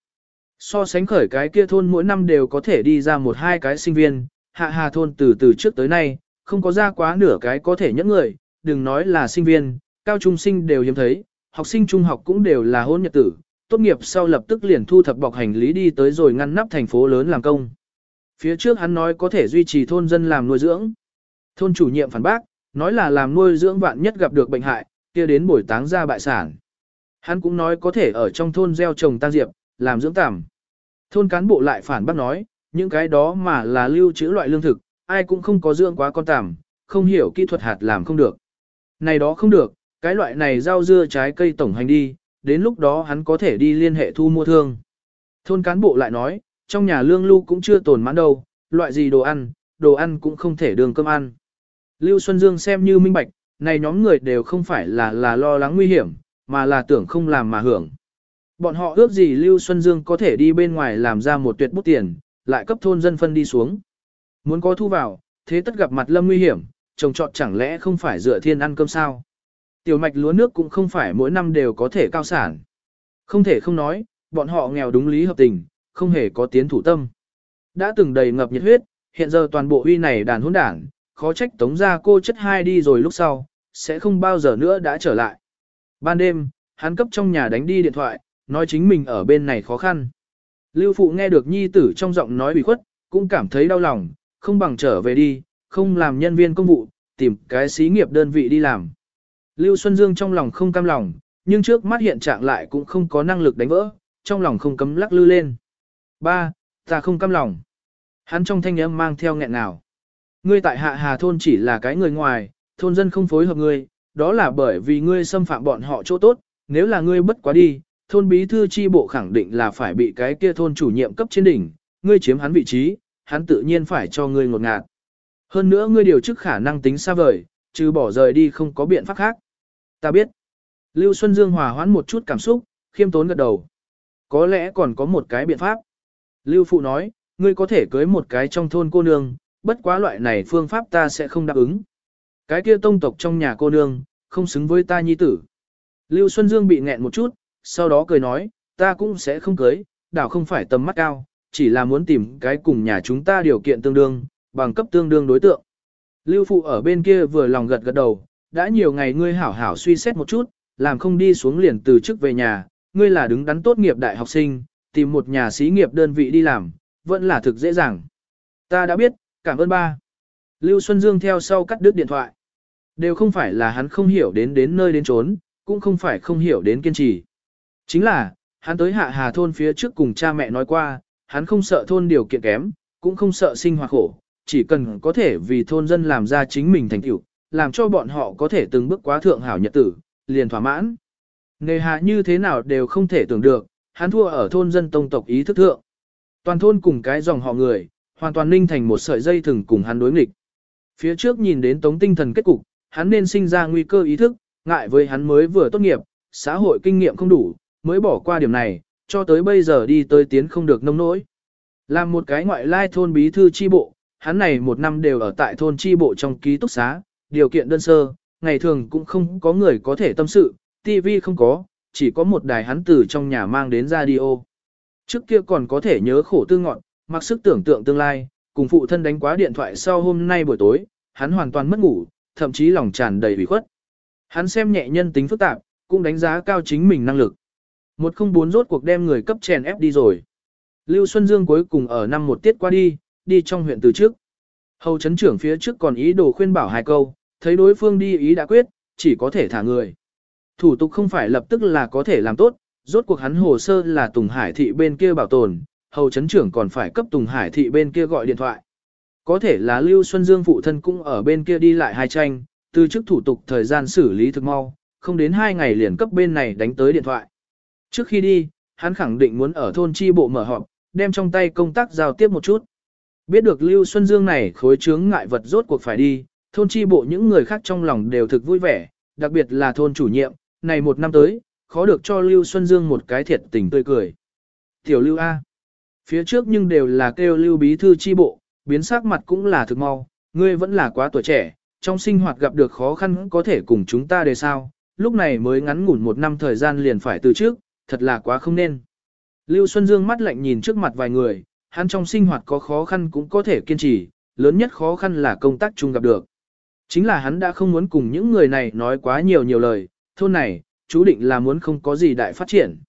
So sánh khởi cái kia thôn mỗi năm đều có thể đi ra một hai cái sinh viên, hạ hà thôn từ từ trước tới nay, không có ra quá nửa cái có thể nhẫn người, đừng nói là sinh viên, cao trung sinh đều hiếm thấy, học sinh trung học cũng đều là hôn nhật tử, tốt nghiệp sau lập tức liền thu thập bọc hành lý đi tới rồi ngăn nắp thành phố lớn làm công. Phía trước hắn nói có thể duy trì thôn dân làm nuôi dưỡng. Thôn chủ nhiệm phản bác, nói là làm nuôi dưỡng vạn nhất gặp được bệnh hại, kia đến bồi táng ra bại sản. Hắn cũng nói có thể ở trong thôn gieo trồng tăng diệp, làm dưỡng tằm. Thôn cán bộ lại phản bác nói, những cái đó mà là lưu trữ loại lương thực, ai cũng không có dưỡng quá con tằm, không hiểu kỹ thuật hạt làm không được. Này đó không được, cái loại này rau dưa trái cây tổng hành đi, đến lúc đó hắn có thể đi liên hệ thu mua thương. Thôn cán bộ lại nói, trong nhà lương lưu cũng chưa tồn mãn đâu, loại gì đồ ăn, đồ ăn cũng không thể đường cơm ăn. Lưu Xuân Dương xem như minh bạch, này nhóm người đều không phải là là lo lắng nguy hiểm, mà là tưởng không làm mà hưởng. Bọn họ ước gì Lưu Xuân Dương có thể đi bên ngoài làm ra một tuyệt bút tiền, lại cấp thôn dân phân đi xuống. Muốn có thu vào, thế tất gặp mặt lâm nguy hiểm, trồng trọt chẳng lẽ không phải dựa thiên ăn cơm sao. Tiểu mạch lúa nước cũng không phải mỗi năm đều có thể cao sản. Không thể không nói, bọn họ nghèo đúng lý hợp tình, không hề có tiến thủ tâm. Đã từng đầy ngập nhiệt huyết, hiện giờ toàn bộ uy này đàn hỗn đảng, khó trách tống ra cô chất hai đi rồi lúc sau, sẽ không bao giờ nữa đã trở lại. Ban đêm, hắn cấp trong nhà đánh đi điện thoại, nói chính mình ở bên này khó khăn. Lưu phụ nghe được nhi tử trong giọng nói bị khuất, cũng cảm thấy đau lòng, không bằng trở về đi, không làm nhân viên công vụ, tìm cái xí nghiệp đơn vị đi làm. Lưu Xuân Dương trong lòng không cam lòng, nhưng trước mắt hiện trạng lại cũng không có năng lực đánh vỡ, trong lòng không cấm lắc lư lên. Ba, ta không cam lòng. Hắn trong thanh âm mang theo nghẹn nào. Ngươi tại hạ hà thôn chỉ là cái người ngoài, thôn dân không phối hợp ngươi, đó là bởi vì ngươi xâm phạm bọn họ chỗ tốt, nếu là ngươi bất quá đi, thôn bí thư chi bộ khẳng định là phải bị cái kia thôn chủ nhiệm cấp trên đỉnh, ngươi chiếm hắn vị trí, hắn tự nhiên phải cho ngươi ngột ngạt. Hơn nữa ngươi điều chức khả năng tính xa vời, trừ bỏ rời đi không có biện pháp khác. Ta biết. Lưu Xuân Dương hòa hoãn một chút cảm xúc, khiêm tốn gật đầu. Có lẽ còn có một cái biện pháp. Lưu Phụ nói, ngươi có thể cưới một cái trong thôn cô nương, bất quá loại này phương pháp ta sẽ không đáp ứng. Cái kia tông tộc trong nhà cô nương, không xứng với ta nhi tử. Lưu Xuân Dương bị nghẹn một chút, sau đó cười nói, ta cũng sẽ không cưới, đảo không phải tầm mắt cao, chỉ là muốn tìm cái cùng nhà chúng ta điều kiện tương đương, bằng cấp tương đương đối tượng. Lưu Phụ ở bên kia vừa lòng gật gật đầu, đã nhiều ngày ngươi hảo hảo suy xét một chút, làm không đi xuống liền từ chức về nhà, ngươi là đứng đắn tốt nghiệp đại học sinh, tìm một nhà xí nghiệp đơn vị đi làm, vẫn là thực dễ dàng. Ta đã biết, cảm ơn ba. Lưu Xuân Dương theo sau cắt đứt điện thoại. Đều không phải là hắn không hiểu đến đến nơi đến trốn, cũng không phải không hiểu đến kiên trì. Chính là, hắn tới hạ hà thôn phía trước cùng cha mẹ nói qua, hắn không sợ thôn điều kiện kém, cũng không sợ sinh hoạt khổ, chỉ cần có thể vì thôn dân làm ra chính mình thành tựu, làm cho bọn họ có thể từng bước quá thượng hảo nhật tử, liền thỏa mãn. Nề hạ như thế nào đều không thể tưởng được, hắn thua ở thôn dân tông tộc ý thức thượng. Toàn thôn cùng cái dòng họ người, hoàn toàn ninh thành một sợi dây thừng cùng hắn đối nghịch. Phía trước nhìn đến tống tinh thần kết cục, hắn nên sinh ra nguy cơ ý thức, ngại với hắn mới vừa tốt nghiệp, xã hội kinh nghiệm không đủ, mới bỏ qua điểm này, cho tới bây giờ đi tới tiến không được nông nỗi. Làm một cái ngoại lai thôn bí thư chi bộ, hắn này một năm đều ở tại thôn chi bộ trong ký túc xá, điều kiện đơn sơ, ngày thường cũng không có người có thể tâm sự, TV không có, chỉ có một đài hắn từ trong nhà mang đến radio. Trước kia còn có thể nhớ khổ tư ngọn, mặc sức tưởng tượng tương lai, cùng phụ thân đánh quá điện thoại sau hôm nay buổi tối, hắn hoàn toàn mất ngủ, thậm chí lòng tràn đầy ủy khuất. Hắn xem nhẹ nhân tính phức tạp, cũng đánh giá cao chính mình năng lực. Một không bốn rốt cuộc đem người cấp chèn ép đi rồi. Lưu Xuân Dương cuối cùng ở năm một tiết qua đi, đi trong huyện từ trước. Hầu chấn trưởng phía trước còn ý đồ khuyên bảo hai câu, thấy đối phương đi ý đã quyết, chỉ có thể thả người. Thủ tục không phải lập tức là có thể làm tốt, rốt cuộc hắn hồ sơ là Tùng Hải thị bên kia bảo tồn, hầu chấn trưởng còn phải cấp Tùng Hải thị bên kia gọi điện thoại. Có thể là Lưu Xuân Dương phụ thân cũng ở bên kia đi lại hai tranh, từ chức thủ tục thời gian xử lý thực mau, không đến hai ngày liền cấp bên này đánh tới điện thoại. Trước khi đi, hắn khẳng định muốn ở thôn chi bộ mở họp, đem trong tay công tác giao tiếp một chút. Biết được Lưu Xuân Dương này khối chướng ngại vật rốt cuộc phải đi, thôn chi bộ những người khác trong lòng đều thực vui vẻ, đặc biệt là thôn chủ nhiệm, này một năm tới, khó được cho Lưu Xuân Dương một cái thiệt tình tươi cười. Tiểu Lưu A. Phía trước nhưng đều là kêu Lưu Bí Thư chi bộ, biến sắc mặt cũng là thực mau, ngươi vẫn là quá tuổi trẻ, trong sinh hoạt gặp được khó khăn có thể cùng chúng ta đề sao, lúc này mới ngắn ngủn một năm thời gian liền phải từ trước, thật là quá không nên. Lưu Xuân Dương mắt lạnh nhìn trước mặt vài người, hắn trong sinh hoạt có khó khăn cũng có thể kiên trì, lớn nhất khó khăn là công tác chung gặp được. Chính là hắn đã không muốn cùng những người này nói quá nhiều nhiều lời, thôn này, chú định là muốn không có gì đại phát triển.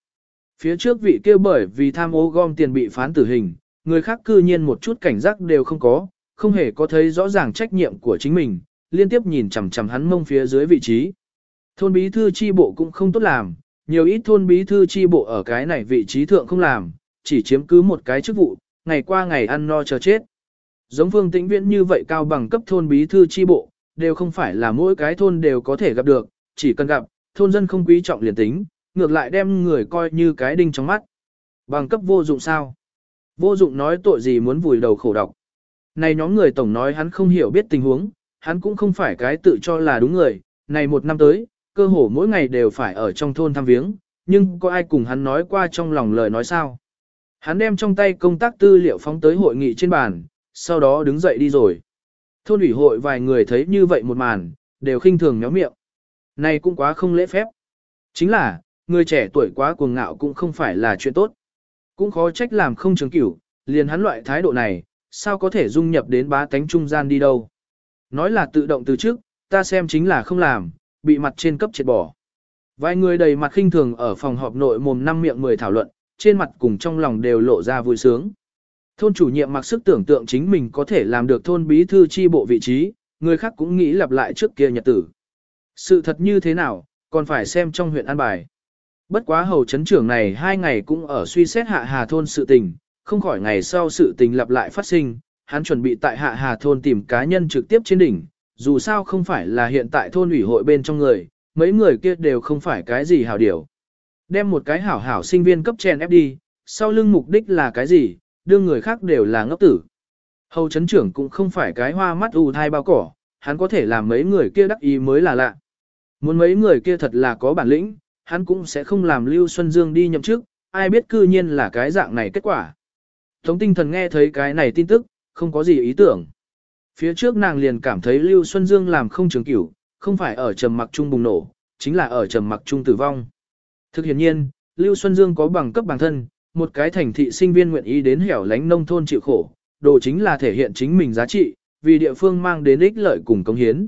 Phía trước vị kia bởi vì tham ô gom tiền bị phán tử hình, người khác cư nhiên một chút cảnh giác đều không có, không hề có thấy rõ ràng trách nhiệm của chính mình, liên tiếp nhìn chằm chằm hắn mông phía dưới vị trí. Thôn bí thư chi bộ cũng không tốt làm, nhiều ít thôn bí thư chi bộ ở cái này vị trí thượng không làm, chỉ chiếm cứ một cái chức vụ, ngày qua ngày ăn no chờ chết. Giống phương tĩnh viễn như vậy cao bằng cấp thôn bí thư chi bộ, đều không phải là mỗi cái thôn đều có thể gặp được, chỉ cần gặp, thôn dân không quý trọng liền tính, ngược lại đem người coi như cái đinh trong mắt. Bằng cấp vô dụng sao? Vô dụng nói tội gì muốn vùi đầu khổ độc. Này nhóm người tổng nói hắn không hiểu biết tình huống, hắn cũng không phải cái tự cho là đúng người, này một năm tới, cơ hồ mỗi ngày đều phải ở trong thôn thăm viếng, nhưng có ai cùng hắn nói qua trong lòng lời nói sao? Hắn đem trong tay công tác tư liệu phóng tới hội nghị trên bàn, sau đó đứng dậy đi rồi. Thôn ủy hội vài người thấy như vậy một màn, đều khinh thường méo miệng. Này cũng quá không lễ phép. Chính là, người trẻ tuổi quá cuồng ngạo cũng không phải là chuyện tốt. Cũng khó trách làm không trường cửu, liền hắn loại thái độ này, sao có thể dung nhập đến bá tánh trung gian đi đâu. Nói là tự động từ trước, ta xem chính là không làm, bị mặt trên cấp triệt bỏ. Vài người đầy mặt khinh thường ở phòng họp nội mồm năm miệng mười thảo luận, trên mặt cùng trong lòng đều lộ ra vui sướng. Thôn chủ nhiệm mặc sức tưởng tượng chính mình có thể làm được thôn bí thư chi bộ vị trí, người khác cũng nghĩ lặp lại trước kia nhật tử. Sự thật như thế nào, còn phải xem trong huyện an bài. Bất quá hầu chấn trưởng này hai ngày cũng ở suy xét hạ hà thôn sự tình, không khỏi ngày sau sự tình lặp lại phát sinh, hắn chuẩn bị tại hạ hà thôn tìm cá nhân trực tiếp trên đỉnh, dù sao không phải là hiện tại thôn ủy hội bên trong người, mấy người kia đều không phải cái gì hảo điều. Đem một cái hảo hảo sinh viên cấp chèn ép đi, sau lưng mục đích là cái gì, đưa người khác đều là ngốc tử. Hầu chấn trưởng cũng không phải cái hoa mắt ù thai bao cỏ, hắn có thể làm mấy người kia đắc ý mới là lạ. Muốn mấy người kia thật là có bản lĩnh, hắn cũng sẽ không làm Lưu Xuân Dương đi nhậm chức, ai biết cư nhiên là cái dạng này kết quả. Tống tinh thần nghe thấy cái này tin tức, không có gì ý tưởng. Phía trước nàng liền cảm thấy Lưu Xuân Dương làm không trường cửu, không phải ở trầm mặc trung bùng nổ, chính là ở trầm mặc trung tử vong. Thực hiện nhiên, Lưu Xuân Dương có bằng cấp bằng thân, một cái thành thị sinh viên nguyện ý đến hẻo lánh nông thôn chịu khổ, đồ chính là thể hiện chính mình giá trị, vì địa phương mang đến ích lợi cùng công hiến.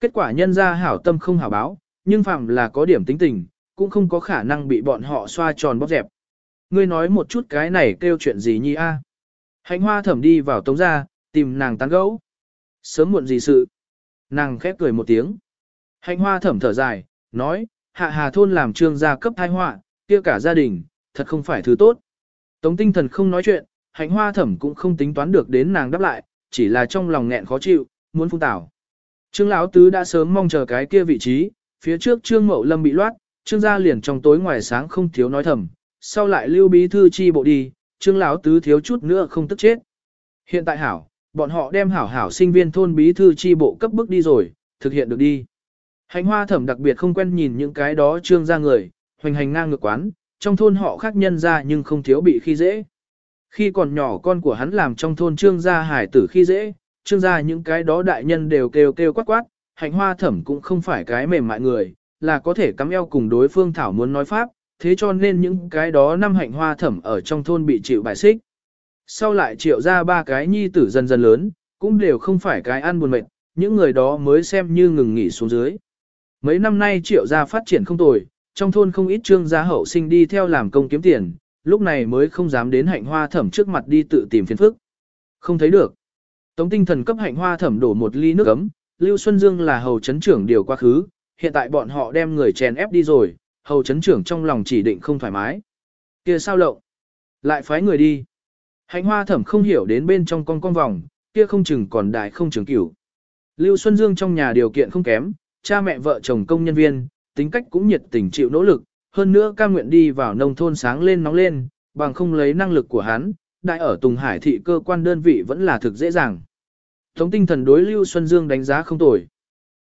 Kết quả nhân ra hảo tâm không hảo báo, nhưng phạm là có điểm tính tình, cũng không có khả năng bị bọn họ xoa tròn bóp dẹp. Ngươi nói một chút cái này kêu chuyện gì nhi a? Hạnh hoa thẩm đi vào tống ra, tìm nàng tán gẫu. Sớm muộn gì sự? Nàng khép cười một tiếng. Hạnh hoa thẩm thở dài, nói, hạ hà thôn làm trương gia cấp thai họa, kia cả gia đình, thật không phải thứ tốt. Tống tinh thần không nói chuyện, hạnh hoa thẩm cũng không tính toán được đến nàng đáp lại, chỉ là trong lòng nghẹn khó chịu, muốn phung tảo. Trương lão tứ đã sớm mong chờ cái kia vị trí, phía trước trương mậu lâm bị loát, trương gia liền trong tối ngoài sáng không thiếu nói thầm, sau lại lưu bí thư chi bộ đi, trương lão tứ thiếu chút nữa không tức chết. Hiện tại hảo, bọn họ đem hảo hảo sinh viên thôn bí thư chi bộ cấp bức đi rồi, thực hiện được đi. Hành hoa thẩm đặc biệt không quen nhìn những cái đó trương gia người, hoành hành ngang ngược quán, trong thôn họ khác nhân ra nhưng không thiếu bị khi dễ. Khi còn nhỏ con của hắn làm trong thôn trương gia hải tử khi dễ, trương gia những cái đó đại nhân đều kêu kêu quát quát, hạnh hoa thẩm cũng không phải cái mềm mại người, là có thể cắm eo cùng đối phương thảo muốn nói pháp, thế cho nên những cái đó năm hạnh hoa thẩm ở trong thôn bị chịu bài xích. Sau lại triệu ra ba cái nhi tử dần dần lớn, cũng đều không phải cái ăn buồn mệt, những người đó mới xem như ngừng nghỉ xuống dưới. Mấy năm nay triệu gia phát triển không tồi, trong thôn không ít trương gia hậu sinh đi theo làm công kiếm tiền, lúc này mới không dám đến hạnh hoa thẩm trước mặt đi tự tìm phiền phức. Không thấy được. Tống tinh thần cấp hạnh hoa thẩm đổ một ly nước ấm, Lưu Xuân Dương là hầu chấn trưởng điều quá khứ, hiện tại bọn họ đem người chèn ép đi rồi, hầu chấn trưởng trong lòng chỉ định không thoải mái. kia sao lộng? Lại phái người đi. Hạnh hoa thẩm không hiểu đến bên trong con con vòng, kia không chừng còn đại không trường cửu. Lưu Xuân Dương trong nhà điều kiện không kém, cha mẹ vợ chồng công nhân viên, tính cách cũng nhiệt tình chịu nỗ lực, hơn nữa cam nguyện đi vào nông thôn sáng lên nóng lên, bằng không lấy năng lực của hắn, đại ở Tùng Hải thị cơ quan đơn vị vẫn là thực dễ dàng. Thống tinh thần đối Lưu Xuân Dương đánh giá không tồi.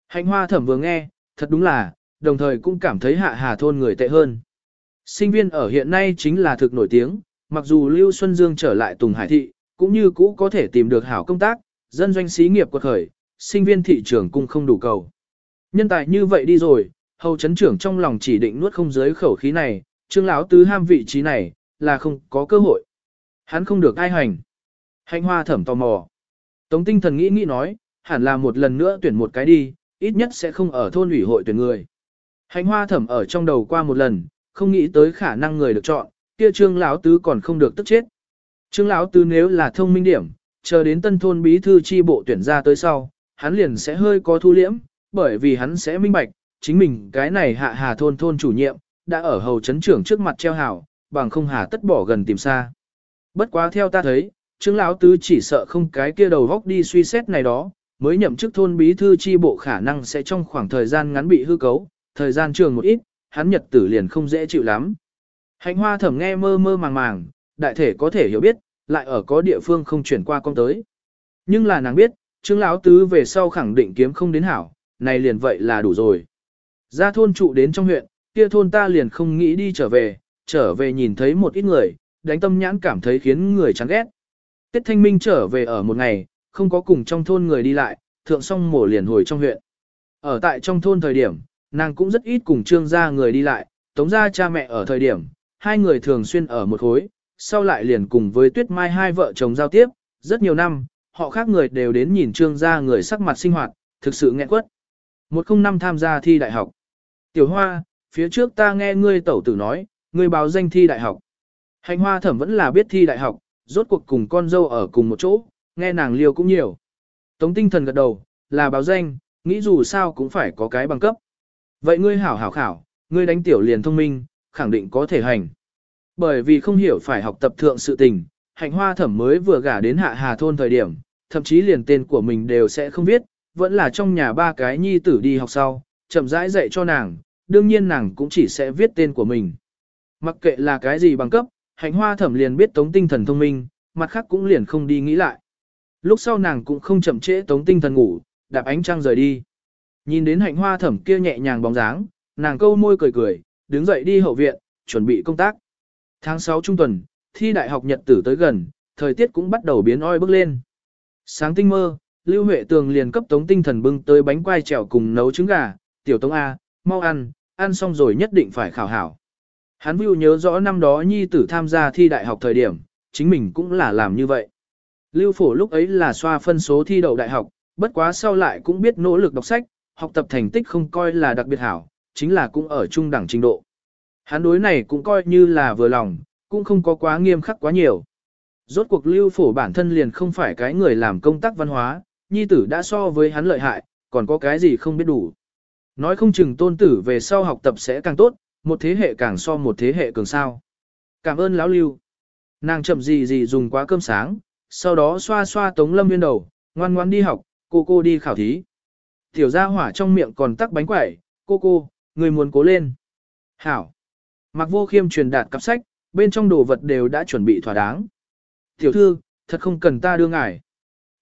Hạnh hoa thẩm vừa nghe, thật đúng là, đồng thời cũng cảm thấy hạ hà thôn người tệ hơn. Sinh viên ở hiện nay chính là thực nổi tiếng, mặc dù Lưu Xuân Dương trở lại Tùng Hải thị, cũng như cũ có thể tìm được hảo công tác, dân doanh xí nghiệp quật khởi, sinh viên thị trường cũng không đủ cầu. Nhân tài như vậy đi rồi, hầu chấn trưởng trong lòng chỉ định nuốt không dưới khẩu khí này, trương lão tứ ham vị trí này, là không có cơ hội. Hắn không được ai hành. Hạnh hoa thẩm tò mò. Tống tinh thần nghĩ nghĩ nói, hẳn là một lần nữa tuyển một cái đi, ít nhất sẽ không ở thôn ủy hội tuyển người. Hạnh hoa thẩm ở trong đầu qua một lần, không nghĩ tới khả năng người được chọn, kia trương lão tứ còn không được tức chết. Trương lão tứ nếu là thông minh điểm, chờ đến tân thôn bí thư chi bộ tuyển ra tới sau, hắn liền sẽ hơi có thu liễm, bởi vì hắn sẽ minh bạch, chính mình cái này hạ hà thôn thôn chủ nhiệm, đã ở hầu chấn trưởng trước mặt treo hảo, bằng không hà tất bỏ gần tìm xa. Bất quá theo ta thấy, Trương lão tứ chỉ sợ không cái kia đầu góc đi suy xét này đó, mới nhậm chức thôn bí thư chi bộ khả năng sẽ trong khoảng thời gian ngắn bị hư cấu, thời gian trường một ít, hắn nhật tử liền không dễ chịu lắm. Hạnh hoa thẩm nghe mơ mơ màng màng, đại thể có thể hiểu biết, lại ở có địa phương không chuyển qua con tới. Nhưng là nàng biết, Trương lão tứ về sau khẳng định kiếm không đến hảo, này liền vậy là đủ rồi. Ra thôn trụ đến trong huyện, kia thôn ta liền không nghĩ đi trở về, trở về nhìn thấy một ít người, đánh tâm nhãn cảm thấy khiến người chán ghét. Tết Thanh Minh trở về ở một ngày, không có cùng trong thôn người đi lại, thượng xong mổ liền hồi trong huyện. Ở tại trong thôn thời điểm, nàng cũng rất ít cùng trương gia người đi lại, tống gia cha mẹ ở thời điểm, hai người thường xuyên ở một khối, sau lại liền cùng với tuyết mai hai vợ chồng giao tiếp, rất nhiều năm, họ khác người đều đến nhìn trương gia người sắc mặt sinh hoạt, thực sự nghẹn quất. Một không năm tham gia thi đại học. Tiểu Hoa, phía trước ta nghe ngươi tẩu tử nói, ngươi báo danh thi đại học. Hành hoa thẩm vẫn là biết thi đại học, rốt cuộc cùng con dâu ở cùng một chỗ, nghe nàng liêu cũng nhiều. Tống tinh thần gật đầu, là báo danh, nghĩ dù sao cũng phải có cái bằng cấp. Vậy ngươi hảo hảo khảo, ngươi đánh tiểu liền thông minh, khẳng định có thể hành. Bởi vì không hiểu phải học tập thượng sự tình, hạnh hoa thẩm mới vừa gả đến hạ hà thôn thời điểm, thậm chí liền tên của mình đều sẽ không biết, vẫn là trong nhà ba cái nhi tử đi học sau, chậm rãi dạy cho nàng, đương nhiên nàng cũng chỉ sẽ viết tên của mình. Mặc kệ là cái gì bằng cấp, hạnh hoa thẩm liền biết tống tinh thần thông minh, mặt khác cũng liền không đi nghĩ lại. Lúc sau nàng cũng không chậm trễ tống tinh thần ngủ, đạp ánh trăng rời đi. Nhìn đến hạnh hoa thẩm kia nhẹ nhàng bóng dáng, nàng câu môi cười cười, đứng dậy đi hậu viện, chuẩn bị công tác. Tháng 6 trung tuần, thi đại học nhật tử tới gần, thời tiết cũng bắt đầu biến oi bước lên. Sáng tinh mơ, Lưu Huệ Tường liền cấp tống tinh thần bưng tới bánh quai trèo cùng nấu trứng gà, tiểu tống A, mau ăn, ăn xong rồi nhất định phải khảo hảo. Hắn Vưu nhớ rõ năm đó nhi tử tham gia thi đại học thời điểm, chính mình cũng là làm như vậy. Lưu phổ lúc ấy là xoa phân số thi đậu đại học, bất quá sau lại cũng biết nỗ lực đọc sách, học tập thành tích không coi là đặc biệt hảo, chính là cũng ở trung đẳng trình độ. Hắn đối này cũng coi như là vừa lòng, cũng không có quá nghiêm khắc quá nhiều. Rốt cuộc lưu phổ bản thân liền không phải cái người làm công tác văn hóa, nhi tử đã so với hắn lợi hại, còn có cái gì không biết đủ. Nói không chừng tôn tử về sau học tập sẽ càng tốt, một thế hệ càng so một thế hệ cường sao. Cảm ơn lão lưu. Nàng chậm gì gì dùng quá cơm sáng, sau đó xoa xoa tống lâm viên đầu, ngoan ngoan đi học, cô cô đi khảo thí. Tiểu gia hỏa trong miệng còn tắc bánh quẩy, cô cô, người muốn cố lên. Hảo. Mặc vô khiêm truyền đạt cặp sách, bên trong đồ vật đều đã chuẩn bị thỏa đáng. Tiểu thư, thật không cần ta đưa ngài.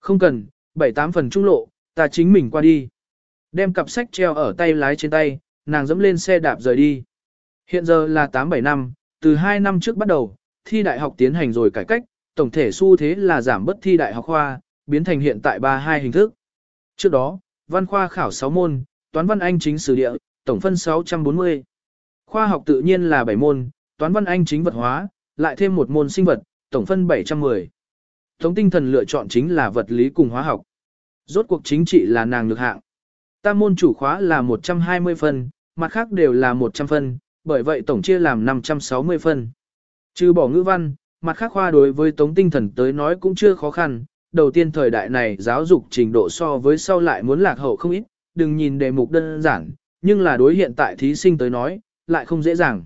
Không cần, bảy tám phần trung lộ, ta chính mình qua đi. Đem cặp sách treo ở tay lái trên tay, nàng dẫm lên xe đạp rời đi. Hiện giờ là 8-7 năm, từ 2 năm trước bắt đầu, thi đại học tiến hành rồi cải cách, tổng thể xu thế là giảm bất thi đại học khoa, biến thành hiện tại 32 hình thức. Trước đó, văn khoa khảo 6 môn, toán văn anh chính sử địa, tổng phân 640. Khoa học tự nhiên là 7 môn, toán văn anh chính vật hóa, lại thêm một môn sinh vật, tổng phân 710. Thống tinh thần lựa chọn chính là vật lý cùng hóa học. Rốt cuộc chính trị là nàng lực hạng. Tam môn chủ khóa là 120 phân, mặt khác đều là 100 phân, bởi vậy tổng chia làm 560 phân. Trừ bỏ ngữ văn, mặt khác khoa đối với tống tinh thần tới nói cũng chưa khó khăn. Đầu tiên thời đại này giáo dục trình độ so với sau lại muốn lạc hậu không ít, đừng nhìn đề mục đơn giản, nhưng là đối hiện tại thí sinh tới nói, lại không dễ dàng.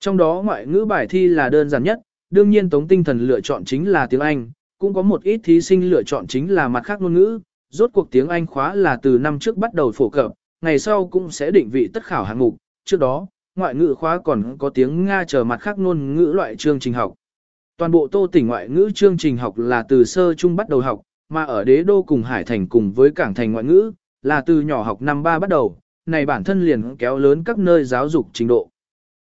Trong đó ngoại ngữ bài thi là đơn giản nhất, đương nhiên tống tinh thần lựa chọn chính là tiếng Anh, cũng có một ít thí sinh lựa chọn chính là mặt khác ngôn ngữ, rốt cuộc tiếng Anh khóa là từ năm trước bắt đầu phổ cập, ngày sau cũng sẽ định vị tất khảo hạng mục, trước đó, ngoại ngữ khóa còn có tiếng Nga chờ mặt khác ngôn ngữ loại chương trình học. Toàn bộ tô tỉnh ngoại ngữ chương trình học là từ sơ trung bắt đầu học, mà ở đế đô cùng Hải Thành cùng với Cảng Thành ngoại ngữ, là từ nhỏ học năm ba bắt đầu, này bản thân liền kéo lớn các nơi giáo dục trình độ.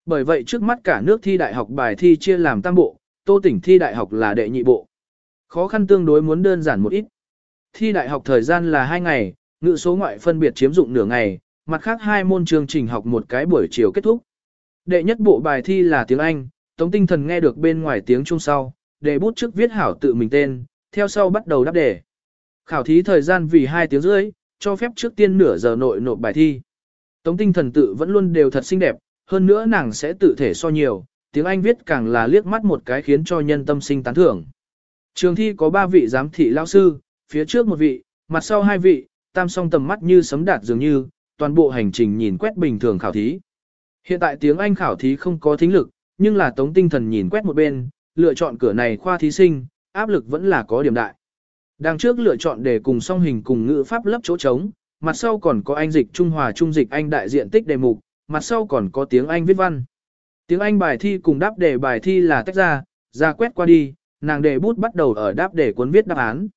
Bởi vậy trước mắt cả nước thi đại học bài thi chia làm tam bộ, tô tỉnh thi đại học là đệ nhị bộ. Khó khăn tương đối muốn đơn giản một ít. Thi đại học thời gian là 2 ngày, ngữ số ngoại phân biệt chiếm dụng nửa ngày, mặt khác hai môn chương trình học một cái buổi chiều kết thúc. Đệ nhất bộ bài thi là tiếng Anh, Tống Tinh Thần nghe được bên ngoài tiếng chuông sau, để bút trước viết hảo tự mình tên, theo sau bắt đầu đáp đề. Khảo thí thời gian vì 2 tiếng rưỡi, cho phép trước tiên nửa giờ nội nộp bài thi. Tống Tinh Thần tự vẫn luôn đều thật xinh đẹp, hơn nữa nàng sẽ tự thể so nhiều, tiếng Anh viết càng là liếc mắt một cái khiến cho nhân tâm sinh tán thưởng. Trường thi có 3 vị giám thị lao sư, phía trước một vị, mặt sau hai vị, tam song tầm mắt như sấm đạt dường như, toàn bộ hành trình nhìn quét bình thường khảo thí. Hiện tại tiếng Anh khảo thí không có thính lực, nhưng là tống tinh thần nhìn quét một bên, lựa chọn cửa này khoa thí sinh, áp lực vẫn là có điểm đại. Đằng trước lựa chọn để cùng song hình cùng ngữ pháp lấp chỗ trống, mặt sau còn có anh dịch Trung Hòa Trung dịch Anh đại diện tích đề mục, mặt sau còn có tiếng Anh viết văn. Tiếng Anh bài thi cùng đáp đề bài thi là tách ra, ra quét qua đi, nàng đề bút bắt đầu ở đáp đề cuốn viết đáp án.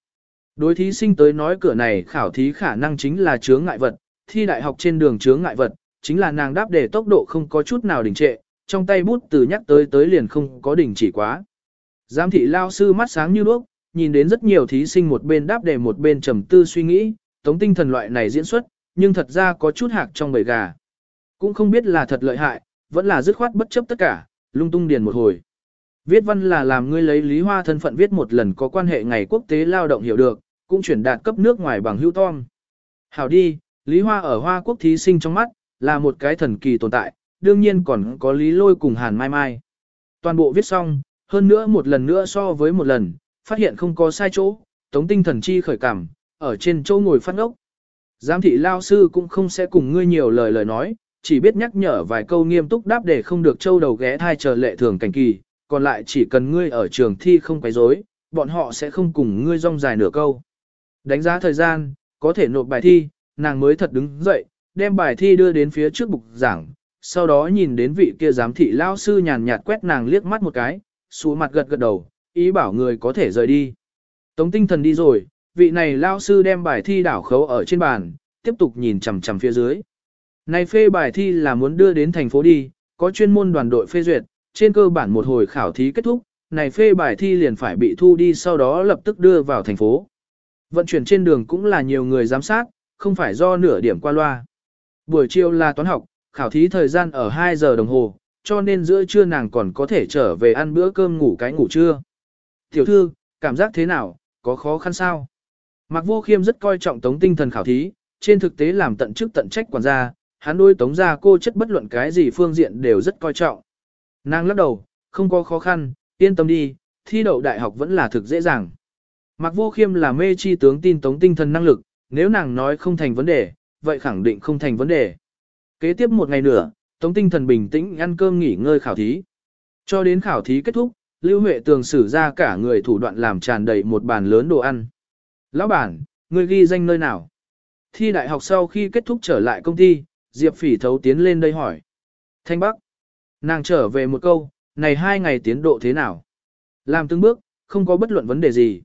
Đối thí sinh tới nói cửa này khảo thí khả năng chính là chướng ngại vật, thi đại học trên đường chướng ngại vật, chính là nàng đáp đề tốc độ không có chút nào đình trệ, trong tay bút từ nhắc tới tới liền không có đình chỉ quá. Giám thị lao sư mắt sáng như đuốc, nhìn đến rất nhiều thí sinh một bên đáp đề một bên trầm tư suy nghĩ, tống tinh thần loại này diễn xuất, nhưng thật ra có chút hạc trong bầy gà. Cũng không biết là thật lợi hại, vẫn là dứt khoát bất chấp tất cả, lung tung điền một hồi. Viết văn là làm ngươi lấy lý hoa thân phận viết một lần có quan hệ ngày quốc tế lao động hiểu được, cũng chuyển đạt cấp nước ngoài bằng hữu tom. Hảo đi, lý hoa ở hoa quốc thí sinh trong mắt, là một cái thần kỳ tồn tại, đương nhiên còn có lý lôi cùng hàn mai mai. Toàn bộ viết xong, hơn nữa một lần nữa so với một lần, phát hiện không có sai chỗ, tống tinh thần chi khởi cảm, ở trên chỗ ngồi phát ốc. Giám thị lao sư cũng không sẽ cùng ngươi nhiều lời lời nói, chỉ biết nhắc nhở vài câu nghiêm túc đáp để không được châu đầu ghé thai chờ lệ thường cảnh kỳ, còn lại chỉ cần ngươi ở trường thi không quấy rối, bọn họ sẽ không cùng ngươi rong dài nửa câu. Đánh giá thời gian, có thể nộp bài thi, nàng mới thật đứng dậy, đem bài thi đưa đến phía trước bục giảng, sau đó nhìn đến vị kia giám thị lao sư nhàn nhạt quét nàng liếc mắt một cái, xuống mặt gật gật đầu, ý bảo người có thể rời đi. Tống tinh thần đi rồi, vị này lao sư đem bài thi đảo khấu ở trên bàn, tiếp tục nhìn chằm chằm phía dưới. Này phê bài thi là muốn đưa đến thành phố đi, có chuyên môn đoàn đội phê duyệt, trên cơ bản một hồi khảo thí kết thúc, này phê bài thi liền phải bị thu đi sau đó lập tức đưa vào thành phố. Vận chuyển trên đường cũng là nhiều người giám sát, không phải do nửa điểm qua loa. Buổi chiều là toán học, khảo thí thời gian ở 2 giờ đồng hồ, cho nên giữa trưa nàng còn có thể trở về ăn bữa cơm ngủ cái ngủ trưa. Tiểu thư, cảm giác thế nào, có khó khăn sao? Mạc Vô Khiêm rất coi trọng tống tinh thần khảo thí, trên thực tế làm tận chức tận trách quản gia, hắn đôi tống gia cô chất bất luận cái gì phương diện đều rất coi trọng. Nàng lắc đầu, không có khó khăn, yên tâm đi, thi đậu đại học vẫn là thực dễ dàng. Mạc Vô Khiêm là mê chi tướng tin tống tinh thần năng lực, nếu nàng nói không thành vấn đề, vậy khẳng định không thành vấn đề. Kế tiếp một ngày nữa, tống tinh thần bình tĩnh ăn cơm nghỉ ngơi khảo thí. Cho đến khảo thí kết thúc, Lưu Huệ tường sử ra cả người thủ đoạn làm tràn đầy một bàn lớn đồ ăn. Lão bản, người ghi danh nơi nào? Thi đại học sau khi kết thúc trở lại công ty, Diệp Phỉ thấu tiến lên đây hỏi. Thanh Bắc. Nàng trở về một câu, này hai ngày tiến độ thế nào? Làm từng bước, không có bất luận vấn đề gì.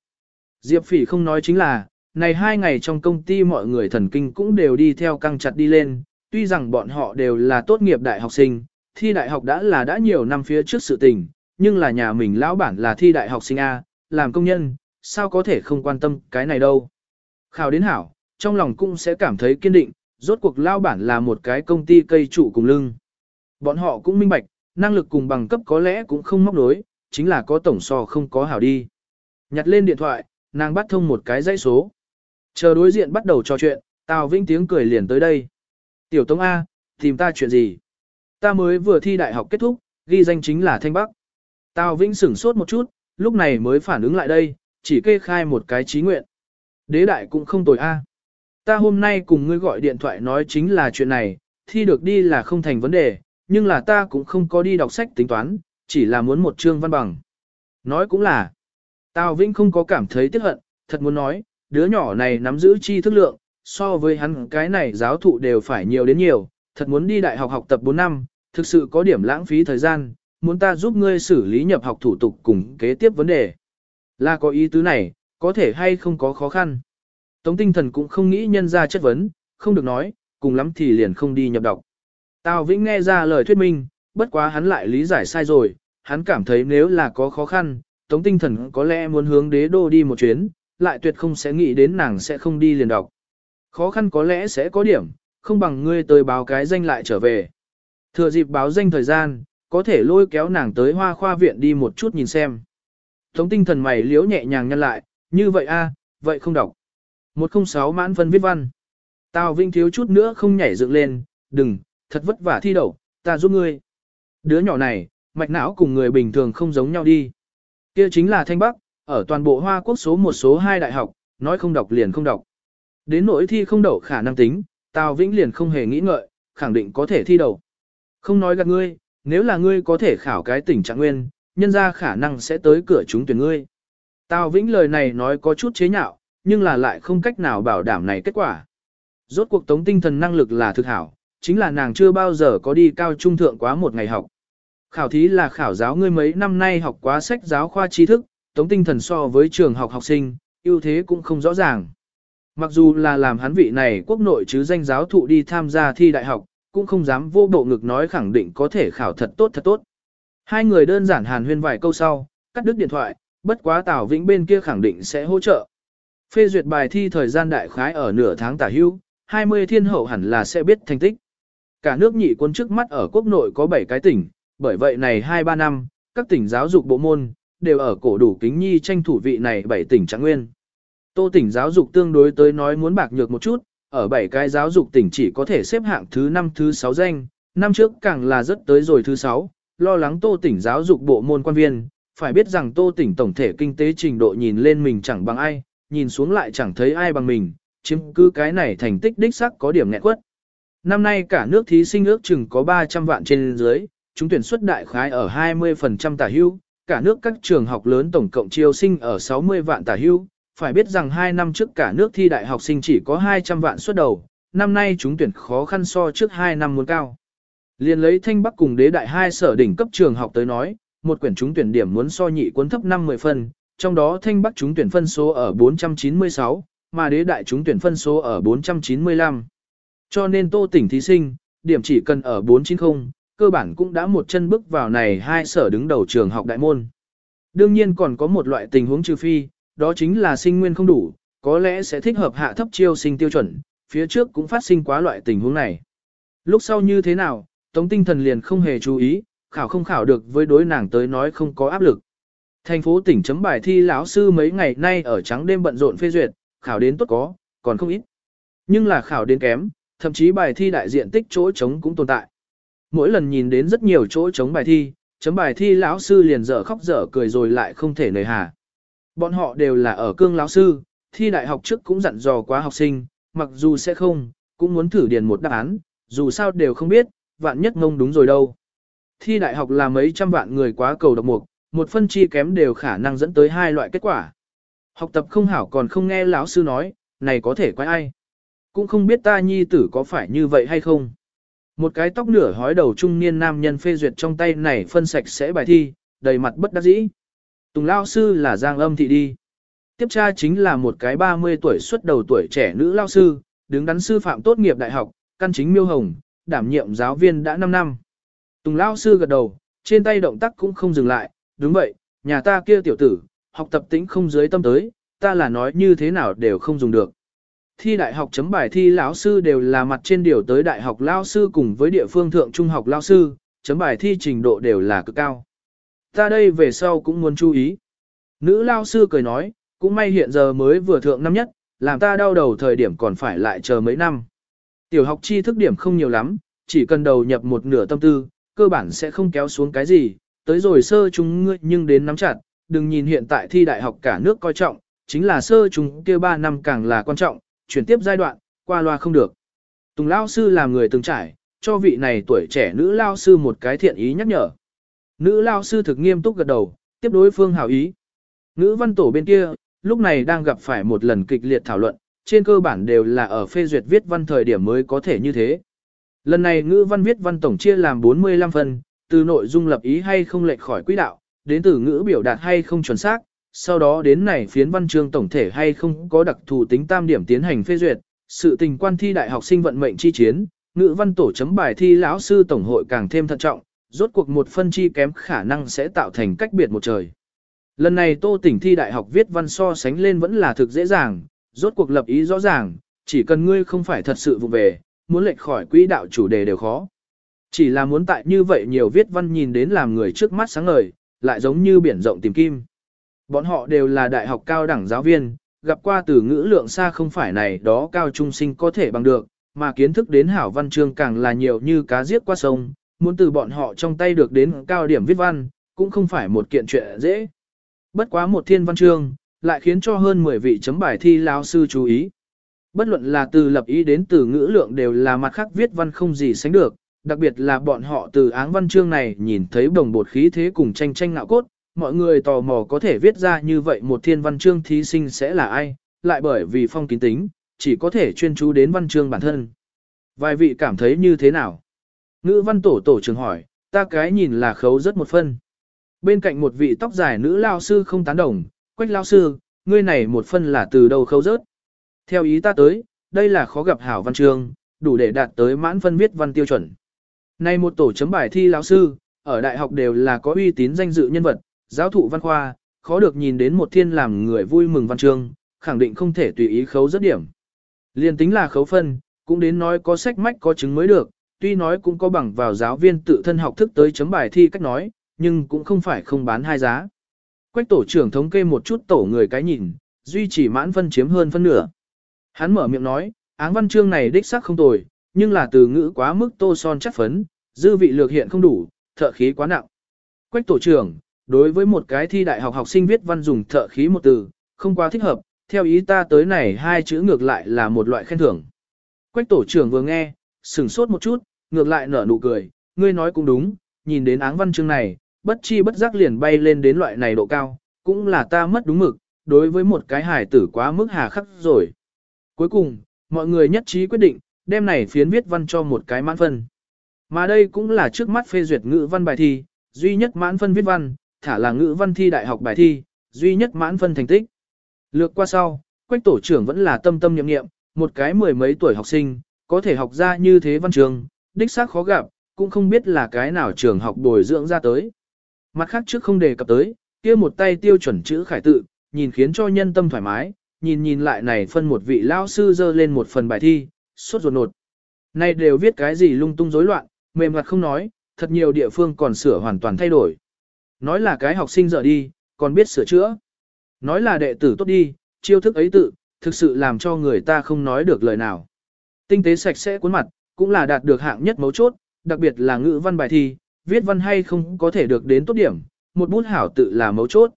Diệp Phỉ không nói chính là, này hai ngày trong công ty mọi người thần kinh cũng đều đi theo căng chặt đi lên, tuy rằng bọn họ đều là tốt nghiệp đại học sinh, thi đại học đã là đã nhiều năm phía trước sự tình, nhưng là nhà mình lão bản là thi đại học sinh A, làm công nhân, sao có thể không quan tâm cái này đâu. Khảo đến hảo, trong lòng cũng sẽ cảm thấy kiên định, rốt cuộc lão bản là một cái công ty cây trụ cùng lưng. Bọn họ cũng minh bạch, năng lực cùng bằng cấp có lẽ cũng không móc đối, chính là có tổng so không có hảo đi. Nhặt lên điện thoại, nàng bắt thông một cái dãy số. Chờ đối diện bắt đầu trò chuyện, Tào Vĩnh tiếng cười liền tới đây. Tiểu Tống A, tìm ta chuyện gì? Ta mới vừa thi đại học kết thúc, ghi danh chính là Thanh Bắc. Tào Vĩnh sửng sốt một chút, lúc này mới phản ứng lại đây, chỉ kê khai một cái trí nguyện. Đế đại cũng không tồi A. Ta hôm nay cùng ngươi gọi điện thoại nói chính là chuyện này, thi được đi là không thành vấn đề, nhưng là ta cũng không có đi đọc sách tính toán, chỉ là muốn một chương văn bằng. Nói cũng là, Tào Vĩnh không có cảm thấy tiếc hận, thật muốn nói, đứa nhỏ này nắm giữ chi thức lượng, so với hắn cái này giáo thụ đều phải nhiều đến nhiều, thật muốn đi đại học học tập 4 năm, thực sự có điểm lãng phí thời gian, muốn ta giúp ngươi xử lý nhập học thủ tục cùng kế tiếp vấn đề. Là có ý tứ này, có thể hay không có khó khăn. Tống tinh thần cũng không nghĩ nhân ra chất vấn, không được nói, cùng lắm thì liền không đi nhập đọc. Tào Vĩnh nghe ra lời thuyết minh, bất quá hắn lại lý giải sai rồi, hắn cảm thấy nếu là có khó khăn, Tống tinh thần có lẽ muốn hướng đế đô đi một chuyến, lại tuyệt không sẽ nghĩ đến nàng sẽ không đi liền đọc. Khó khăn có lẽ sẽ có điểm, không bằng ngươi tới báo cái danh lại trở về. Thừa dịp báo danh thời gian, có thể lôi kéo nàng tới hoa khoa viện đi một chút nhìn xem. Tống tinh thần mày liếu nhẹ nhàng nhăn lại, như vậy a, vậy không đọc. 106 mãn phân viết văn. Tào Vinh thiếu chút nữa không nhảy dựng lên, đừng, thật vất vả thi đậu, ta giúp ngươi. Đứa nhỏ này, mạch não cùng người bình thường không giống nhau đi. Kia chính là Thanh Bắc, ở toàn bộ Hoa Quốc số một số hai đại học, nói không đọc liền không đọc. Đến nỗi thi không đậu khả năng tính, Tào Vĩnh liền không hề nghĩ ngợi, khẳng định có thể thi đậu. Không nói gạt ngươi, nếu là ngươi có thể khảo cái tỉnh trạng nguyên, nhân ra khả năng sẽ tới cửa chúng tuyển ngươi. Tào Vĩnh lời này nói có chút chế nhạo, nhưng là lại không cách nào bảo đảm này kết quả. Rốt cuộc tống tinh thần năng lực là thực hảo, chính là nàng chưa bao giờ có đi cao trung thượng quá một ngày học. Khảo thí là khảo giáo ngươi mấy năm nay học quá sách giáo khoa tri thức, tống tinh thần so với trường học học sinh, ưu thế cũng không rõ ràng. Mặc dù là làm hắn vị này quốc nội chứ danh giáo thụ đi tham gia thi đại học, cũng không dám vô bộ ngực nói khẳng định có thể khảo thật tốt thật tốt. Hai người đơn giản hàn huyên vài câu sau, cắt đứt điện thoại, bất quá Tào Vĩnh bên kia khẳng định sẽ hỗ trợ. Phê duyệt bài thi thời gian đại khái ở nửa tháng tả hưu, 20 thiên hậu hẳn là sẽ biết thành tích. Cả nước nhị quân trước mắt ở quốc nội có 7 cái tỉnh, bởi vậy này 2-3 năm, các tỉnh giáo dục bộ môn, đều ở cổ đủ kính nhi tranh thủ vị này 7 tỉnh trạng nguyên. Tô tỉnh giáo dục tương đối tới nói muốn bạc nhược một chút, ở 7 cái giáo dục tỉnh chỉ có thể xếp hạng thứ 5 thứ 6 danh, năm trước càng là rất tới rồi thứ 6, lo lắng tô tỉnh giáo dục bộ môn quan viên, phải biết rằng tô tỉnh tổng thể kinh tế trình độ nhìn lên mình chẳng bằng ai, nhìn xuống lại chẳng thấy ai bằng mình, chiếm cứ cái này thành tích đích sắc có điểm nghẹn quất. Năm nay cả nước thí sinh ước chừng có 300 vạn trên dưới, chúng tuyển xuất đại khái ở 20% tả hưu, cả nước các trường học lớn tổng cộng chiêu sinh ở 60 vạn tả hưu, phải biết rằng 2 năm trước cả nước thi đại học sinh chỉ có 200 vạn xuất đầu, năm nay chúng tuyển khó khăn so trước 2 năm muốn cao. Liên lấy Thanh Bắc cùng đế đại hai sở đỉnh cấp trường học tới nói, một quyển chúng tuyển điểm muốn so nhị cuốn thấp 50 phân, trong đó Thanh Bắc chúng tuyển phân số ở 496, mà đế đại chúng tuyển phân số ở 495. Cho nên tô tỉnh thí sinh, điểm chỉ cần ở 490, cơ bản cũng đã một chân bước vào này hai sở đứng đầu trường học đại môn. Đương nhiên còn có một loại tình huống trừ phi, đó chính là sinh nguyên không đủ, có lẽ sẽ thích hợp hạ thấp chiêu sinh tiêu chuẩn, phía trước cũng phát sinh quá loại tình huống này. Lúc sau như thế nào, Tống tinh thần liền không hề chú ý, khảo không khảo được với đối nàng tới nói không có áp lực. Thành phố tỉnh chấm bài thi lão sư mấy ngày nay ở trắng đêm bận rộn phê duyệt, khảo đến tốt có, còn không ít. Nhưng là khảo đến kém, thậm chí bài thi đại diện tích chỗ trống cũng tồn tại. Mỗi lần nhìn đến rất nhiều chỗ trống bài thi, chấm bài thi lão sư liền dở khóc dở cười rồi lại không thể nời hà. Bọn họ đều là ở cương lão sư, thi đại học trước cũng dặn dò quá học sinh, mặc dù sẽ không, cũng muốn thử điền một đáp án, dù sao đều không biết, vạn nhất ngông đúng rồi đâu. Thi đại học là mấy trăm vạn người quá cầu độc mục, một phân chi kém đều khả năng dẫn tới hai loại kết quả. Học tập không hảo còn không nghe lão sư nói, này có thể quái ai. Cũng không biết ta nhi tử có phải như vậy hay không. Một cái tóc nửa hói đầu trung niên nam nhân phê duyệt trong tay này phân sạch sẽ bài thi, đầy mặt bất đắc dĩ. Tùng lao sư là Giang âm thị đi. Tiếp tra chính là một cái 30 tuổi xuất đầu tuổi trẻ nữ lao sư, đứng đắn sư phạm tốt nghiệp đại học, căn chính miêu hồng, đảm nhiệm giáo viên đã 5 năm. Tùng lao sư gật đầu, trên tay động tác cũng không dừng lại, đúng vậy, nhà ta kia tiểu tử, học tập tính không dưới tâm tới, ta là nói như thế nào đều không dùng được. Thi đại học chấm bài thi lão sư đều là mặt trên điều tới đại học lao sư cùng với địa phương thượng trung học lao sư, chấm bài thi trình độ đều là cực cao. Ta đây về sau cũng muốn chú ý. Nữ lao sư cười nói, cũng may hiện giờ mới vừa thượng năm nhất, làm ta đau đầu thời điểm còn phải lại chờ mấy năm. Tiểu học tri thức điểm không nhiều lắm, chỉ cần đầu nhập một nửa tâm tư, cơ bản sẽ không kéo xuống cái gì, tới rồi sơ chúng ngươi nhưng đến nắm chặt, đừng nhìn hiện tại thi đại học cả nước coi trọng, chính là sơ chúng kia 3 năm càng là quan trọng, chuyển tiếp giai đoạn, qua loa không được. Tùng lao sư là người từng trải, cho vị này tuổi trẻ nữ lao sư một cái thiện ý nhắc nhở. Nữ lao sư thực nghiêm túc gật đầu, tiếp đối phương hảo ý. Nữ văn tổ bên kia, lúc này đang gặp phải một lần kịch liệt thảo luận, trên cơ bản đều là ở phê duyệt viết văn thời điểm mới có thể như thế. Lần này ngữ văn viết văn tổng chia làm 45 phần, từ nội dung lập ý hay không lệch khỏi quỹ đạo, đến từ ngữ biểu đạt hay không chuẩn xác, sau đó đến này phiến văn chương tổng thể hay không có đặc thù tính tam điểm tiến hành phê duyệt, sự tình quan thi đại học sinh vận mệnh chi chiến, ngữ văn tổ chấm bài thi lão sư tổng hội càng thêm thận trọng, rốt cuộc một phân chi kém khả năng sẽ tạo thành cách biệt một trời. Lần này Tô Tỉnh thi đại học viết văn so sánh lên vẫn là thực dễ dàng, rốt cuộc lập ý rõ ràng, chỉ cần ngươi không phải thật sự vụ về, muốn lệch khỏi quỹ đạo chủ đề đều khó. Chỉ là muốn tại như vậy nhiều viết văn nhìn đến làm người trước mắt sáng ngời, lại giống như biển rộng tìm kim. Bọn họ đều là đại học cao đẳng giáo viên, gặp qua từ ngữ lượng xa không phải này đó cao trung sinh có thể bằng được, mà kiến thức đến hảo văn chương càng là nhiều như cá giết qua sông, muốn từ bọn họ trong tay được đến cao điểm viết văn, cũng không phải một kiện chuyện dễ. Bất quá một thiên văn chương, lại khiến cho hơn 10 vị chấm bài thi lao sư chú ý. Bất luận là từ lập ý đến từ ngữ lượng đều là mặt khác viết văn không gì sánh được, đặc biệt là bọn họ từ áng văn chương này nhìn thấy đồng bột khí thế cùng tranh tranh ngạo cốt, mọi người tò mò có thể viết ra như vậy một thiên văn chương thí sinh sẽ là ai, lại bởi vì phong kín tính, chỉ có thể chuyên chú đến văn chương bản thân. Vài vị cảm thấy như thế nào? Ngữ văn tổ tổ trưởng hỏi, ta cái nhìn là khấu rất một phân. Bên cạnh một vị tóc dài nữ lao sư không tán đồng, quách lao sư, ngươi này một phân là từ đầu khấu rớt. Theo ý ta tới, đây là khó gặp hảo văn trường đủ để đạt tới mãn phân viết văn tiêu chuẩn. Này một tổ chấm bài thi lao sư, ở đại học đều là có uy tín danh dự nhân vật, giáo thụ văn khoa, khó được nhìn đến một thiên làm người vui mừng văn chương, khẳng định không thể tùy ý khấu rất điểm. Liên tính là khấu phân, cũng đến nói có sách mách có chứng mới được, tuy nói cũng có bằng vào giáo viên tự thân học thức tới chấm bài thi cách nói, nhưng cũng không phải không bán hai giá. Quách tổ trưởng thống kê một chút tổ người cái nhìn, duy trì mãn phân chiếm hơn phân nửa. Hắn mở miệng nói, áng văn chương này đích xác không tồi, nhưng là từ ngữ quá mức tô son chất phấn, dư vị lược hiện không đủ, thợ khí quá nặng. Quách tổ trưởng, đối với một cái thi đại học học sinh viết văn dùng thợ khí một từ, không quá thích hợp, theo ý ta tới này hai chữ ngược lại là một loại khen thưởng. Quách tổ trưởng vừa nghe, sửng sốt một chút, ngược lại nở nụ cười, ngươi nói cũng đúng, nhìn đến áng văn chương này, bất chi bất giác liền bay lên đến loại này độ cao, cũng là ta mất đúng mực, đối với một cái hải tử quá mức hà khắc rồi. Cuối cùng, mọi người nhất trí quyết định, đem này phiến viết văn cho một cái mãn phân. Mà đây cũng là trước mắt phê duyệt ngữ văn bài thi, duy nhất mãn phân viết văn, thả là ngữ văn thi đại học bài thi, duy nhất mãn phân thành tích. Lược qua sau, quách tổ trưởng vẫn là tâm tâm nhậm nghiệm, một cái mười mấy tuổi học sinh, có thể học ra như thế văn trường, đích xác khó gặp, cũng không biết là cái nào trường học bồi dưỡng ra tới. Mặt khác trước không đề cập tới, kia một tay tiêu chuẩn chữ khải tự, nhìn khiến cho nhân tâm thoải mái, nhìn nhìn lại này phân một vị lao sư dơ lên một phần bài thi, sốt ruột nột. Này đều viết cái gì lung tung rối loạn, mềm mặt không nói, thật nhiều địa phương còn sửa hoàn toàn thay đổi. Nói là cái học sinh dở đi, còn biết sửa chữa. Nói là đệ tử tốt đi, chiêu thức ấy tự, thực sự làm cho người ta không nói được lời nào. Tinh tế sạch sẽ cuốn mặt, cũng là đạt được hạng nhất mấu chốt, đặc biệt là ngữ văn bài thi, viết văn hay không có thể được đến tốt điểm, một bút hảo tự là mấu chốt.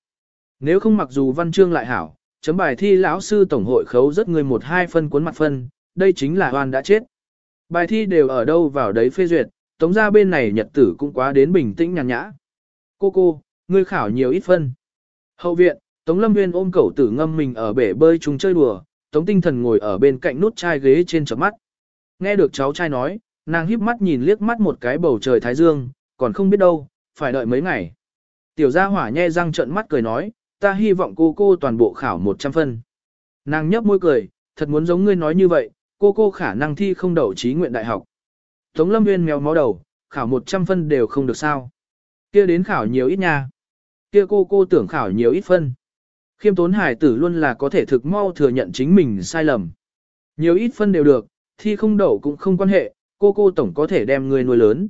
Nếu không mặc dù văn chương lại hảo, chấm bài thi lão sư tổng hội khấu rất người một hai phân cuốn mặt phân, đây chính là oan đã chết. Bài thi đều ở đâu vào đấy phê duyệt, tống ra bên này nhật tử cũng quá đến bình tĩnh nhàn nhã. Cô cô, ngươi khảo nhiều ít phân. Hậu viện, Tống Lâm Nguyên ôm cẩu tử ngâm mình ở bể bơi chung chơi đùa, Tống Tinh Thần ngồi ở bên cạnh nút chai ghế trên chấm mắt. Nghe được cháu trai nói, nàng híp mắt nhìn liếc mắt một cái bầu trời thái dương, còn không biết đâu, phải đợi mấy ngày. Tiểu gia hỏa nhe răng trợn mắt cười nói, ta hy vọng cô cô toàn bộ khảo 100 phân. Nàng nhấp môi cười, thật muốn giống ngươi nói như vậy, cô cô khả năng thi không đậu trí nguyện đại học. Tống Lâm Nguyên mèo mó đầu, khảo 100 phân đều không được sao. Kia đến khảo nhiều ít nha. Kia cô cô tưởng khảo nhiều ít phân. Khiêm tốn hải tử luôn là có thể thực mau thừa nhận chính mình sai lầm. Nhiều ít phân đều được, thi không đậu cũng không quan hệ, cô cô tổng có thể đem người nuôi lớn.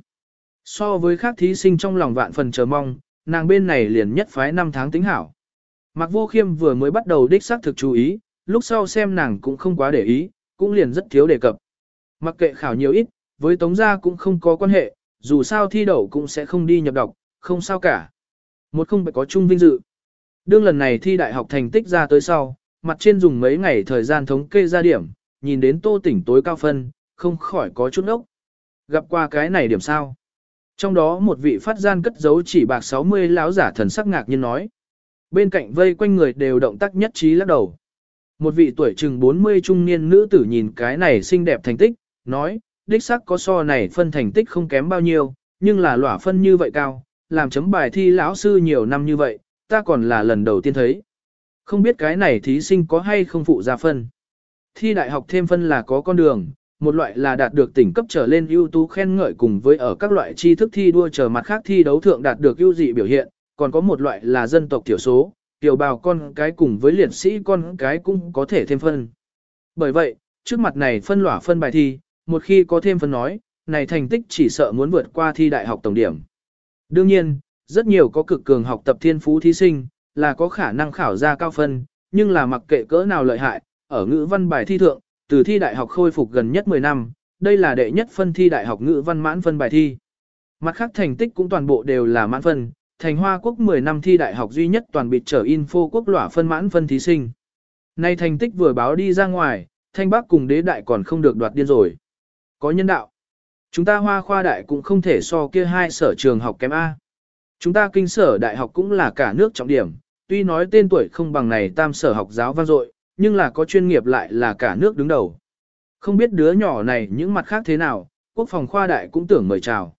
So với khác thí sinh trong lòng vạn phần chờ mong, nàng bên này liền nhất phái năm tháng tính hảo. Mạc Vô Khiêm vừa mới bắt đầu đích xác thực chú ý, lúc sau xem nàng cũng không quá để ý, cũng liền rất thiếu đề cập. Mặc kệ khảo nhiều ít, với Tống gia cũng không có quan hệ, dù sao thi đậu cũng sẽ không đi nhập đọc, không sao cả. Một không phải có chung vinh dự. Đương lần này thi đại học thành tích ra tới sau, mặt trên dùng mấy ngày thời gian thống kê ra điểm, nhìn đến tô tỉnh tối cao phân, không khỏi có chút ốc. Gặp qua cái này điểm sao? Trong đó một vị phát gian cất giấu chỉ bạc 60 lão giả thần sắc ngạc nhiên nói. Bên cạnh vây quanh người đều động tác nhất trí lắc đầu. Một vị tuổi chừng 40 trung niên nữ tử nhìn cái này xinh đẹp thành tích, nói, đích sắc có so này phân thành tích không kém bao nhiêu, nhưng là lỏa phân như vậy cao, làm chấm bài thi lão sư nhiều năm như vậy, ta còn là lần đầu tiên thấy. Không biết cái này thí sinh có hay không phụ ra phân. Thi đại học thêm phân là có con đường, một loại là đạt được tỉnh cấp trở lên ưu tú khen ngợi cùng với ở các loại tri thức thi đua chờ mặt khác thi đấu thượng đạt được ưu dị biểu hiện, còn có một loại là dân tộc thiểu số, tiểu bào con cái cùng với liệt sĩ con cái cũng có thể thêm phân. Bởi vậy, trước mặt này phân lỏa phân bài thi, một khi có thêm phân nói, này thành tích chỉ sợ muốn vượt qua thi đại học tổng điểm. Đương nhiên, rất nhiều có cực cường học tập thiên phú thí sinh, là có khả năng khảo ra cao phân, nhưng là mặc kệ cỡ nào lợi hại, ở ngữ văn bài thi thượng, từ thi đại học khôi phục gần nhất 10 năm, đây là đệ nhất phân thi đại học ngữ văn mãn phân bài thi. Mặt khác thành tích cũng toàn bộ đều là mãn phân, thành Hoa Quốc 10 năm thi đại học duy nhất toàn biệt trở info quốc lỏa phân mãn phân thí sinh. Nay thành tích vừa báo đi ra ngoài, thanh bắc cùng đế đại còn không được đoạt điên rồi. Có nhân đạo. Chúng ta hoa khoa đại cũng không thể so kia hai sở trường học kém A. Chúng ta kinh sở đại học cũng là cả nước trọng điểm, tuy nói tên tuổi không bằng này tam sở học giáo vang dội, nhưng là có chuyên nghiệp lại là cả nước đứng đầu. Không biết đứa nhỏ này những mặt khác thế nào, quốc phòng khoa đại cũng tưởng mời chào.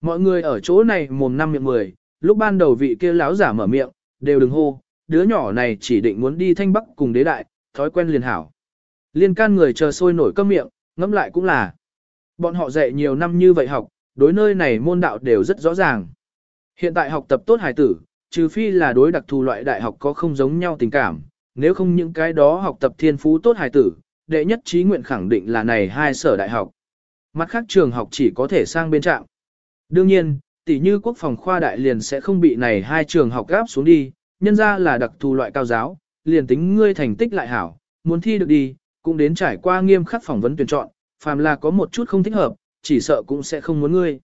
Mọi người ở chỗ này mồm năm miệng mười, lúc ban đầu vị kia láo giả mở miệng, đều đừng hô, đứa nhỏ này chỉ định muốn đi thanh bắc cùng đế đại, thói quen liền hảo. Liên can người chờ sôi nổi cơm miệng, ngẫm lại cũng là. Bọn họ dạy nhiều năm như vậy học, đối nơi này môn đạo đều rất rõ ràng. Hiện tại học tập tốt hài tử, trừ phi là đối đặc thù loại đại học có không giống nhau tình cảm, nếu không những cái đó học tập thiên phú tốt hài tử, đệ nhất trí nguyện khẳng định là này hai sở đại học. Mặt khác trường học chỉ có thể sang bên trạm Đương nhiên, tỷ như quốc phòng khoa đại liền sẽ không bị này hai trường học gáp xuống đi, nhân ra là đặc thù loại cao giáo, liền tính ngươi thành tích lại hảo, muốn thi được đi, cũng đến trải qua nghiêm khắc phỏng vấn tuyển chọn, phàm là có một chút không thích hợp, chỉ sợ cũng sẽ không muốn ngươi.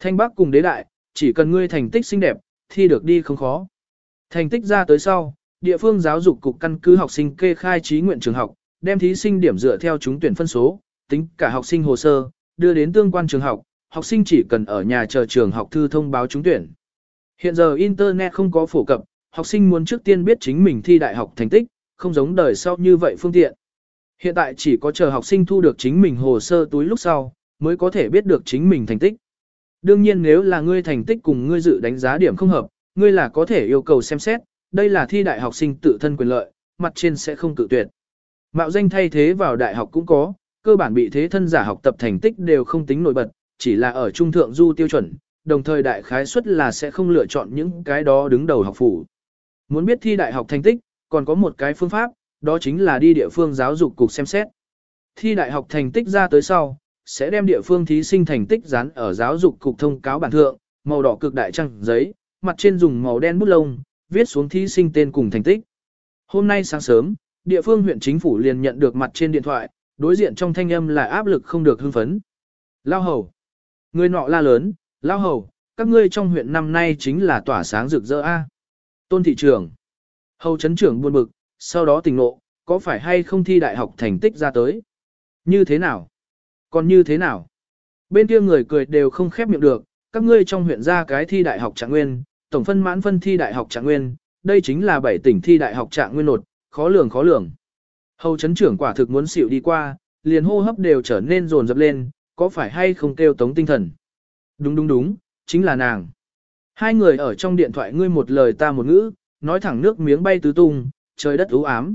Thanh Bắc cùng đế đại, chỉ cần ngươi thành tích xinh đẹp, thi được đi không khó. Thành tích ra tới sau, địa phương giáo dục cục căn cứ học sinh kê khai trí nguyện trường học, đem thí sinh điểm dựa theo chúng tuyển phân số, tính cả học sinh hồ sơ, đưa đến tương quan trường học, học sinh chỉ cần ở nhà chờ trường học thư thông báo trúng tuyển. Hiện giờ Internet không có phổ cập, học sinh muốn trước tiên biết chính mình thi đại học thành tích, không giống đời sau như vậy phương tiện. Hiện tại chỉ có chờ học sinh thu được chính mình hồ sơ túi lúc sau, mới có thể biết được chính mình thành tích. Đương nhiên nếu là ngươi thành tích cùng ngươi dự đánh giá điểm không hợp, ngươi là có thể yêu cầu xem xét, đây là thi đại học sinh tự thân quyền lợi, mặt trên sẽ không cự tuyệt. Mạo danh thay thế vào đại học cũng có, cơ bản bị thế thân giả học tập thành tích đều không tính nổi bật, chỉ là ở trung thượng du tiêu chuẩn, đồng thời đại khái suất là sẽ không lựa chọn những cái đó đứng đầu học phủ. Muốn biết thi đại học thành tích, còn có một cái phương pháp, đó chính là đi địa phương giáo dục cục xem xét. Thi đại học thành tích ra tới sau, sẽ đem địa phương thí sinh thành tích dán ở giáo dục cục thông cáo bản thượng, màu đỏ cực đại trăng giấy, mặt trên dùng màu đen bút lông, viết xuống thí sinh tên cùng thành tích. Hôm nay sáng sớm, địa phương huyện chính phủ liền nhận được mặt trên điện thoại, đối diện trong thanh âm là áp lực không được hưng phấn. Lao hầu. Người nọ la lớn, lao hầu, các ngươi trong huyện năm nay chính là tỏa sáng rực rỡ A. Tôn thị trưởng. Hầu chấn trưởng buồn bực, sau đó tỉnh nộ, có phải hay không thi đại học thành tích ra tới? Như thế nào? Còn như thế nào? Bên kia người cười đều không khép miệng được, các ngươi trong huyện ra cái thi đại học trạng nguyên, tổng phân mãn phân thi đại học trạng nguyên, đây chính là bảy tỉnh thi đại học trạng nguyên nột, khó lường khó lường. Hầu chấn trưởng quả thực muốn xỉu đi qua, liền hô hấp đều trở nên rồn rập lên, có phải hay không kêu tống tinh thần? Đúng đúng đúng, chính là nàng. Hai người ở trong điện thoại ngươi một lời ta một ngữ, nói thẳng nước miếng bay tứ tung, trời đất u ám.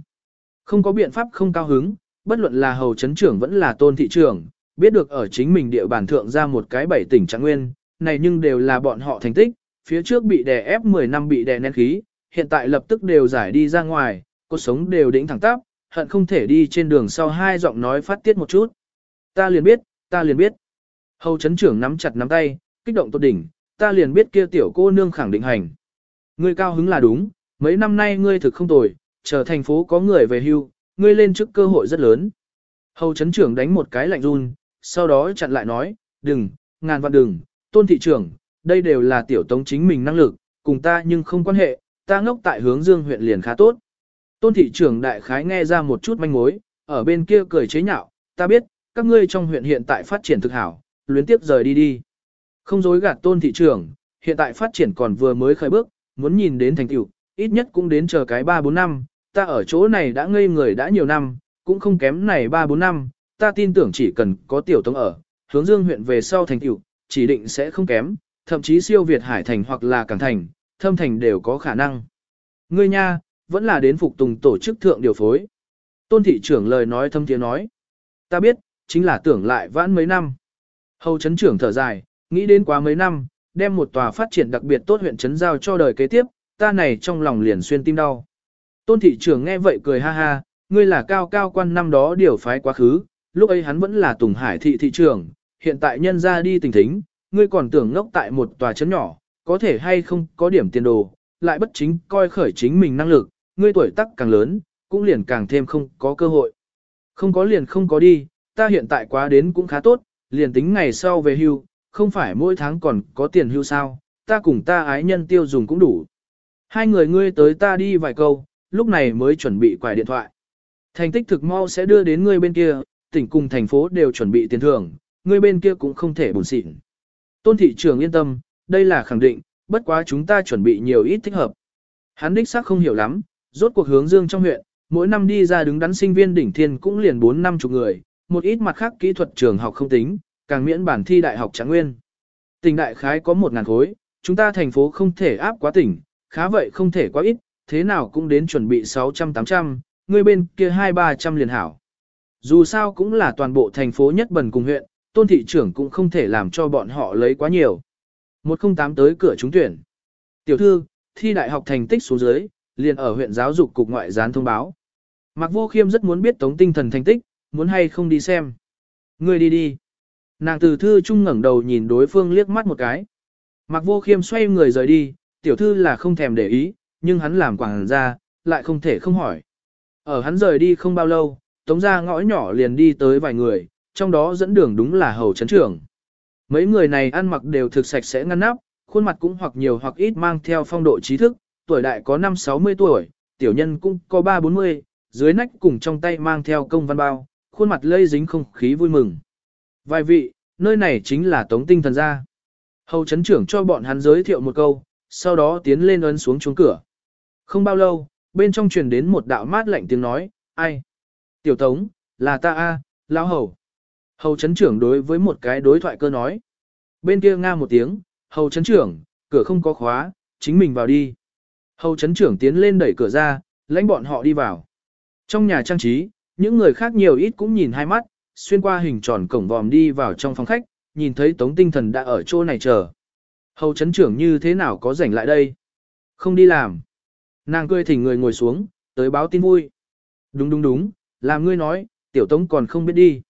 Không có biện pháp không cao hứng, bất luận là hầu chấn trưởng vẫn là tôn thị trưởng, biết được ở chính mình địa bàn thượng ra một cái bảy tỉnh trạng nguyên, này nhưng đều là bọn họ thành tích, phía trước bị đè ép 10 năm bị đè nén khí, hiện tại lập tức đều giải đi ra ngoài, cuộc sống đều đỉnh thẳng tắp, hận không thể đi trên đường sau hai giọng nói phát tiết một chút. Ta liền biết, ta liền biết. Hầu chấn trưởng nắm chặt nắm tay, kích động tốt đỉnh, ta liền biết kia tiểu cô nương khẳng định hành. Ngươi cao hứng là đúng, mấy năm nay ngươi thực không tồi, chờ thành phố có người về hưu, ngươi lên trước cơ hội rất lớn. Hầu chấn trưởng đánh một cái lạnh run, sau đó chặn lại nói, đừng, ngàn vạn đừng, tôn thị trưởng, đây đều là tiểu tống chính mình năng lực, cùng ta nhưng không quan hệ, ta ngốc tại hướng dương huyện liền khá tốt. Tôn thị trưởng đại khái nghe ra một chút manh mối, ở bên kia cười chế nhạo, ta biết, các ngươi trong huyện hiện tại phát triển thực hảo, luyến tiếp rời đi đi. Không dối gạt tôn thị trưởng, hiện tại phát triển còn vừa mới khởi bước, muốn nhìn đến thành tựu, ít nhất cũng đến chờ cái 3-4 năm, ta ở chỗ này đã ngây người đã nhiều năm, cũng không kém này 3-4 năm, ta tin tưởng chỉ cần có tiểu tống ở, hướng dương huyện về sau thành tựu, chỉ định sẽ không kém, thậm chí siêu Việt Hải Thành hoặc là Cảng Thành, Thâm Thành đều có khả năng. Ngươi nha, vẫn là đến phục tùng tổ chức thượng điều phối. Tôn thị trưởng lời nói thâm tiếng nói. Ta biết, chính là tưởng lại vãn mấy năm. Hầu chấn trưởng thở dài, nghĩ đến quá mấy năm, đem một tòa phát triển đặc biệt tốt huyện chấn giao cho đời kế tiếp, ta này trong lòng liền xuyên tim đau. Tôn thị trưởng nghe vậy cười ha ha, ngươi là cao cao quan năm đó điều phái quá khứ, lúc ấy hắn vẫn là Tùng Hải thị thị trưởng, hiện tại nhân ra đi tình thính, ngươi còn tưởng ngốc tại một tòa chấn nhỏ, có thể hay không có điểm tiền đồ, lại bất chính coi khởi chính mình năng lực, ngươi tuổi tác càng lớn, cũng liền càng thêm không có cơ hội. Không có liền không có đi, ta hiện tại quá đến cũng khá tốt, liền tính ngày sau về hưu, không phải mỗi tháng còn có tiền hưu sao, ta cùng ta ái nhân tiêu dùng cũng đủ. Hai người ngươi tới ta đi vài câu, lúc này mới chuẩn bị quài điện thoại. Thành tích thực mau sẽ đưa đến ngươi bên kia, tỉnh cùng thành phố đều chuẩn bị tiền thưởng, ngươi bên kia cũng không thể buồn xịn. Tôn thị trường yên tâm, đây là khẳng định, bất quá chúng ta chuẩn bị nhiều ít thích hợp. Hắn đích xác không hiểu lắm, rốt cuộc hướng dương trong huyện, mỗi năm đi ra đứng đắn sinh viên đỉnh thiên cũng liền 4 năm chục người, một ít mặt khác kỹ thuật trường học không tính, càng miễn bản thi đại học trạng nguyên. Tỉnh đại khái có 1.000 khối, chúng ta thành phố không thể áp quá tỉnh, khá vậy không thể quá ít, thế nào cũng đến chuẩn bị 600-800, người bên kia 2-300 liền hảo. Dù sao cũng là toàn bộ thành phố nhất bần cùng huyện, tôn thị trưởng cũng không thể làm cho bọn họ lấy quá nhiều. 108 tới cửa trúng tuyển. Tiểu thư, thi đại học thành tích xuống dưới, liền ở huyện giáo dục cục ngoại gián thông báo. Mạc Vô Khiêm rất muốn biết Tống Tinh Thần thành tích, muốn hay không đi xem. Ngươi đi đi. Nàng từ thư trung ngẩng đầu nhìn đối phương liếc mắt một cái. Mạc Vô Khiêm xoay người rời đi, tiểu thư là không thèm để ý, nhưng hắn làm quảng ra, lại không thể không hỏi. Ở hắn rời đi không bao lâu, Tống ra ngõ nhỏ liền đi tới vài người, trong đó dẫn đường đúng là hầu chấn trưởng. Mấy người này ăn mặc đều thực sạch sẽ ngăn nắp, khuôn mặt cũng hoặc nhiều hoặc ít mang theo phong độ trí thức, tuổi đại có 5-60 tuổi, tiểu nhân cũng có 3-40, dưới nách cùng trong tay mang theo công văn bao, khuôn mặt lây dính không khí vui mừng. Vài vị, nơi này chính là Tống Tinh Thần gia. Hầu chấn trưởng cho bọn hắn giới thiệu một câu, sau đó tiến lên ấn xuống chuông cửa. Không bao lâu, bên trong truyền đến một đạo mát lạnh tiếng nói, ai? Tiểu Tống, là ta a, lão hầu. Hầu chấn trưởng đối với một cái đối thoại cơ nói. Bên kia nga một tiếng, hầu chấn trưởng, cửa không có khóa, chính mình vào đi. Hầu chấn trưởng tiến lên đẩy cửa ra, lãnh bọn họ đi vào. Trong nhà trang trí, những người khác nhiều ít cũng nhìn hai mắt, xuyên qua hình tròn cổng vòm đi vào trong phòng khách, nhìn thấy tống tinh thần đã ở chỗ này chờ. Hầu chấn trưởng như thế nào có rảnh lại đây? Không đi làm. Nàng cười thỉnh người ngồi xuống, tới báo tin vui. Đúng đúng đúng, làm ngươi nói, tiểu tống còn không biết đi.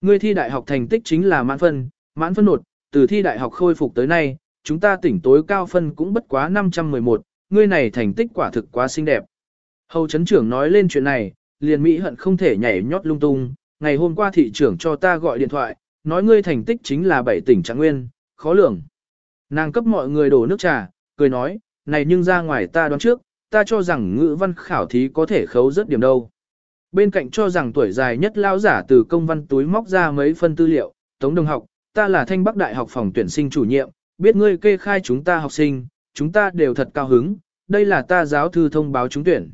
Ngươi thi đại học thành tích chính là mãn phân, mãn phân nột, từ thi đại học khôi phục tới nay, chúng ta tỉnh tối cao phân cũng bất quá 511, ngươi này thành tích quả thực quá xinh đẹp. Hầu chấn trưởng nói lên chuyện này, liền Mỹ hận không thể nhảy nhót lung tung, ngày hôm qua thị trưởng cho ta gọi điện thoại, nói ngươi thành tích chính là bảy tỉnh trạng nguyên, khó lường. Nàng cấp mọi người đổ nước trà, cười nói, này nhưng ra ngoài ta đoán trước, ta cho rằng ngữ văn khảo thí có thể khấu rất điểm đâu. Bên cạnh cho rằng tuổi dài nhất lao giả từ công văn túi móc ra mấy phân tư liệu, Tống Đồng học, ta là Thanh Bắc Đại học phòng tuyển sinh chủ nhiệm, biết ngươi kê khai chúng ta học sinh, chúng ta đều thật cao hứng, đây là ta giáo thư thông báo trúng tuyển.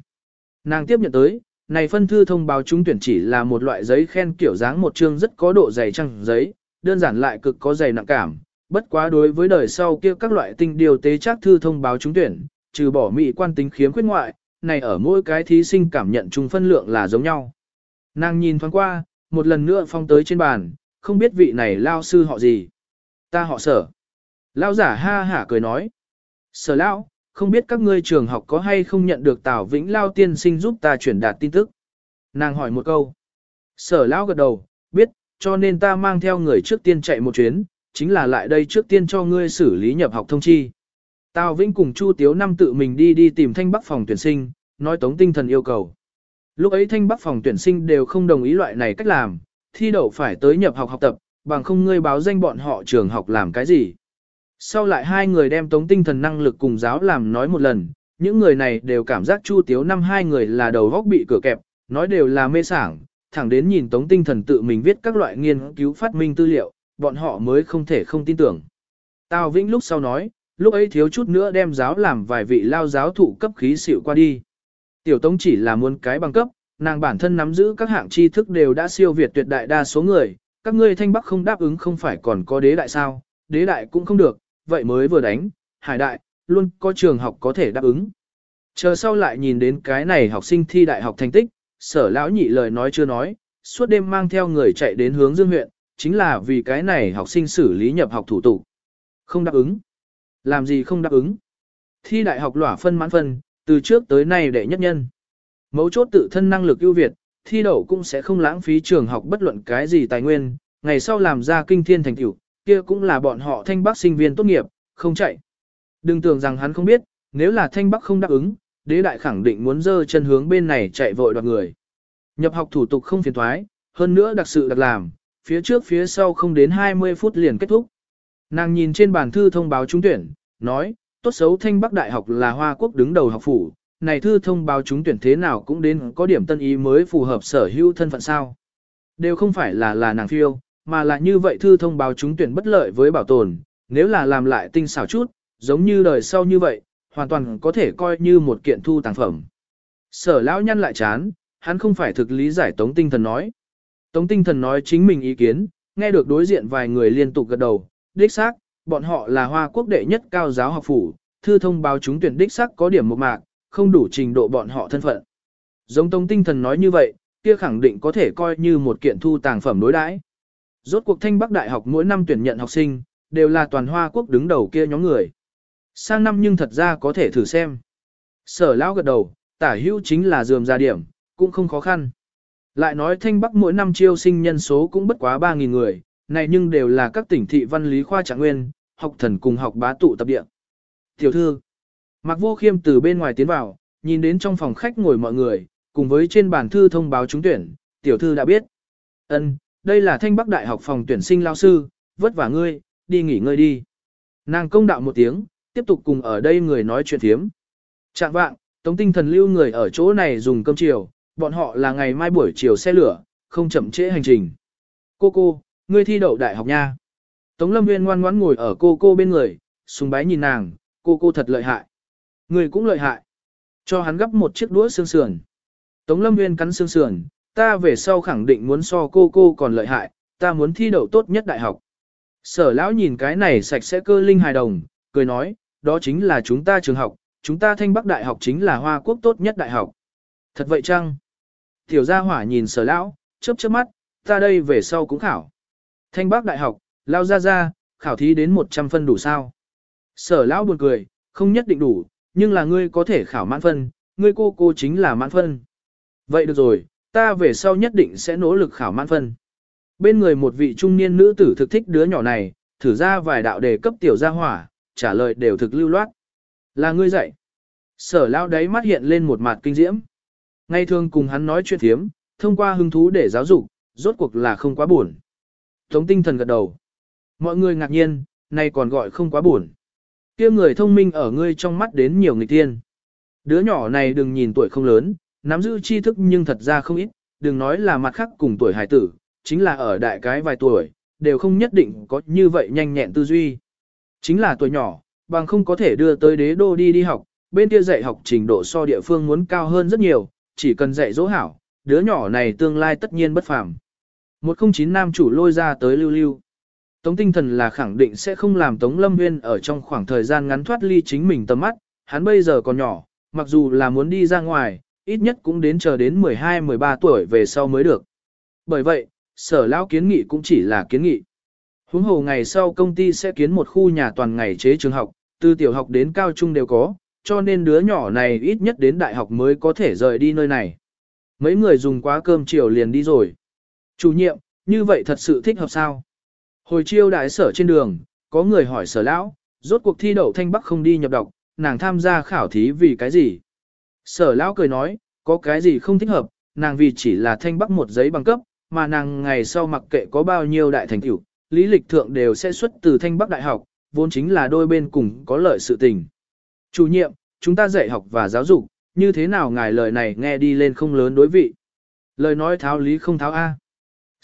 Nàng tiếp nhận tới, này phân thư thông báo trúng tuyển chỉ là một loại giấy khen kiểu dáng một chương rất có độ dày trăng giấy, đơn giản lại cực có dày nặng cảm, bất quá đối với đời sau kia các loại tinh điều tế chắc thư thông báo trúng tuyển, trừ bỏ mỹ quan tính khiếm khuyết ngoại, này ở mỗi cái thí sinh cảm nhận chung phân lượng là giống nhau. Nàng nhìn thoáng qua, một lần nữa phong tới trên bàn, không biết vị này lao sư họ gì. Ta họ sở. Lao giả ha hả cười nói. Sở lao, không biết các ngươi trường học có hay không nhận được Tào Vĩnh Lao tiên sinh giúp ta chuyển đạt tin tức. Nàng hỏi một câu. Sở lao gật đầu, biết, cho nên ta mang theo người trước tiên chạy một chuyến, chính là lại đây trước tiên cho ngươi xử lý nhập học thông chi. Tào Vĩnh cùng Chu Tiếu Năm tự mình đi đi tìm Thanh Bắc phòng tuyển sinh, nói tống tinh thần yêu cầu. Lúc ấy Thanh Bắc phòng tuyển sinh đều không đồng ý loại này cách làm, thi đậu phải tới nhập học học tập, bằng không ngươi báo danh bọn họ trường học làm cái gì. Sau lại hai người đem tống tinh thần năng lực cùng giáo làm nói một lần, những người này đều cảm giác Chu Tiếu Năm hai người là đầu góc bị cửa kẹp, nói đều là mê sảng, thẳng đến nhìn tống tinh thần tự mình viết các loại nghiên cứu phát minh tư liệu, bọn họ mới không thể không tin tưởng. Tào Vĩnh lúc sau nói, lúc ấy thiếu chút nữa đem giáo làm vài vị lao giáo thụ cấp khí xịu qua đi. Tiểu Tống chỉ là muốn cái bằng cấp, nàng bản thân nắm giữ các hạng tri thức đều đã siêu việt tuyệt đại đa số người, các ngươi thanh bắc không đáp ứng không phải còn có đế đại sao, đế đại cũng không được, vậy mới vừa đánh, hải đại, luôn có trường học có thể đáp ứng. Chờ sau lại nhìn đến cái này học sinh thi đại học thành tích, sở lão nhị lời nói chưa nói, suốt đêm mang theo người chạy đến hướng dương huyện, chính là vì cái này học sinh xử lý nhập học thủ tục. Không đáp ứng. Làm gì không đáp ứng. Thi đại học lỏa phân mãn phân, từ trước tới nay đệ nhất nhân. Mấu chốt tự thân năng lực ưu việt, thi đậu cũng sẽ không lãng phí trường học bất luận cái gì tài nguyên, ngày sau làm ra kinh thiên thành tựu, kia cũng là bọn họ thanh bắc sinh viên tốt nghiệp, không chạy. Đừng tưởng rằng hắn không biết, nếu là thanh bắc không đáp ứng, đế đại khẳng định muốn dơ chân hướng bên này chạy vội đoạt người. Nhập học thủ tục không phiền thoái, hơn nữa đặc sự đặc làm, phía trước phía sau không đến 20 phút liền kết thúc. Nàng nhìn trên bàn thư thông báo trúng tuyển, nói, tốt xấu Thanh Bắc Đại học là Hoa Quốc đứng đầu học phủ, này thư thông báo trúng tuyển thế nào cũng đến có điểm tân ý mới phù hợp sở hữu thân phận sao. Đều không phải là là nàng phiêu, mà là như vậy thư thông báo trúng tuyển bất lợi với bảo tồn, nếu là làm lại tinh xảo chút, giống như đời sau như vậy, hoàn toàn có thể coi như một kiện thu tàng phẩm. Sở lão nhăn lại chán, hắn không phải thực lý giải tống tinh thần nói. Tống tinh thần nói chính mình ý kiến, nghe được đối diện vài người liên tục gật đầu, đích xác, bọn họ là hoa quốc đệ nhất cao giáo học phủ, thư thông báo chúng tuyển đích xác có điểm một mạc, không đủ trình độ bọn họ thân phận. Giống tông tinh thần nói như vậy, kia khẳng định có thể coi như một kiện thu tàng phẩm đối đãi. Rốt cuộc thanh bắc đại học mỗi năm tuyển nhận học sinh, đều là toàn hoa quốc đứng đầu kia nhóm người. Sang năm nhưng thật ra có thể thử xem. Sở lão gật đầu, tả hữu chính là dườm ra điểm, cũng không khó khăn. Lại nói thanh bắc mỗi năm chiêu sinh nhân số cũng bất quá 3.000 người, này nhưng đều là các tỉnh thị văn lý khoa trạng nguyên, học thần cùng học bá tụ tập địa. Tiểu thư, Mạc Vô Khiêm từ bên ngoài tiến vào, nhìn đến trong phòng khách ngồi mọi người, cùng với trên bàn thư thông báo trúng tuyển, tiểu thư đã biết. Ân, đây là thanh bắc đại học phòng tuyển sinh lao sư, vất vả ngươi, đi nghỉ ngơi đi. Nàng công đạo một tiếng, tiếp tục cùng ở đây người nói chuyện thiếm. Trạng vạng, Tống tinh thần lưu người ở chỗ này dùng cơm chiều, bọn họ là ngày mai buổi chiều xe lửa, không chậm trễ hành trình. Cô cô, ngươi thi đậu đại học nha. Tống lâm nguyên ngoan ngoãn ngồi ở cô cô bên người, sùng bái nhìn nàng, cô cô thật lợi hại. Ngươi cũng lợi hại. Cho hắn gấp một chiếc đũa xương sườn. Tống lâm nguyên cắn xương sườn, ta về sau khẳng định muốn so cô cô còn lợi hại, ta muốn thi đậu tốt nhất đại học. Sở lão nhìn cái này sạch sẽ cơ linh hài đồng, cười nói, đó chính là chúng ta trường học, chúng ta thanh bắc đại học chính là hoa quốc tốt nhất đại học. Thật vậy chăng? Tiểu gia hỏa nhìn sở lão, chớp chớp mắt, ta đây về sau cũng khảo. Thanh bắc đại học, lao ra ra, khảo thí đến 100 phân đủ sao? Sở lão buồn cười, không nhất định đủ, nhưng là ngươi có thể khảo mãn phân, ngươi cô cô chính là mãn phân. Vậy được rồi, ta về sau nhất định sẽ nỗ lực khảo mãn phân. Bên người một vị trung niên nữ tử thực thích đứa nhỏ này, thử ra vài đạo đề cấp tiểu gia hỏa, trả lời đều thực lưu loát. Là ngươi dạy. Sở Lão đấy mắt hiện lên một mặt kinh diễm. Ngày thường cùng hắn nói chuyện thiếm, thông qua hứng thú để giáo dục, rốt cuộc là không quá buồn. Tống tinh thần gật đầu. Mọi người ngạc nhiên, này còn gọi không quá buồn. kia người thông minh ở ngươi trong mắt đến nhiều người tiên. Đứa nhỏ này đừng nhìn tuổi không lớn, nắm giữ tri thức nhưng thật ra không ít, đừng nói là mặt khác cùng tuổi hải tử, chính là ở đại cái vài tuổi, đều không nhất định có như vậy nhanh nhẹn tư duy. Chính là tuổi nhỏ, bằng không có thể đưa tới đế đô đi đi học, bên kia dạy học trình độ so địa phương muốn cao hơn rất nhiều, chỉ cần dạy dỗ hảo, đứa nhỏ này tương lai tất nhiên bất phàm. 109 nam chủ lôi ra tới lưu lưu. Tống tinh thần là khẳng định sẽ không làm Tống Lâm Nguyên ở trong khoảng thời gian ngắn thoát ly chính mình tầm mắt, hắn bây giờ còn nhỏ, mặc dù là muốn đi ra ngoài, ít nhất cũng đến chờ đến 12-13 tuổi về sau mới được. Bởi vậy, sở lão kiến nghị cũng chỉ là kiến nghị. Huống hồ ngày sau công ty sẽ kiến một khu nhà toàn ngày chế trường học, từ tiểu học đến cao trung đều có, cho nên đứa nhỏ này ít nhất đến đại học mới có thể rời đi nơi này. Mấy người dùng quá cơm chiều liền đi rồi. Chủ nhiệm, như vậy thật sự thích hợp sao? Hồi chiêu đại sở trên đường, có người hỏi sở lão, rốt cuộc thi đậu thanh bắc không đi nhập đọc, nàng tham gia khảo thí vì cái gì? Sở lão cười nói, có cái gì không thích hợp, nàng vì chỉ là thanh bắc một giấy bằng cấp, mà nàng ngày sau mặc kệ có bao nhiêu đại thành tựu, lý lịch thượng đều sẽ xuất từ thanh bắc đại học, vốn chính là đôi bên cùng có lợi sự tình. Chủ nhiệm, chúng ta dạy học và giáo dục, như thế nào ngài lời này nghe đi lên không lớn đối vị. Lời nói tháo lý không tháo A.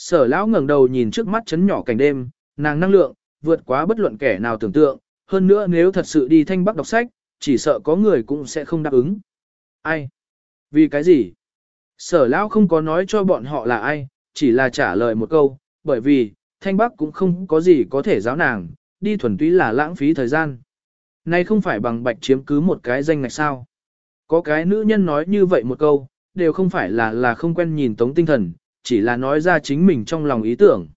Sở lão ngẩng đầu nhìn trước mắt chấn nhỏ cảnh đêm, nàng năng lượng, vượt quá bất luận kẻ nào tưởng tượng, hơn nữa nếu thật sự đi thanh bắc đọc sách, chỉ sợ có người cũng sẽ không đáp ứng. Ai? Vì cái gì? Sở lão không có nói cho bọn họ là ai, chỉ là trả lời một câu, bởi vì, thanh bắc cũng không có gì có thể giáo nàng, đi thuần túy là lãng phí thời gian. Này không phải bằng bạch chiếm cứ một cái danh ngạch sao. Có cái nữ nhân nói như vậy một câu, đều không phải là là không quen nhìn tống tinh thần, chỉ là nói ra chính mình trong lòng ý tưởng.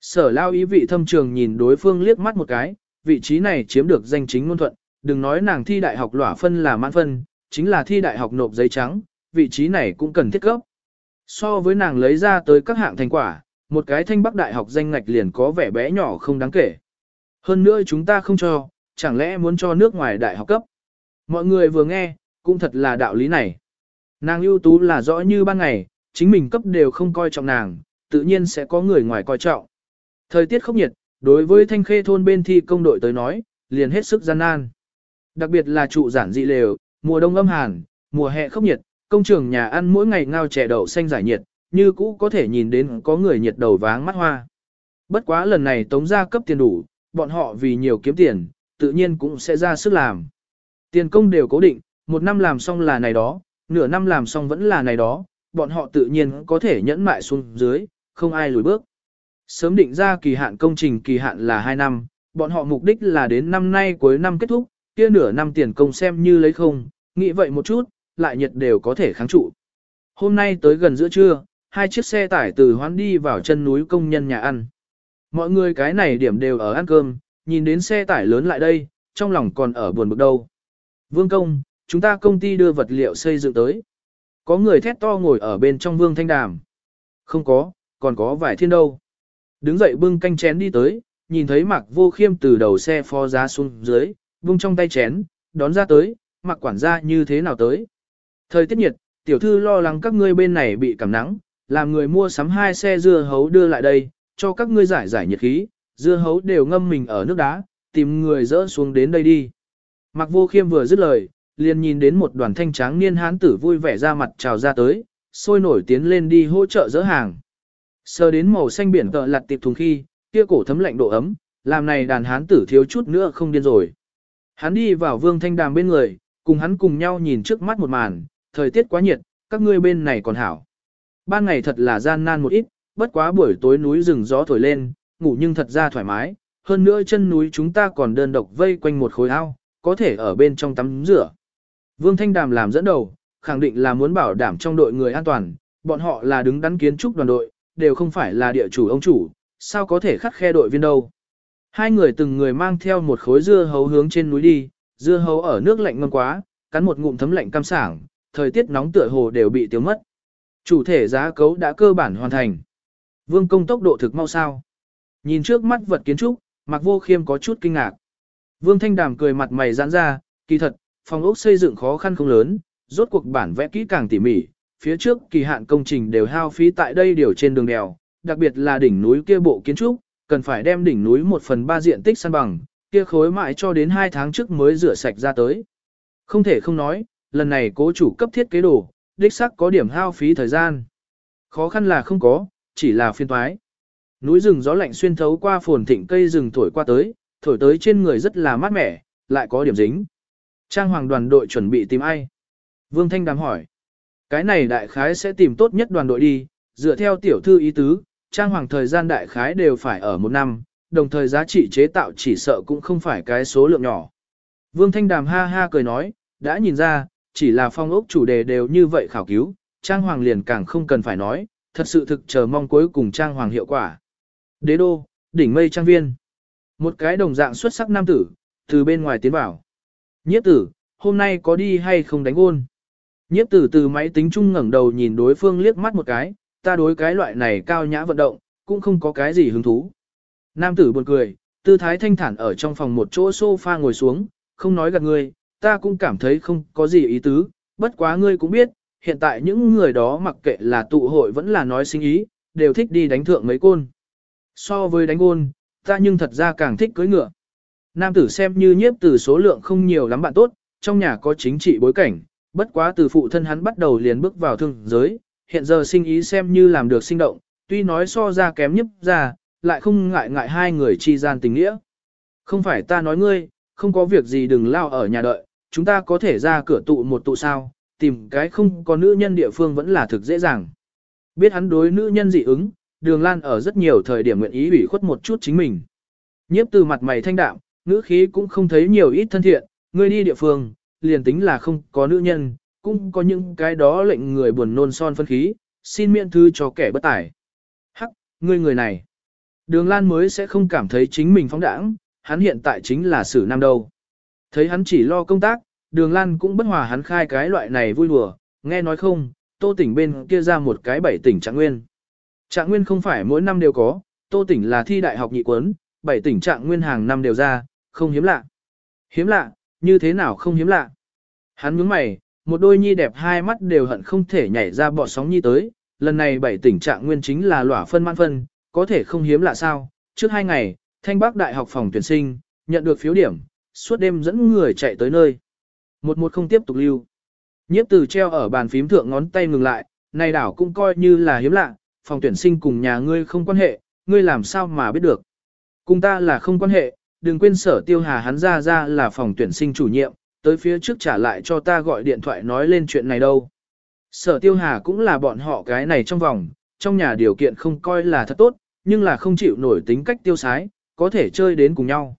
Sở lao ý vị thâm trường nhìn đối phương liếc mắt một cái, vị trí này chiếm được danh chính ngôn thuận, đừng nói nàng thi đại học lỏa phân là mãn phân, chính là thi đại học nộp giấy trắng, vị trí này cũng cần thiết cấp. So với nàng lấy ra tới các hạng thành quả, một cái thanh bắc đại học danh ngạch liền có vẻ bé nhỏ không đáng kể. Hơn nữa chúng ta không cho, chẳng lẽ muốn cho nước ngoài đại học cấp. Mọi người vừa nghe, cũng thật là đạo lý này. Nàng ưu tú là rõ như ban ngày, chính mình cấp đều không coi trọng nàng, tự nhiên sẽ có người ngoài coi trọng. Thời tiết không nhiệt, đối với thanh khê thôn bên thi công đội tới nói, liền hết sức gian nan. Đặc biệt là trụ giản dị lều, mùa đông âm hàn, mùa hè khốc nhiệt, công trường nhà ăn mỗi ngày ngao chè đậu xanh giải nhiệt, như cũ có thể nhìn đến có người nhiệt đầu váng mắt hoa. Bất quá lần này tống gia cấp tiền đủ, bọn họ vì nhiều kiếm tiền, tự nhiên cũng sẽ ra sức làm. Tiền công đều cố định, một năm làm xong là này đó, nửa năm làm xong vẫn là này đó, bọn họ tự nhiên có thể nhẫn mại xuống dưới, không ai lùi bước. Sớm định ra kỳ hạn công trình kỳ hạn là 2 năm, bọn họ mục đích là đến năm nay cuối năm kết thúc, kia nửa năm tiền công xem như lấy không, nghĩ vậy một chút, lại nhiệt đều có thể kháng trụ. Hôm nay tới gần giữa trưa, hai chiếc xe tải từ hoán đi vào chân núi công nhân nhà ăn. Mọi người cái này điểm đều ở ăn cơm, nhìn đến xe tải lớn lại đây, trong lòng còn ở buồn bực đâu. Vương công, chúng ta công ty đưa vật liệu xây dựng tới. Có người thét to ngồi ở bên trong vương thanh đàm. Không có, còn có vài thiên đâu. Đứng dậy bưng canh chén đi tới, nhìn thấy mặc vô khiêm từ đầu xe phó giá xuống dưới, bưng trong tay chén, đón ra tới, mặc quản gia như thế nào tới. Thời tiết nhiệt, tiểu thư lo lắng các ngươi bên này bị cảm nắng, làm người mua sắm hai xe dưa hấu đưa lại đây, cho các ngươi giải giải nhiệt khí, dưa hấu đều ngâm mình ở nước đá, tìm người dỡ xuống đến đây đi. Mặc vô khiêm vừa dứt lời, liền nhìn đến một đoàn thanh tráng niên hán tử vui vẻ ra mặt chào ra tới, sôi nổi tiến lên đi hỗ trợ dỡ hàng. Sờ đến màu xanh biển tợ lặt tiệp thùng khi, kia cổ thấm lạnh độ ấm, làm này đàn hán tử thiếu chút nữa không điên rồi. Hắn đi vào vương thanh đàm bên người, cùng hắn cùng nhau nhìn trước mắt một màn, thời tiết quá nhiệt, các ngươi bên này còn hảo. Ban ngày thật là gian nan một ít, bất quá buổi tối núi rừng gió thổi lên, ngủ nhưng thật ra thoải mái, hơn nữa chân núi chúng ta còn đơn độc vây quanh một khối ao, có thể ở bên trong tắm rửa. Vương Thanh Đàm làm dẫn đầu, khẳng định là muốn bảo đảm trong đội người an toàn, bọn họ là đứng đắn kiến trúc đoàn đội, đều không phải là địa chủ ông chủ, sao có thể khắt khe đội viên đâu. Hai người từng người mang theo một khối dưa hấu hướng trên núi đi, dưa hấu ở nước lạnh ngâm quá, cắn một ngụm thấm lạnh cam sảng, thời tiết nóng tựa hồ đều bị tiêu mất. Chủ thể giá cấu đã cơ bản hoàn thành. Vương công tốc độ thực mau sao. Nhìn trước mắt vật kiến trúc, Mạc Vô Khiêm có chút kinh ngạc. Vương Thanh Đàm cười mặt mày giãn ra, kỳ thật, phòng ốc xây dựng khó khăn không lớn, rốt cuộc bản vẽ kỹ càng tỉ mỉ, phía trước kỳ hạn công trình đều hao phí tại đây điều trên đường đèo, đặc biệt là đỉnh núi kia bộ kiến trúc, cần phải đem đỉnh núi một phần ba diện tích san bằng, kia khối mãi cho đến 2 tháng trước mới rửa sạch ra tới. Không thể không nói, lần này cố chủ cấp thiết kế đồ, đích xác có điểm hao phí thời gian. Khó khăn là không có, chỉ là phiên toái. Núi rừng gió lạnh xuyên thấu qua phồn thịnh cây rừng thổi qua tới, thổi tới trên người rất là mát mẻ, lại có điểm dính. Trang hoàng đoàn đội chuẩn bị tìm ai? Vương Thanh đám hỏi. Cái này đại khái sẽ tìm tốt nhất đoàn đội đi, dựa theo tiểu thư ý tứ, trang hoàng thời gian đại khái đều phải ở một năm, đồng thời giá trị chế tạo chỉ sợ cũng không phải cái số lượng nhỏ. Vương Thanh Đàm ha ha cười nói, đã nhìn ra, chỉ là phong ốc chủ đề đều như vậy khảo cứu, trang hoàng liền càng không cần phải nói, thật sự thực chờ mong cuối cùng trang hoàng hiệu quả. Đế đô, đỉnh mây trang viên. Một cái đồng dạng xuất sắc nam tử, từ bên ngoài tiến vào. Nhiếp tử, hôm nay có đi hay không đánh ôn? Nhiếp tử từ máy tính chung ngẩng đầu nhìn đối phương liếc mắt một cái, ta đối cái loại này cao nhã vận động, cũng không có cái gì hứng thú. Nam tử buồn cười, tư thái thanh thản ở trong phòng một chỗ sofa ngồi xuống, không nói gạt ngươi, ta cũng cảm thấy không có gì ý tứ, bất quá ngươi cũng biết, hiện tại những người đó mặc kệ là tụ hội vẫn là nói sinh ý, đều thích đi đánh thượng mấy côn. So với đánh côn, ta nhưng thật ra càng thích cưới ngựa. Nam tử xem như nhiếp từ số lượng không nhiều lắm bạn tốt, trong nhà có chính trị bối cảnh, bất quá từ phụ thân hắn bắt đầu liền bước vào thương giới, hiện giờ sinh ý xem như làm được sinh động, tuy nói so ra kém nhiếp ra, lại không ngại ngại hai người chi gian tình nghĩa. Không phải ta nói ngươi, không có việc gì đừng lao ở nhà đợi, chúng ta có thể ra cửa tụ một tụ sao, tìm cái không có nữ nhân địa phương vẫn là thực dễ dàng. Biết hắn đối nữ nhân dị ứng, đường lan ở rất nhiều thời điểm nguyện ý ủy khuất một chút chính mình. Nhiếp từ mặt mày thanh đạm, ngữ khí cũng không thấy nhiều ít thân thiện, ngươi đi địa phương, liền tính là không có nữ nhân, cũng có những cái đó lệnh người buồn nôn son phân khí, xin miễn thư cho kẻ bất tài. Hắc, ngươi người này. Đường Lan mới sẽ không cảm thấy chính mình phóng đãng, hắn hiện tại chính là sử nam đâu. Thấy hắn chỉ lo công tác, đường Lan cũng bất hòa hắn khai cái loại này vui đùa, nghe nói không, tô tỉnh bên kia ra một cái bảy tỉnh trạng nguyên. Trạng nguyên không phải mỗi năm đều có, tô tỉnh là thi đại học nhị quấn, bảy tỉnh trạng nguyên hàng năm đều ra, không hiếm lạ. Hiếm lạ, như thế nào không hiếm lạ? Hắn nhướng mày, một đôi nhi đẹp hai mắt đều hận không thể nhảy ra bọ sóng nhi tới, lần này bảy tình trạng nguyên chính là lỏa phân man phân, có thể không hiếm lạ sao? Trước hai ngày, Thanh Bắc Đại học phòng tuyển sinh, nhận được phiếu điểm, suốt đêm dẫn người chạy tới nơi. Một một không tiếp tục lưu. Nhiếp từ treo ở bàn phím thượng ngón tay ngừng lại, này đảo cũng coi như là hiếm lạ, phòng tuyển sinh cùng nhà ngươi không quan hệ, ngươi làm sao mà biết được. Cùng ta là không quan hệ, đừng quên sở tiêu hà hắn ra ra là phòng tuyển sinh chủ nhiệm, tới phía trước trả lại cho ta gọi điện thoại nói lên chuyện này đâu. Sở tiêu hà cũng là bọn họ cái này trong vòng, trong nhà điều kiện không coi là thật tốt, nhưng là không chịu nổi tính cách tiêu sái, có thể chơi đến cùng nhau.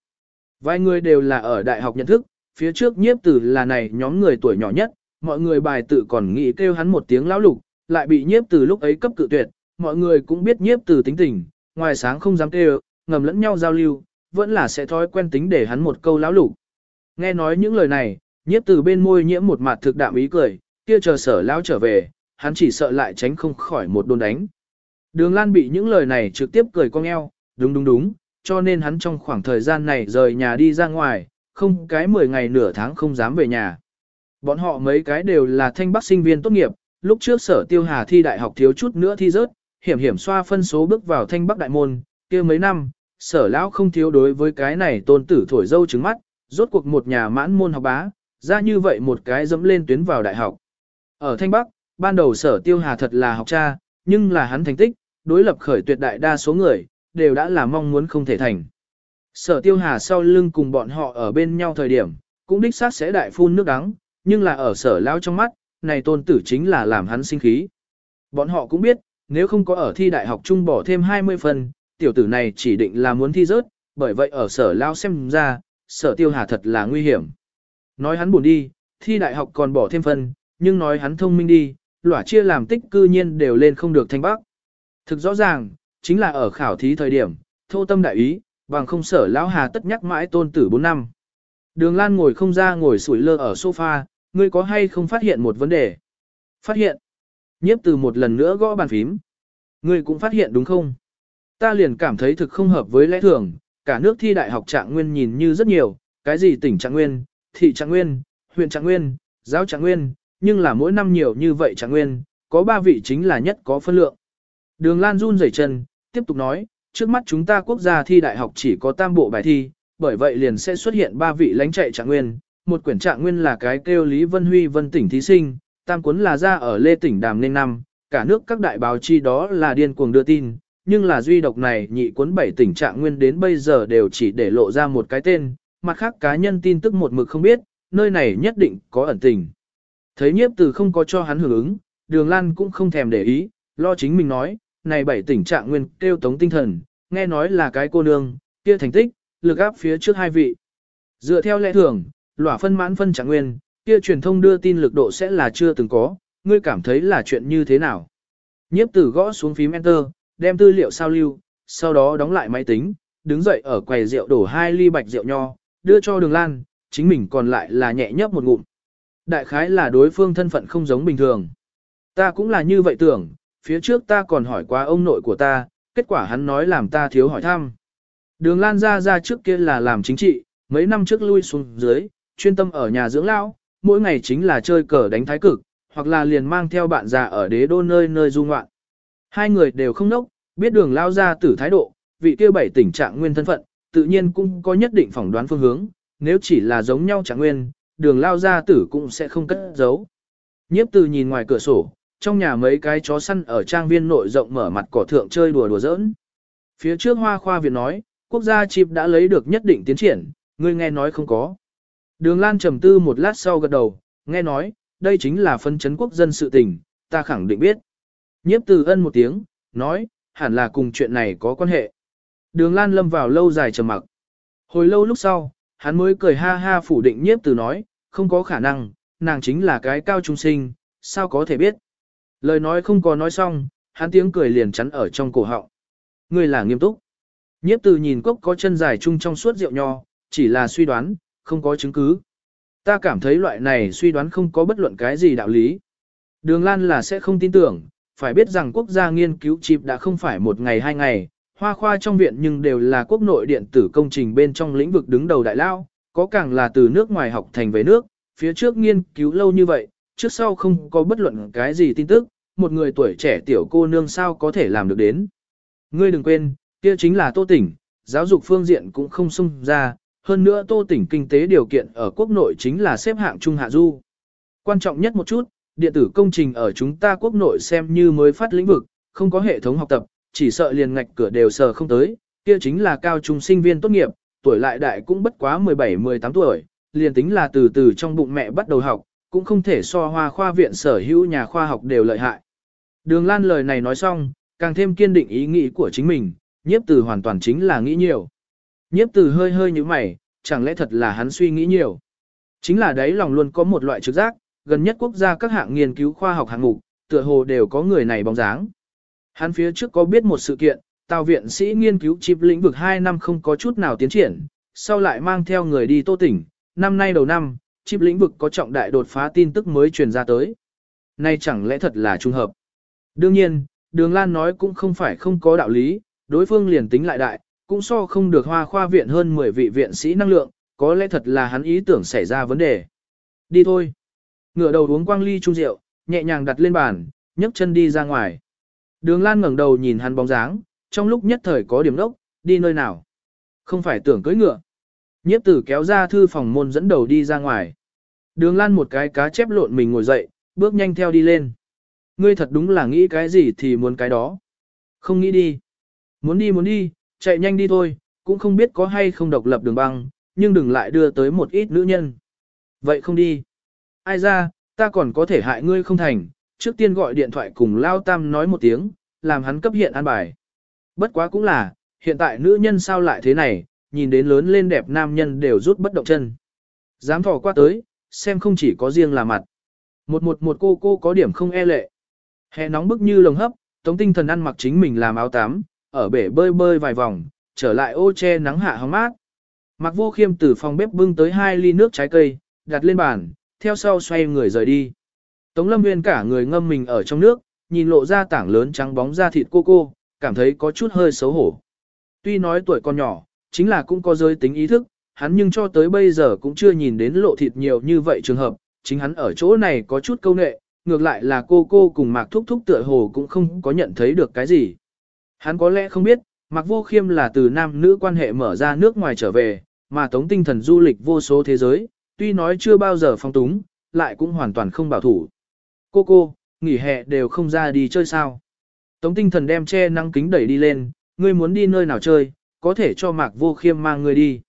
Vài người đều là ở đại học nhận thức, phía trước nhiếp tử là này nhóm người tuổi nhỏ nhất, mọi người bài tự còn nghĩ kêu hắn một tiếng lão lục, lại bị nhiếp tử lúc ấy cấp cự tuyệt, mọi người cũng biết nhiếp tử tính tình, ngoài sáng không dám kêu, ngầm lẫn nhau giao lưu, vẫn là sẽ thói quen tính để hắn một câu lão lục. Nghe nói những lời này, nhiếp từ bên môi nhiễm một mặt thực đạm ý cười, kia chờ sở lão trở về, hắn chỉ sợ lại tránh không khỏi một đồn đánh. Đường Lan bị những lời này trực tiếp cười cong eo, đúng đúng đúng, cho nên hắn trong khoảng thời gian này rời nhà đi ra ngoài, không cái 10 ngày nửa tháng không dám về nhà. Bọn họ mấy cái đều là thanh bắc sinh viên tốt nghiệp, lúc trước sở tiêu hà thi đại học thiếu chút nữa thi rớt, hiểm hiểm xoa phân số bước vào thanh bắc đại môn, kia mấy năm, sở lão không thiếu đối với cái này tôn tử thổi dâu trứng mắt, rốt cuộc một nhà mãn môn học bá, ra như vậy một cái dẫm lên tuyến vào đại học. Ở thanh bắc, ban đầu sở tiêu hà thật là học cha, nhưng là hắn thành tích, đối lập khởi tuyệt đại đa số người, đều đã là mong muốn không thể thành. Sở tiêu hà sau lưng cùng bọn họ ở bên nhau thời điểm, cũng đích xác sẽ đại phun nước đắng, nhưng là ở sở lao trong mắt, này tôn tử chính là làm hắn sinh khí. Bọn họ cũng biết, nếu không có ở thi đại học trung bỏ thêm 20 phần, tiểu tử này chỉ định là muốn thi rớt, bởi vậy ở sở lao xem ra, sở tiêu hà thật là nguy hiểm. Nói hắn buồn đi, thi đại học còn bỏ thêm phần, nhưng nói hắn thông minh đi, lỏa chia làm tích cư nhiên đều lên không được thanh bắc. Thực rõ ràng, chính là ở khảo thí thời điểm, thô tâm đại ý, bằng không sở lão hà tất nhắc mãi tôn tử 4 năm. Đường Lan ngồi không ra ngồi sủi lơ ở sofa, ngươi có hay không phát hiện một vấn đề? Phát hiện. Nhiếp từ một lần nữa gõ bàn phím. Ngươi cũng phát hiện đúng không? Ta liền cảm thấy thực không hợp với lẽ thường, cả nước thi đại học trạng nguyên nhìn như rất nhiều, cái gì tỉnh trạng nguyên, thị trạng nguyên, huyện trạng nguyên, giáo trạng nguyên, nhưng là mỗi năm nhiều như vậy trạng nguyên, có ba vị chính là nhất có phân lượng. Đường Lan run rẩy chân, tiếp tục nói, trước mắt chúng ta quốc gia thi đại học chỉ có tam bộ bài thi, bởi vậy liền sẽ xuất hiện ba vị lãnh chạy trạng nguyên, một quyển trạng nguyên là cái kêu Lý Vân Huy Vân tỉnh thí sinh, tam cuốn là ra ở Lê tỉnh Đàm nên năm, cả nước các đại báo chi đó là điên cuồng đưa tin, nhưng là duy độc này nhị cuốn bảy tình trạng nguyên đến bây giờ đều chỉ để lộ ra một cái tên, mặt khác cá nhân tin tức một mực không biết, nơi này nhất định có ẩn tình. Thấy nhiếp từ không có cho hắn hưởng ứng, đường lan cũng không thèm để ý, lo chính mình nói, này bảy tình trạng nguyên kêu tống tinh thần, nghe nói là cái cô nương, kia thành tích, lực áp phía trước hai vị. Dựa theo lẽ thường, lỏa phân mãn phân trạng nguyên, kia truyền thông đưa tin lực độ sẽ là chưa từng có, ngươi cảm thấy là chuyện như thế nào. Nhiếp tử gõ xuống phím Enter, đem tư liệu sao lưu, sau đó đóng lại máy tính, đứng dậy ở quầy rượu đổ hai ly bạch rượu nho, đưa cho đường lan, chính mình còn lại là nhẹ nhấp một ngụm. Đại khái là đối phương thân phận không giống bình thường. Ta cũng là như vậy tưởng, phía trước ta còn hỏi qua ông nội của ta, kết quả hắn nói làm ta thiếu hỏi thăm. Đường Lan ra ra trước kia là làm chính trị, mấy năm trước lui xuống dưới, chuyên tâm ở nhà dưỡng lão, mỗi ngày chính là chơi cờ đánh thái cực, hoặc là liền mang theo bạn già ở đế đô nơi nơi du ngoạn. Hai người đều không nốc, biết đường lao ra tử thái độ, vị kia bảy tỉnh trạng nguyên thân phận, tự nhiên cũng có nhất định phỏng đoán phương hướng, nếu chỉ là giống nhau trạng nguyên, đường lao ra tử cũng sẽ không cất giấu. Nhiếp từ nhìn ngoài cửa sổ, trong nhà mấy cái chó săn ở trang viên nội rộng mở mặt cỏ thượng chơi đùa đùa giỡn. Phía trước hoa khoa viện nói, quốc gia chip đã lấy được nhất định tiến triển, ngươi nghe nói không có. Đường Lan trầm tư một lát sau gật đầu, nghe nói, đây chính là phân chấn quốc dân sự tình, ta khẳng định biết. Nhiếp từ ân một tiếng, nói, hẳn là cùng chuyện này có quan hệ. Đường Lan lâm vào lâu dài trầm mặc. Hồi lâu lúc sau, hắn mới cười ha ha phủ định nhiếp từ nói, không có khả năng, nàng chính là cái cao trung sinh, sao có thể biết. Lời nói không có nói xong, hắn tiếng cười liền chắn ở trong cổ họng. Ngươi là nghiêm túc. Nhiếp từ nhìn cốc có chân dài chung trong suốt rượu nho, chỉ là suy đoán, không có chứng cứ. Ta cảm thấy loại này suy đoán không có bất luận cái gì đạo lý. Đường Lan là sẽ không tin tưởng, phải biết rằng quốc gia nghiên cứu chip đã không phải một ngày hai ngày, hoa khoa trong viện nhưng đều là quốc nội điện tử công trình bên trong lĩnh vực đứng đầu đại lao, có càng là từ nước ngoài học thành về nước, phía trước nghiên cứu lâu như vậy, trước sau không có bất luận cái gì tin tức, một người tuổi trẻ tiểu cô nương sao có thể làm được đến. Ngươi đừng quên, kia chính là tô tỉnh, giáo dục phương diện cũng không xung ra, hơn nữa tô tỉnh kinh tế điều kiện ở quốc nội chính là xếp hạng trung hạ du. Quan trọng nhất một chút, điện tử công trình ở chúng ta quốc nội xem như mới phát lĩnh vực, không có hệ thống học tập, chỉ sợ liền ngạch cửa đều sờ không tới, kia chính là cao trung sinh viên tốt nghiệp, tuổi lại đại cũng bất quá 17-18 tuổi, liền tính là từ từ trong bụng mẹ bắt đầu học, cũng không thể so hoa khoa viện sở hữu nhà khoa học đều lợi hại. Đường Lan lời này nói xong, càng thêm kiên định ý nghĩ của chính mình, nhiếp từ hoàn toàn chính là nghĩ nhiều. Nhiếp từ hơi hơi như mày, chẳng lẽ thật là hắn suy nghĩ nhiều. Chính là đấy lòng luôn có một loại trực giác, gần nhất quốc gia các hạng nghiên cứu khoa học hạng mục, tựa hồ đều có người này bóng dáng. Hắn phía trước có biết một sự kiện, tàu viện sĩ nghiên cứu chip lĩnh vực 2 năm không có chút nào tiến triển, sau lại mang theo người đi tô tỉnh, năm nay đầu năm, chip lĩnh vực có trọng đại đột phá tin tức mới truyền ra tới. Nay chẳng lẽ thật là trùng hợp. Đương nhiên, Đường Lan nói cũng không phải không có đạo lý, đối phương liền tính lại đại, cũng so không được hoa khoa viện hơn 10 vị viện sĩ năng lượng, có lẽ thật là hắn ý tưởng xảy ra vấn đề. Đi thôi. Ngựa đầu uống quang ly chung rượu, nhẹ nhàng đặt lên bàn, nhấc chân đi ra ngoài. Đường Lan ngẩng đầu nhìn hắn bóng dáng, trong lúc nhất thời có điểm đốc, đi nơi nào. Không phải tưởng cưỡi ngựa. Nhiếp tử kéo ra thư phòng môn dẫn đầu đi ra ngoài. Đường Lan một cái cá chép lộn mình ngồi dậy, bước nhanh theo đi lên. Ngươi thật đúng là nghĩ cái gì thì muốn cái đó. Không nghĩ đi. Muốn đi muốn đi, chạy nhanh đi thôi, cũng không biết có hay không độc lập đường băng, nhưng đừng lại đưa tới một ít nữ nhân. Vậy không đi. Ai ra, ta còn có thể hại ngươi không thành, trước tiên gọi điện thoại cùng Lao Tam nói một tiếng, làm hắn cấp hiện an bài. Bất quá cũng là, hiện tại nữ nhân sao lại thế này, nhìn đến lớn lên đẹp nam nhân đều rút bất động chân. Dám thỏ qua tới, xem không chỉ có riêng là mặt. Một một một cô cô có điểm không e lệ. Hè nóng bức như lồng hấp, tống tinh thần ăn mặc chính mình làm áo tắm, ở bể bơi bơi vài vòng, trở lại ô che nắng hạ hóng mát. Mặc vô khiêm từ phòng bếp bưng tới hai ly nước trái cây, đặt lên bàn, theo sau xoay người rời đi. Tống lâm nguyên cả người ngâm mình ở trong nước, nhìn lộ ra tảng lớn trắng bóng da thịt cô cô, cảm thấy có chút hơi xấu hổ. Tuy nói tuổi còn nhỏ, chính là cũng có giới tính ý thức, hắn nhưng cho tới bây giờ cũng chưa nhìn đến lộ thịt nhiều như vậy trường hợp, chính hắn ở chỗ này có chút câu nệ, ngược lại là cô cô cùng Mạc Thúc Thúc tựa hồ cũng không có nhận thấy được cái gì. Hắn có lẽ không biết, Mạc Vô Khiêm là từ nam nữ quan hệ mở ra nước ngoài trở về, mà tống tinh thần du lịch vô số thế giới, tuy nói chưa bao giờ phong túng, lại cũng hoàn toàn không bảo thủ. Cô cô, nghỉ hè đều không ra đi chơi sao. Tống tinh thần đem che năng kính đẩy đi lên, ngươi muốn đi nơi nào chơi, có thể cho Mạc Vô Khiêm mang ngươi đi.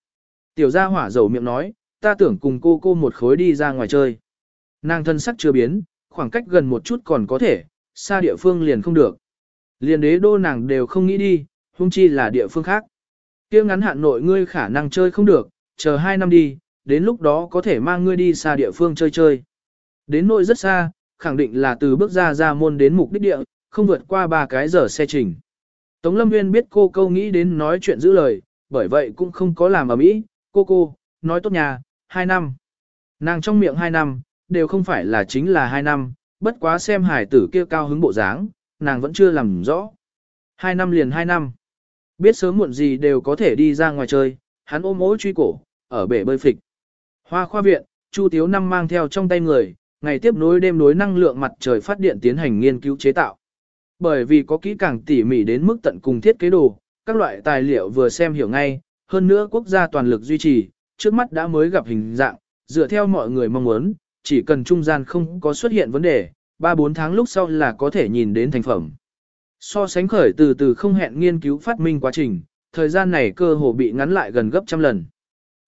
Tiểu gia hỏa dầu miệng nói, ta tưởng cùng cô cô một khối đi ra ngoài chơi. Nàng thân sắc chưa biến, khoảng cách gần một chút còn có thể, xa địa phương liền không được. Liền đế đô nàng đều không nghĩ đi, huống chi là địa phương khác. kia ngắn hạn nội ngươi khả năng chơi không được, chờ hai năm đi, đến lúc đó có thể mang ngươi đi xa địa phương chơi chơi. Đến nội rất xa, khẳng định là từ bước ra ra môn đến mục đích địa, không vượt qua ba cái giờ xe trình. Tống Lâm Nguyên biết cô câu nghĩ đến nói chuyện giữ lời, bởi vậy cũng không có làm ở mỹ, cô cô, nói tốt nhà, hai năm. Nàng trong miệng hai năm, đều không phải là chính là hai năm, bất quá xem hải tử kia cao hứng bộ dáng, nàng vẫn chưa làm rõ. Hai năm liền hai năm. Biết sớm muộn gì đều có thể đi ra ngoài chơi, hắn ôm mối truy cổ, ở bể bơi phịch. Hoa khoa viện, Chu Tiếu Năm mang theo trong tay người, ngày tiếp nối đêm nối năng lượng mặt trời phát điện tiến hành nghiên cứu chế tạo. Bởi vì có kỹ càng tỉ mỉ đến mức tận cùng thiết kế đồ, các loại tài liệu vừa xem hiểu ngay, hơn nữa quốc gia toàn lực duy trì, trước mắt đã mới gặp hình dạng, dựa theo mọi người mong muốn, chỉ cần trung gian không có xuất hiện vấn đề, 3-4 tháng lúc sau là có thể nhìn đến thành phẩm. So sánh khởi từ từ không hẹn nghiên cứu phát minh quá trình, thời gian này cơ hồ bị ngắn lại gần gấp trăm lần.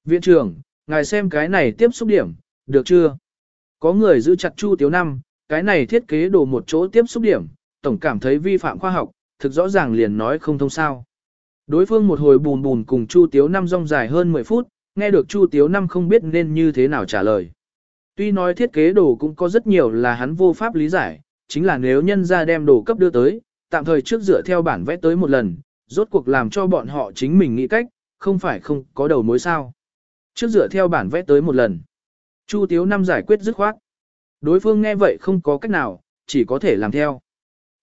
Viện trưởng, ngài xem cái này tiếp xúc điểm, được chưa? Có người giữ chặt Chu Tiếu Năm, cái này thiết kế đồ một chỗ tiếp xúc điểm, tổng cảm thấy vi phạm khoa học, thực rõ ràng liền nói không thông sao. Đối phương một hồi bùn bùn cùng Chu Tiếu Năm rong dài hơn 10 phút, nghe được Chu Tiếu Năm không biết nên như thế nào trả lời. Tuy nói thiết kế đồ cũng có rất nhiều là hắn vô pháp lý giải, chính là nếu nhân ra đem đồ cấp đưa tới, tạm thời trước dựa theo bản vẽ tới một lần, rốt cuộc làm cho bọn họ chính mình nghĩ cách, không phải không có đầu mối sao. Trước dựa theo bản vẽ tới một lần. Chu Tiếu Năm giải quyết dứt khoát. Đối phương nghe vậy không có cách nào, chỉ có thể làm theo.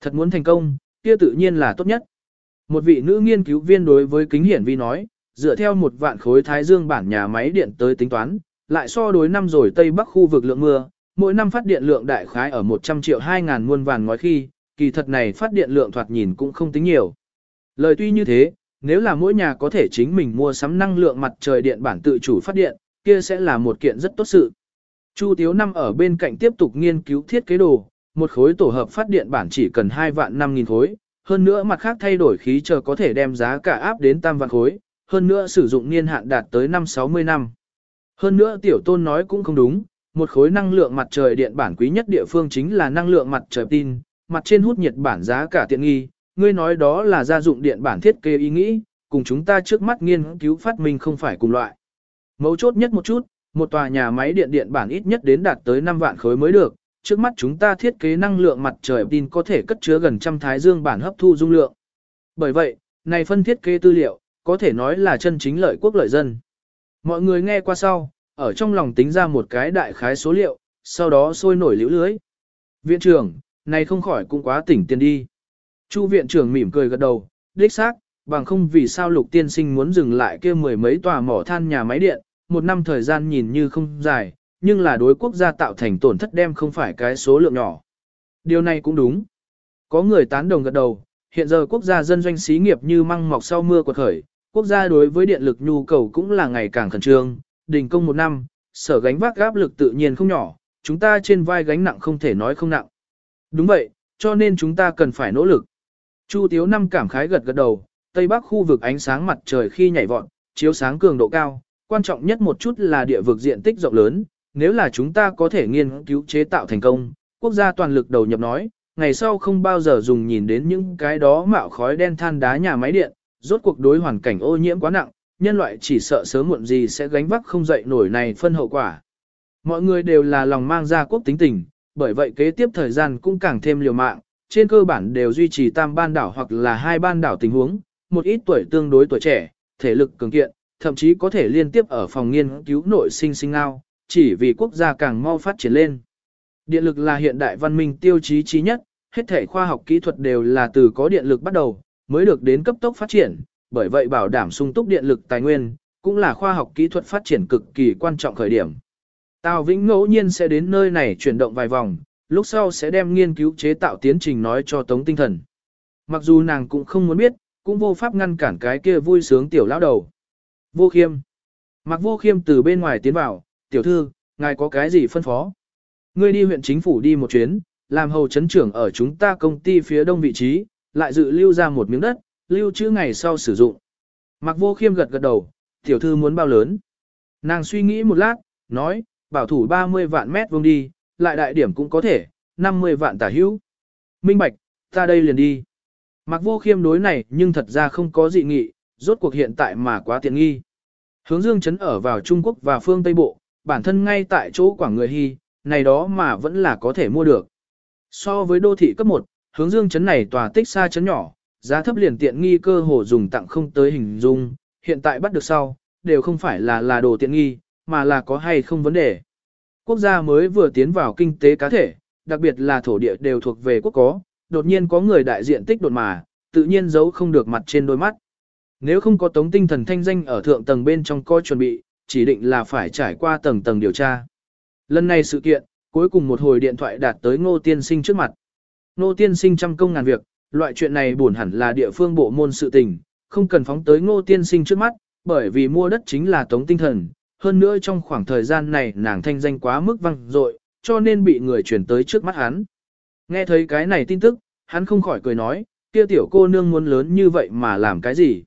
Thật muốn thành công, kia tự nhiên là tốt nhất. Một vị nữ nghiên cứu viên đối với kính hiển vi nói, dựa theo một vạn khối thái dương bản nhà máy điện tới tính toán, lại so đối năm rồi Tây Bắc khu vực lượng mưa, mỗi năm phát điện lượng đại khái ở 100 triệu 2 ngàn muôn vàn ngói khi, kỳ thật này phát điện lượng thoạt nhìn cũng không tính nhiều. Lời tuy như thế, nếu là mỗi nhà có thể chính mình mua sắm năng lượng mặt trời điện bản tự chủ phát điện, kia sẽ là một kiện rất tốt sự. Chu Tiếu năm ở bên cạnh tiếp tục nghiên cứu thiết kế đồ, một khối tổ hợp phát điện bản chỉ cần 2 vạn 5 nghìn khối, hơn nữa mặt khác thay đổi khí chờ có thể đem giá cả áp đến tam vạn khối, hơn nữa sử dụng niên hạn đạt tới năm 60 năm. Hơn nữa tiểu tôn nói cũng không đúng, một khối năng lượng mặt trời điện bản quý nhất địa phương chính là năng lượng mặt trời tin, mặt trên hút nhiệt bản giá cả tiện nghi, ngươi nói đó là gia dụng điện bản thiết kế ý nghĩ, cùng chúng ta trước mắt nghiên cứu phát minh không phải cùng loại. Mấu chốt nhất một chút, một tòa nhà máy điện điện bản ít nhất đến đạt tới 5 vạn khối mới được, trước mắt chúng ta thiết kế năng lượng mặt trời tin có thể cất chứa gần trăm thái dương bản hấp thu dung lượng. Bởi vậy, này phân thiết kế tư liệu, có thể nói là chân chính lợi quốc lợi dân. Mọi người nghe qua sau, ở trong lòng tính ra một cái đại khái số liệu, sau đó sôi nổi liễu lưới. Viện trưởng, này không khỏi cũng quá tỉnh tiền đi. Chu viện trưởng mỉm cười gật đầu, đích xác, bằng không vì sao lục tiên sinh muốn dừng lại kia mười mấy tòa mỏ than nhà máy điện, một năm thời gian nhìn như không dài, nhưng là đối quốc gia tạo thành tổn thất đem không phải cái số lượng nhỏ. Điều này cũng đúng. Có người tán đồng gật đầu, hiện giờ quốc gia dân doanh xí nghiệp như măng mọc sau mưa quật khởi, quốc gia đối với điện lực nhu cầu cũng là ngày càng khẩn trương, đình công một năm, sở gánh vác áp lực tự nhiên không nhỏ, chúng ta trên vai gánh nặng không thể nói không nặng. Đúng vậy, cho nên chúng ta cần phải nỗ lực. Chu Tiếu Năm cảm khái gật gật đầu, Tây Bắc khu vực ánh sáng mặt trời khi nhảy vọt, chiếu sáng cường độ cao, quan trọng nhất một chút là địa vực diện tích rộng lớn, nếu là chúng ta có thể nghiên cứu chế tạo thành công, quốc gia toàn lực đầu nhập nói, ngày sau không bao giờ dùng nhìn đến những cái đó mạo khói đen than đá nhà máy điện, rốt cuộc đối hoàn cảnh ô nhiễm quá nặng, nhân loại chỉ sợ sớm muộn gì sẽ gánh vác không dậy nổi này phân hậu quả. Mọi người đều là lòng mang ra quốc tính tình, bởi vậy kế tiếp thời gian cũng càng thêm liều mạng, trên cơ bản đều duy trì tam ban đảo hoặc là hai ban đảo tình huống, một ít tuổi tương đối tuổi trẻ, thể lực cường kiện, thậm chí có thể liên tiếp ở phòng nghiên cứu nội sinh sinh ao, chỉ vì quốc gia càng mau phát triển lên. Điện lực là hiện đại văn minh tiêu chí chí nhất, hết thể khoa học kỹ thuật đều là từ có điện lực bắt đầu, mới được đến cấp tốc phát triển, bởi vậy bảo đảm sung túc điện lực tài nguyên, cũng là khoa học kỹ thuật phát triển cực kỳ quan trọng khởi điểm. Tào Vĩnh ngẫu nhiên sẽ đến nơi này chuyển động vài vòng, lúc sau sẽ đem nghiên cứu chế tạo tiến trình nói cho Tống Tinh Thần. Mặc dù nàng cũng không muốn biết, cũng vô pháp ngăn cản cái kia vui sướng tiểu lão đầu. Vô khiêm. Mặc vô khiêm từ bên ngoài tiến vào, tiểu thư, ngài có cái gì phân phó? Ngươi đi huyện chính phủ đi một chuyến, làm hầu chấn trưởng ở chúng ta công ty phía đông vị trí, lại dự lưu ra một miếng đất, lưu trữ ngày sau sử dụng. Mặc vô khiêm gật gật đầu, tiểu thư muốn bao lớn? Nàng suy nghĩ một lát, nói, bảo thủ 30 vạn mét vuông đi, lại đại điểm cũng có thể, 50 vạn tả hữu. Minh Bạch, ta đây liền đi. Mặc vô khiêm đối này nhưng thật ra không có dị nghị, rốt cuộc hiện tại mà quá tiện nghi. Hướng dương chấn ở vào Trung Quốc và phương Tây Bộ, bản thân ngay tại chỗ quảng người hy, này đó mà vẫn là có thể mua được. So với đô thị cấp 1, hướng dương chấn này tòa tích xa chấn nhỏ, giá thấp liền tiện nghi cơ hồ dùng tặng không tới hình dung, hiện tại bắt được sau, đều không phải là là đồ tiện nghi, mà là có hay không vấn đề. Quốc gia mới vừa tiến vào kinh tế cá thể, đặc biệt là thổ địa đều thuộc về quốc có, đột nhiên có người đại diện tích đột mà, tự nhiên giấu không được mặt trên đôi mắt. Nếu không có tống tinh thần thanh danh ở thượng tầng bên trong coi chuẩn bị, chỉ định là phải trải qua tầng tầng điều tra. Lần này sự kiện, cuối cùng một hồi điện thoại đạt tới ngô tiên sinh trước mặt. Ngô tiên sinh trăm công ngàn việc, loại chuyện này buồn hẳn là địa phương bộ môn sự tình, không cần phóng tới ngô tiên sinh trước mắt, bởi vì mua đất chính là tống tinh thần. Hơn nữa trong khoảng thời gian này nàng thanh danh quá mức văng dội, cho nên bị người chuyển tới trước mắt hắn. Nghe thấy cái này tin tức, hắn không khỏi cười nói, kia tiểu cô nương muốn lớn như vậy mà làm cái gì.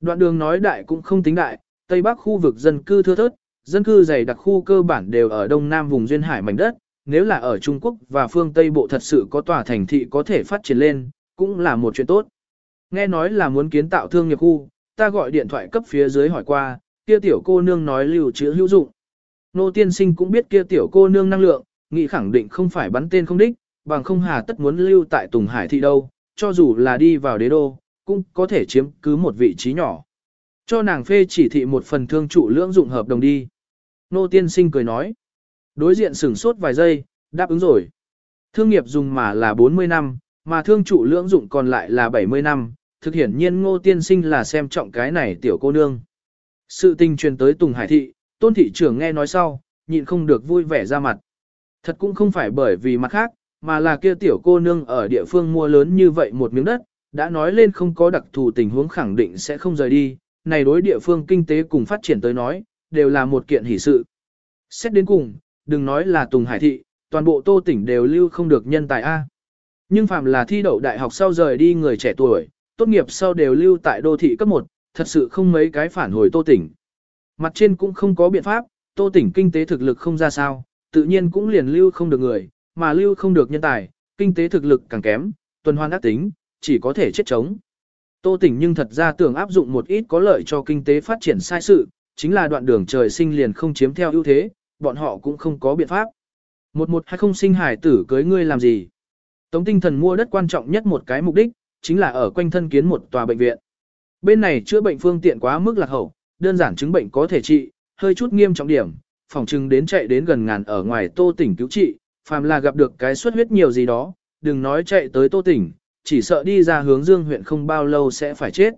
Đoạn đường nói đại cũng không tính đại, Tây Bắc khu vực dân cư thưa thớt, dân cư dày đặc khu cơ bản đều ở Đông Nam vùng duyên hải mảnh đất, nếu là ở Trung Quốc và phương Tây Bộ thật sự có tòa thành thị có thể phát triển lên, cũng là một chuyện tốt. Nghe nói là muốn kiến tạo thương nghiệp khu, ta gọi điện thoại cấp phía dưới hỏi qua, kia tiểu cô nương nói lưu trữ hữu dụng. Nô tiên sinh cũng biết kia tiểu cô nương năng lượng, nghĩ khẳng định không phải bắn tên không đích, bằng không hà tất muốn lưu tại Tùng Hải thị đâu, cho dù là đi vào đế đô, cũng có thể chiếm cứ một vị trí nhỏ. Cho nàng phê chỉ thị một phần thương trụ lưỡng dụng hợp đồng đi. Nô tiên sinh cười nói. Đối diện sửng sốt vài giây, đáp ứng rồi. Thương nghiệp dùng mà là 40 năm, mà thương trụ lưỡng dụng còn lại là 70 năm, thực hiển nhiên ngô tiên sinh là xem trọng cái này tiểu cô nương. Sự tình truyền tới Tùng Hải Thị, tôn thị trưởng nghe nói sau, nhịn không được vui vẻ ra mặt. Thật cũng không phải bởi vì mặt khác, mà là kia tiểu cô nương ở địa phương mua lớn như vậy một miếng đất, đã nói lên không có đặc thù tình huống khẳng định sẽ không rời đi, này đối địa phương kinh tế cùng phát triển tới nói, đều là một kiện hỷ sự. Xét đến cùng, đừng nói là Tùng Hải Thị, toàn bộ tô tỉnh đều lưu không được nhân tài A. Nhưng phạm là thi đậu đại học sau rời đi người trẻ tuổi, tốt nghiệp sau đều lưu tại đô thị cấp 1, thật sự không mấy cái phản hồi tô tỉnh. Mặt trên cũng không có biện pháp, tô tỉnh kinh tế thực lực không ra sao, tự nhiên cũng liền lưu không được người, mà lưu không được nhân tài, kinh tế thực lực càng kém, tuần hoàn ác tính, chỉ có thể chết chống. Tô tỉnh nhưng thật ra tưởng áp dụng một ít có lợi cho kinh tế phát triển sai sự, chính là đoạn đường trời sinh liền không chiếm theo ưu thế, bọn họ cũng không có biện pháp. Một một hay không sinh hải tử cưới ngươi làm gì? Tống tinh thần mua đất quan trọng nhất một cái mục đích, chính là ở quanh thân kiến một tòa bệnh viện. Bên này chữa bệnh phương tiện quá mức lạc hậu, đơn giản chứng bệnh có thể trị, hơi chút nghiêm trọng điểm, phòng trừng đến chạy đến gần ngàn ở ngoài tô tỉnh cứu trị, phàm là gặp được cái xuất huyết nhiều gì đó, đừng nói chạy tới tô tỉnh, chỉ sợ đi ra hướng dương huyện không bao lâu sẽ phải chết.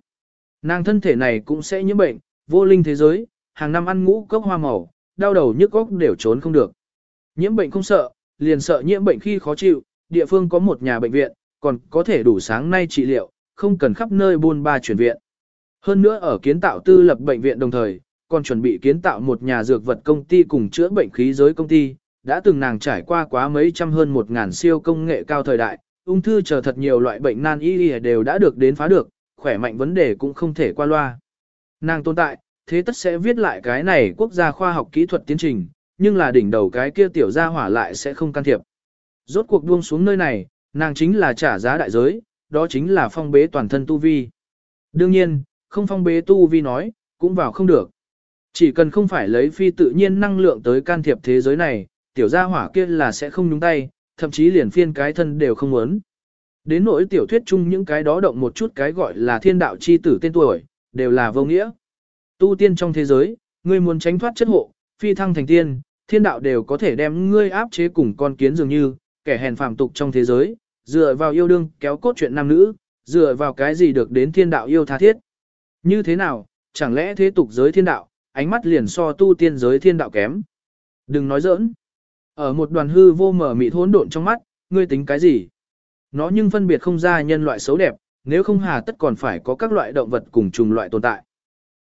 Nàng thân thể này cũng sẽ nhiễm bệnh, vô linh thế giới, hàng năm ăn ngũ cốc hoa màu, đau đầu nhức góc đều trốn không được. Nhiễm bệnh không sợ, liền sợ nhiễm bệnh khi khó chịu, địa phương có một nhà bệnh viện, còn có thể đủ sáng nay trị liệu, không cần khắp nơi buôn ba chuyển viện. Hơn nữa ở kiến tạo tư lập bệnh viện đồng thời, còn chuẩn bị kiến tạo một nhà dược vật công ty cùng chữa bệnh khí giới công ty, đã từng nàng trải qua quá mấy trăm hơn một ngàn siêu công nghệ cao thời đại, ung thư chờ thật nhiều loại bệnh nan y đều đã được đến phá được, khỏe mạnh vấn đề cũng không thể qua loa. Nàng tồn tại, thế tất sẽ viết lại cái này quốc gia khoa học kỹ thuật tiến trình, nhưng là đỉnh đầu cái kia tiểu gia hỏa lại sẽ không can thiệp. Rốt cuộc buông xuống nơi này, nàng chính là trả giá đại giới, đó chính là phong bế toàn thân tu vi. Đương nhiên, không phong bế tu vi nói, cũng vào không được. Chỉ cần không phải lấy phi tự nhiên năng lượng tới can thiệp thế giới này, tiểu gia hỏa kia là sẽ không nhúng tay, thậm chí liền phiên cái thân đều không muốn. Đến nỗi tiểu thuyết chung những cái đó động một chút cái gọi là thiên đạo chi tử tên tuổi, đều là vô nghĩa. Tu tiên trong thế giới, ngươi muốn tránh thoát chất hộ, phi thăng thành tiên, thiên đạo đều có thể đem ngươi áp chế cùng con kiến dường như, kẻ hèn phàm tục trong thế giới, dựa vào yêu đương kéo cốt chuyện nam nữ, dựa vào cái gì được đến thiên đạo yêu tha thiết. Như thế nào, chẳng lẽ thế tục giới thiên đạo, ánh mắt liền so tu tiên giới thiên đạo kém. Đừng nói giỡn. Ở một đoàn hư vô mở mịt hỗn độn trong mắt, ngươi tính cái gì? Nó nhưng phân biệt không ra nhân loại xấu đẹp, nếu không hà tất còn phải có các loại động vật cùng trùng loại tồn tại.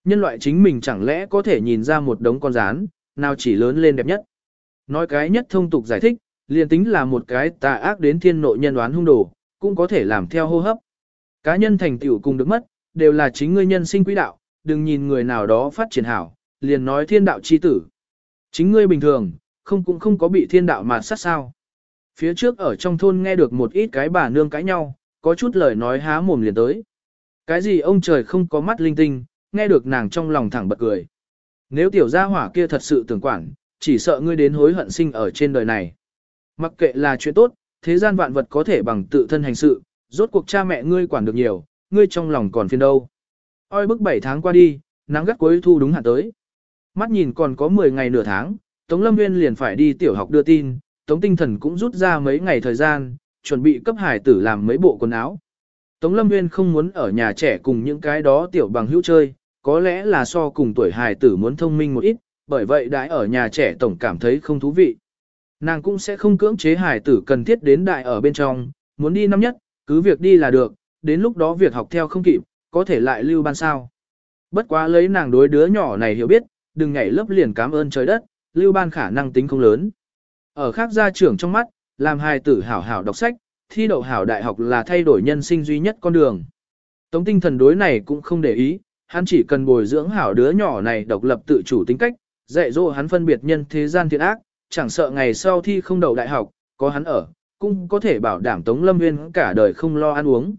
Nhân loại chính mình chẳng lẽ có thể nhìn ra một đống con rán, nào chỉ lớn lên đẹp nhất. Nói cái nhất thông tục giải thích, liền tính là một cái tà ác đến thiên nội nhân đoán hung đồ, cũng có thể làm theo hô hấp. Cá nhân thành tựu cùng được mất, đều là chính ngươi nhân sinh quỹ đạo, đừng nhìn người nào đó phát triển hảo, liền nói thiên đạo chi tử. Chính ngươi bình thường, không cũng không có bị thiên đạo mà sát sao. Phía trước ở trong thôn nghe được một ít cái bà nương cãi nhau, có chút lời nói há mồm liền tới. Cái gì ông trời không có mắt linh tinh, nghe được nàng trong lòng thẳng bật cười. Nếu tiểu gia hỏa kia thật sự tưởng quản, chỉ sợ ngươi đến hối hận sinh ở trên đời này. Mặc kệ là chuyện tốt, thế gian vạn vật có thể bằng tự thân hành sự, rốt cuộc cha mẹ ngươi quản được nhiều, ngươi trong lòng còn phiền đâu. Oi bức 7 tháng qua đi, nắng gắt cuối thu đúng hạn tới. Mắt nhìn còn có 10 ngày nửa tháng, Tống Lâm Nguyên liền phải đi tiểu học đưa tin, Tống Tinh Thần cũng rút ra mấy ngày thời gian, chuẩn bị cấp hải tử làm mấy bộ quần áo. Tống Lâm Nguyên không muốn ở nhà trẻ cùng những cái đó tiểu bằng hữu chơi, có lẽ là so cùng tuổi hải tử muốn thông minh một ít, bởi vậy đãi ở nhà trẻ tổng cảm thấy không thú vị. Nàng cũng sẽ không cưỡng chế hải tử cần thiết đến đại ở bên trong, muốn đi năm nhất, cứ việc đi là được, đến lúc đó việc học theo không kịp, có thể lại lưu ban sao. Bất quá lấy nàng đối đứa nhỏ này hiểu biết, đừng nhảy lớp liền cảm ơn trời đất, lưu ban khả năng tính không lớn. Ở khác gia trưởng trong mắt, làm hài tử hảo hảo đọc sách, thi đậu hảo đại học là thay đổi nhân sinh duy nhất con đường. Tống tinh thần đối này cũng không để ý, hắn chỉ cần bồi dưỡng hảo đứa nhỏ này độc lập tự chủ tính cách, dạy dỗ hắn phân biệt nhân thế gian thiện ác, chẳng sợ ngày sau thi không đậu đại học, có hắn ở, cũng có thể bảo đảm Tống Lâm Nguyên cả đời không lo ăn uống.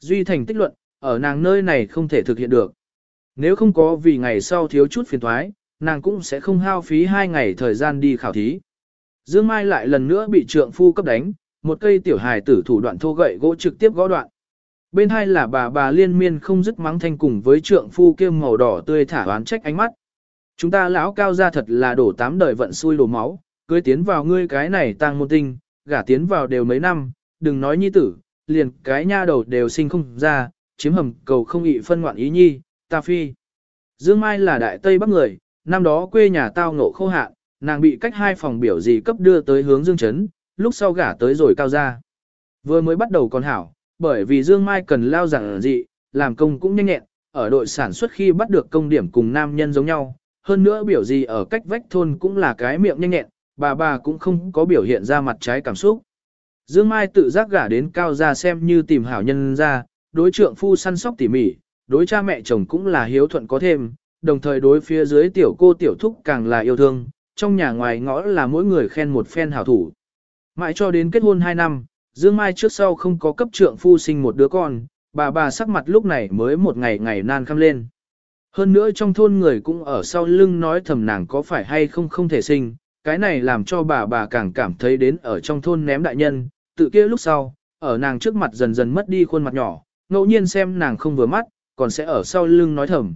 Duy thành tích luận, ở nàng nơi này không thể thực hiện được. Nếu không có vì ngày sau thiếu chút phiền thoái, nàng cũng sẽ không hao phí hai ngày thời gian đi khảo thí. Dương Mai lại lần nữa bị trượng phu cấp đánh, một cây tiểu hài tử thủ đoạn thô gậy gỗ trực tiếp gõ đoạn. Bên hai là bà bà liên miên không dứt mắng thanh cùng với trượng phu kia màu đỏ tươi thả oán trách ánh mắt. Chúng ta lão cao ra thật là đổ tám đời vận xui đổ máu, cưới tiến vào ngươi cái này tăng môn tinh, gả tiến vào đều mấy năm, đừng nói nhi tử, liền cái nha đầu đều sinh không ra, chiếm hầm cầu không ị phân ngoạn ý nhi, ta phi. Dương Mai là đại tây bắc người, năm đó quê nhà tao ngộ khô hạn, nàng bị cách hai phòng biểu gì cấp đưa tới hướng Dương Trấn, lúc sau gả tới rồi cao ra. Vừa mới bắt đầu còn hảo, bởi vì Dương Mai cần lao giảng dị, làm công cũng nhanh nhẹn, ở đội sản xuất khi bắt được công điểm cùng nam nhân giống nhau, hơn nữa biểu gì ở cách vách thôn cũng là cái miệng nhanh nhẹn, bà bà cũng không có biểu hiện ra mặt trái cảm xúc. Dương Mai tự giác gả đến cao gia xem như tìm hảo nhân ra, đối trượng phu săn sóc tỉ mỉ, đối cha mẹ chồng cũng là hiếu thuận có thêm, đồng thời đối phía dưới tiểu cô tiểu thúc càng là yêu thương, trong nhà ngoài ngõ là mỗi người khen một phen hảo thủ. Mãi cho đến kết hôn 2 năm, Dương Mai trước sau không có cấp trượng phu sinh một đứa con, bà bà sắc mặt lúc này mới một ngày ngày nan khăm lên. Hơn nữa trong thôn người cũng ở sau lưng nói thầm nàng có phải hay không không thể sinh, cái này làm cho bà bà càng cảm thấy đến ở trong thôn ném đại nhân, tự kia lúc sau, ở nàng trước mặt dần dần mất đi khuôn mặt nhỏ, ngẫu nhiên xem nàng không vừa mắt, còn sẽ ở sau lưng nói thầm.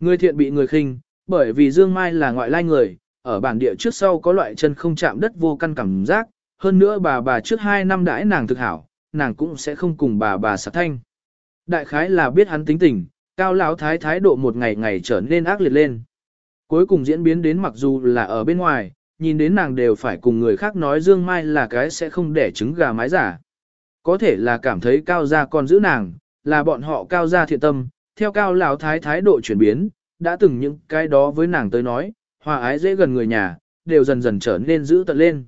Người thiện bị người khinh, bởi vì Dương Mai là ngoại lai người, ở bản địa trước sau có loại chân không chạm đất vô căn cảm giác, hơn nữa bà bà trước hai năm đãi nàng thực hảo, nàng cũng sẽ không cùng bà bà sạc thanh. Đại khái là biết hắn tính tình, cao lão thái thái độ một ngày ngày trở nên ác liệt lên. Cuối cùng diễn biến đến mặc dù là ở bên ngoài, nhìn đến nàng đều phải cùng người khác nói Dương Mai là cái sẽ không để trứng gà mái giả. Có thể là cảm thấy cao gia còn giữ nàng, là bọn họ cao gia thiện tâm, theo cao lão thái thái độ chuyển biến, đã từng những cái đó với nàng tới nói, hòa ái dễ gần người nhà, đều dần dần trở nên giữ tận lên.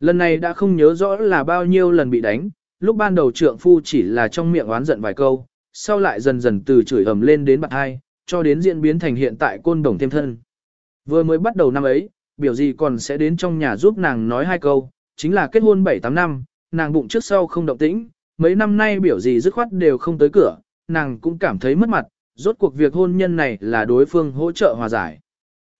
Lần này đã không nhớ rõ là bao nhiêu lần bị đánh, lúc ban đầu trượng phu chỉ là trong miệng oán giận vài câu, sau lại dần dần từ chửi ầm lên đến bạc hai, cho đến diễn biến thành hiện tại côn đồng thêm thân. Vừa mới bắt đầu năm ấy, biểu gì còn sẽ đến trong nhà giúp nàng nói hai câu, chính là kết hôn 7-8 năm, nàng bụng trước sau không động tĩnh, mấy năm nay biểu gì dứt khoát đều không tới cửa, nàng cũng cảm thấy mất mặt, rốt cuộc việc hôn nhân này là đối phương hỗ trợ hòa giải.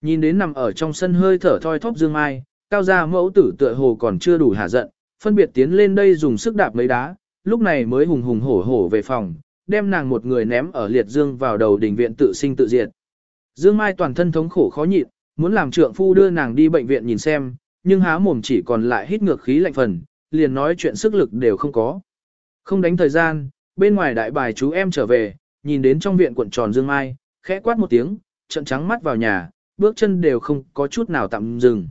Nhìn đến nằm ở trong sân hơi thở thoi thóp Dương Mai, cao gia mẫu tử tựa hồ còn chưa đủ hạ giận, phân biệt tiến lên đây dùng sức đạp mấy đá, lúc này mới hùng hùng hổ hổ về phòng, đem nàng một người ném ở liệt dương vào đầu đỉnh viện tự sinh tự diệt. Dương Mai toàn thân thống khổ khó nhịn, muốn làm trượng phu đưa nàng đi bệnh viện nhìn xem, nhưng há mồm chỉ còn lại hít ngược khí lạnh phần, liền nói chuyện sức lực đều không có. Không đánh thời gian, bên ngoài đại bài chú em trở về, nhìn đến trong viện cuộn tròn Dương Mai, khẽ quát một tiếng, trận trắng mắt vào nhà, bước chân đều không có chút nào tạm dừng.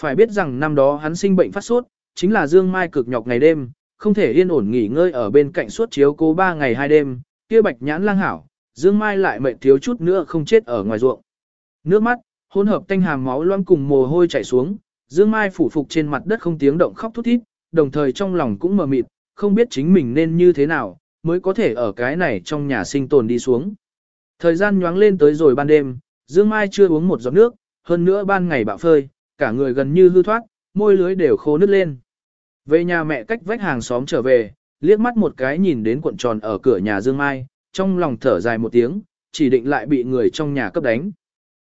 Phải biết rằng năm đó hắn sinh bệnh phát sốt, chính là Dương Mai cực nhọc ngày đêm, không thể yên ổn nghỉ ngơi ở bên cạnh suốt chiếu cố ba ngày hai đêm, kia bạch nhãn lang hảo, Dương Mai lại mệt thiếu chút nữa không chết ở ngoài ruộng. Nước mắt, hỗn hợp tanh hàm máu loang cùng mồ hôi chảy xuống, Dương Mai phủ phục trên mặt đất không tiếng động khóc thút thít, đồng thời trong lòng cũng mờ mịt, không biết chính mình nên như thế nào, mới có thể ở cái này trong nhà sinh tồn đi xuống. Thời gian nhoáng lên tới rồi ban đêm, Dương Mai chưa uống một giọt nước, hơn nữa ban ngày bạo phơi, cả người gần như hư thoát, môi lưới đều khô nứt lên. Về nhà mẹ cách vách hàng xóm trở về, liếc mắt một cái nhìn đến cuộn tròn ở cửa nhà Dương Mai, trong lòng thở dài một tiếng, chỉ định lại bị người trong nhà cấp đánh.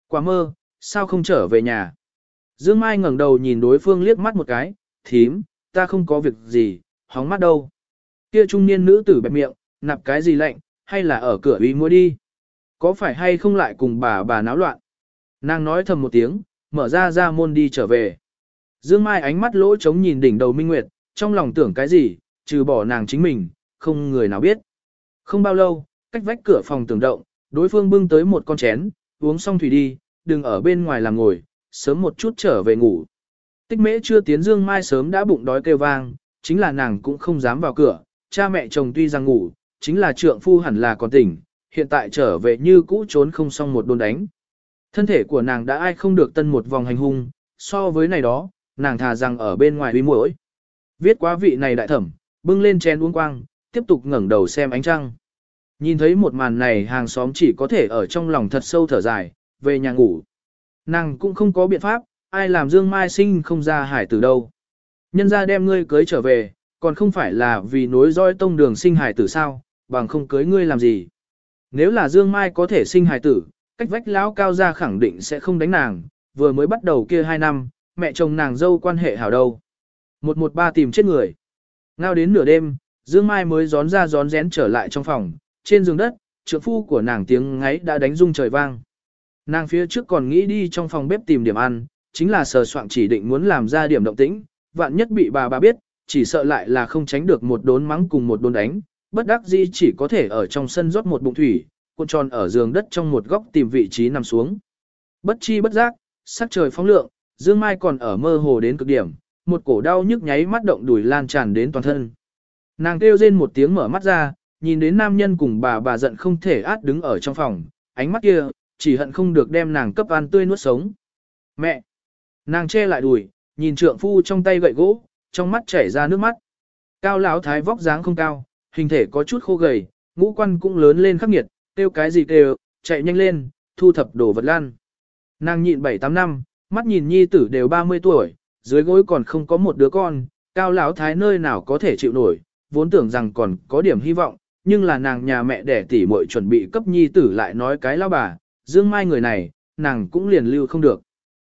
Quả mơ, sao không trở về nhà? Dương Mai ngẩng đầu nhìn đối phương liếc mắt một cái, thím, ta không có việc gì, hóng mắt đâu. Kia trung niên nữ tử bẹp miệng, nạp cái gì lạnh, hay là ở cửa uy mua đi? Có phải hay không lại cùng bà bà náo loạn? Nàng nói thầm một tiếng, mở ra ra môn đi trở về. Dương Mai ánh mắt lỗ trống nhìn đỉnh đầu Minh Nguyệt, trong lòng tưởng cái gì, trừ bỏ nàng chính mình, không người nào biết. Không bao lâu, cách vách cửa phòng tưởng động, đối phương bưng tới một con chén, uống xong thủy đi, đừng ở bên ngoài làm ngồi, sớm một chút trở về ngủ. Tích mễ chưa tiến Dương Mai sớm đã bụng đói kêu vang, chính là nàng cũng không dám vào cửa, cha mẹ chồng tuy rằng ngủ, chính là trượng phu hẳn là còn tỉnh, hiện tại trở về như cũ trốn không xong một đôn đánh. Thân thể của nàng đã ai không được tân một vòng hành hung, so với này đó, nàng thà rằng ở bên ngoài uy mũi. Viết quá vị này đại thẩm, bưng lên chén uống quang, tiếp tục ngẩng đầu xem ánh trăng. Nhìn thấy một màn này hàng xóm chỉ có thể ở trong lòng thật sâu thở dài, về nhà ngủ. Nàng cũng không có biện pháp, ai làm Dương Mai sinh không ra hải tử đâu. Nhân ra đem ngươi cưới trở về, còn không phải là vì nối dõi tông đường sinh hải tử sao, bằng không cưới ngươi làm gì. Nếu là Dương Mai có thể sinh hải tử, cách vách lão cao gia khẳng định sẽ không đánh nàng, vừa mới bắt đầu kia hai năm, mẹ chồng nàng dâu quan hệ hảo đâu. Một một ba tìm chết người. Ngao đến nửa đêm, Dương Mai mới gión ra gión rén trở lại trong phòng, trên giường đất, trượng phu của nàng tiếng ngáy đã đánh rung trời vang. Nàng phía trước còn nghĩ đi trong phòng bếp tìm điểm ăn, chính là sờ soạn chỉ định muốn làm ra điểm động tĩnh, vạn nhất bị bà bà biết, chỉ sợ lại là không tránh được một đốn mắng cùng một đốn đánh, bất đắc dĩ chỉ có thể ở trong sân rót một bụng thủy, cuộn tròn ở giường đất trong một góc tìm vị trí nằm xuống. Bất chi bất giác, sắc trời phóng lượng, Dương Mai còn ở mơ hồ đến cực điểm, một cổ đau nhức nháy mắt động đùi lan tràn đến toàn thân. Nàng kêu rên một tiếng mở mắt ra, nhìn đến nam nhân cùng bà bà giận không thể át đứng ở trong phòng, ánh mắt kia, chỉ hận không được đem nàng cấp ăn tươi nuốt sống. Mẹ! Nàng che lại đùi, nhìn trượng phu trong tay gậy gỗ, trong mắt chảy ra nước mắt. Cao lão thái vóc dáng không cao, hình thể có chút khô gầy, ngũ quan cũng lớn lên khắc nghiệt, kêu cái gì kêu, chạy nhanh lên, thu thập đồ vật lan. Nàng nhịn 7-8 năm, mắt nhìn nhi tử đều 30 tuổi, dưới gối còn không có một đứa con, cao lão thái nơi nào có thể chịu nổi, vốn tưởng rằng còn có điểm hy vọng, nhưng là nàng nhà mẹ đẻ tỉ muội chuẩn bị cấp nhi tử lại nói cái lao bà, dương mai người này, nàng cũng liền lưu không được.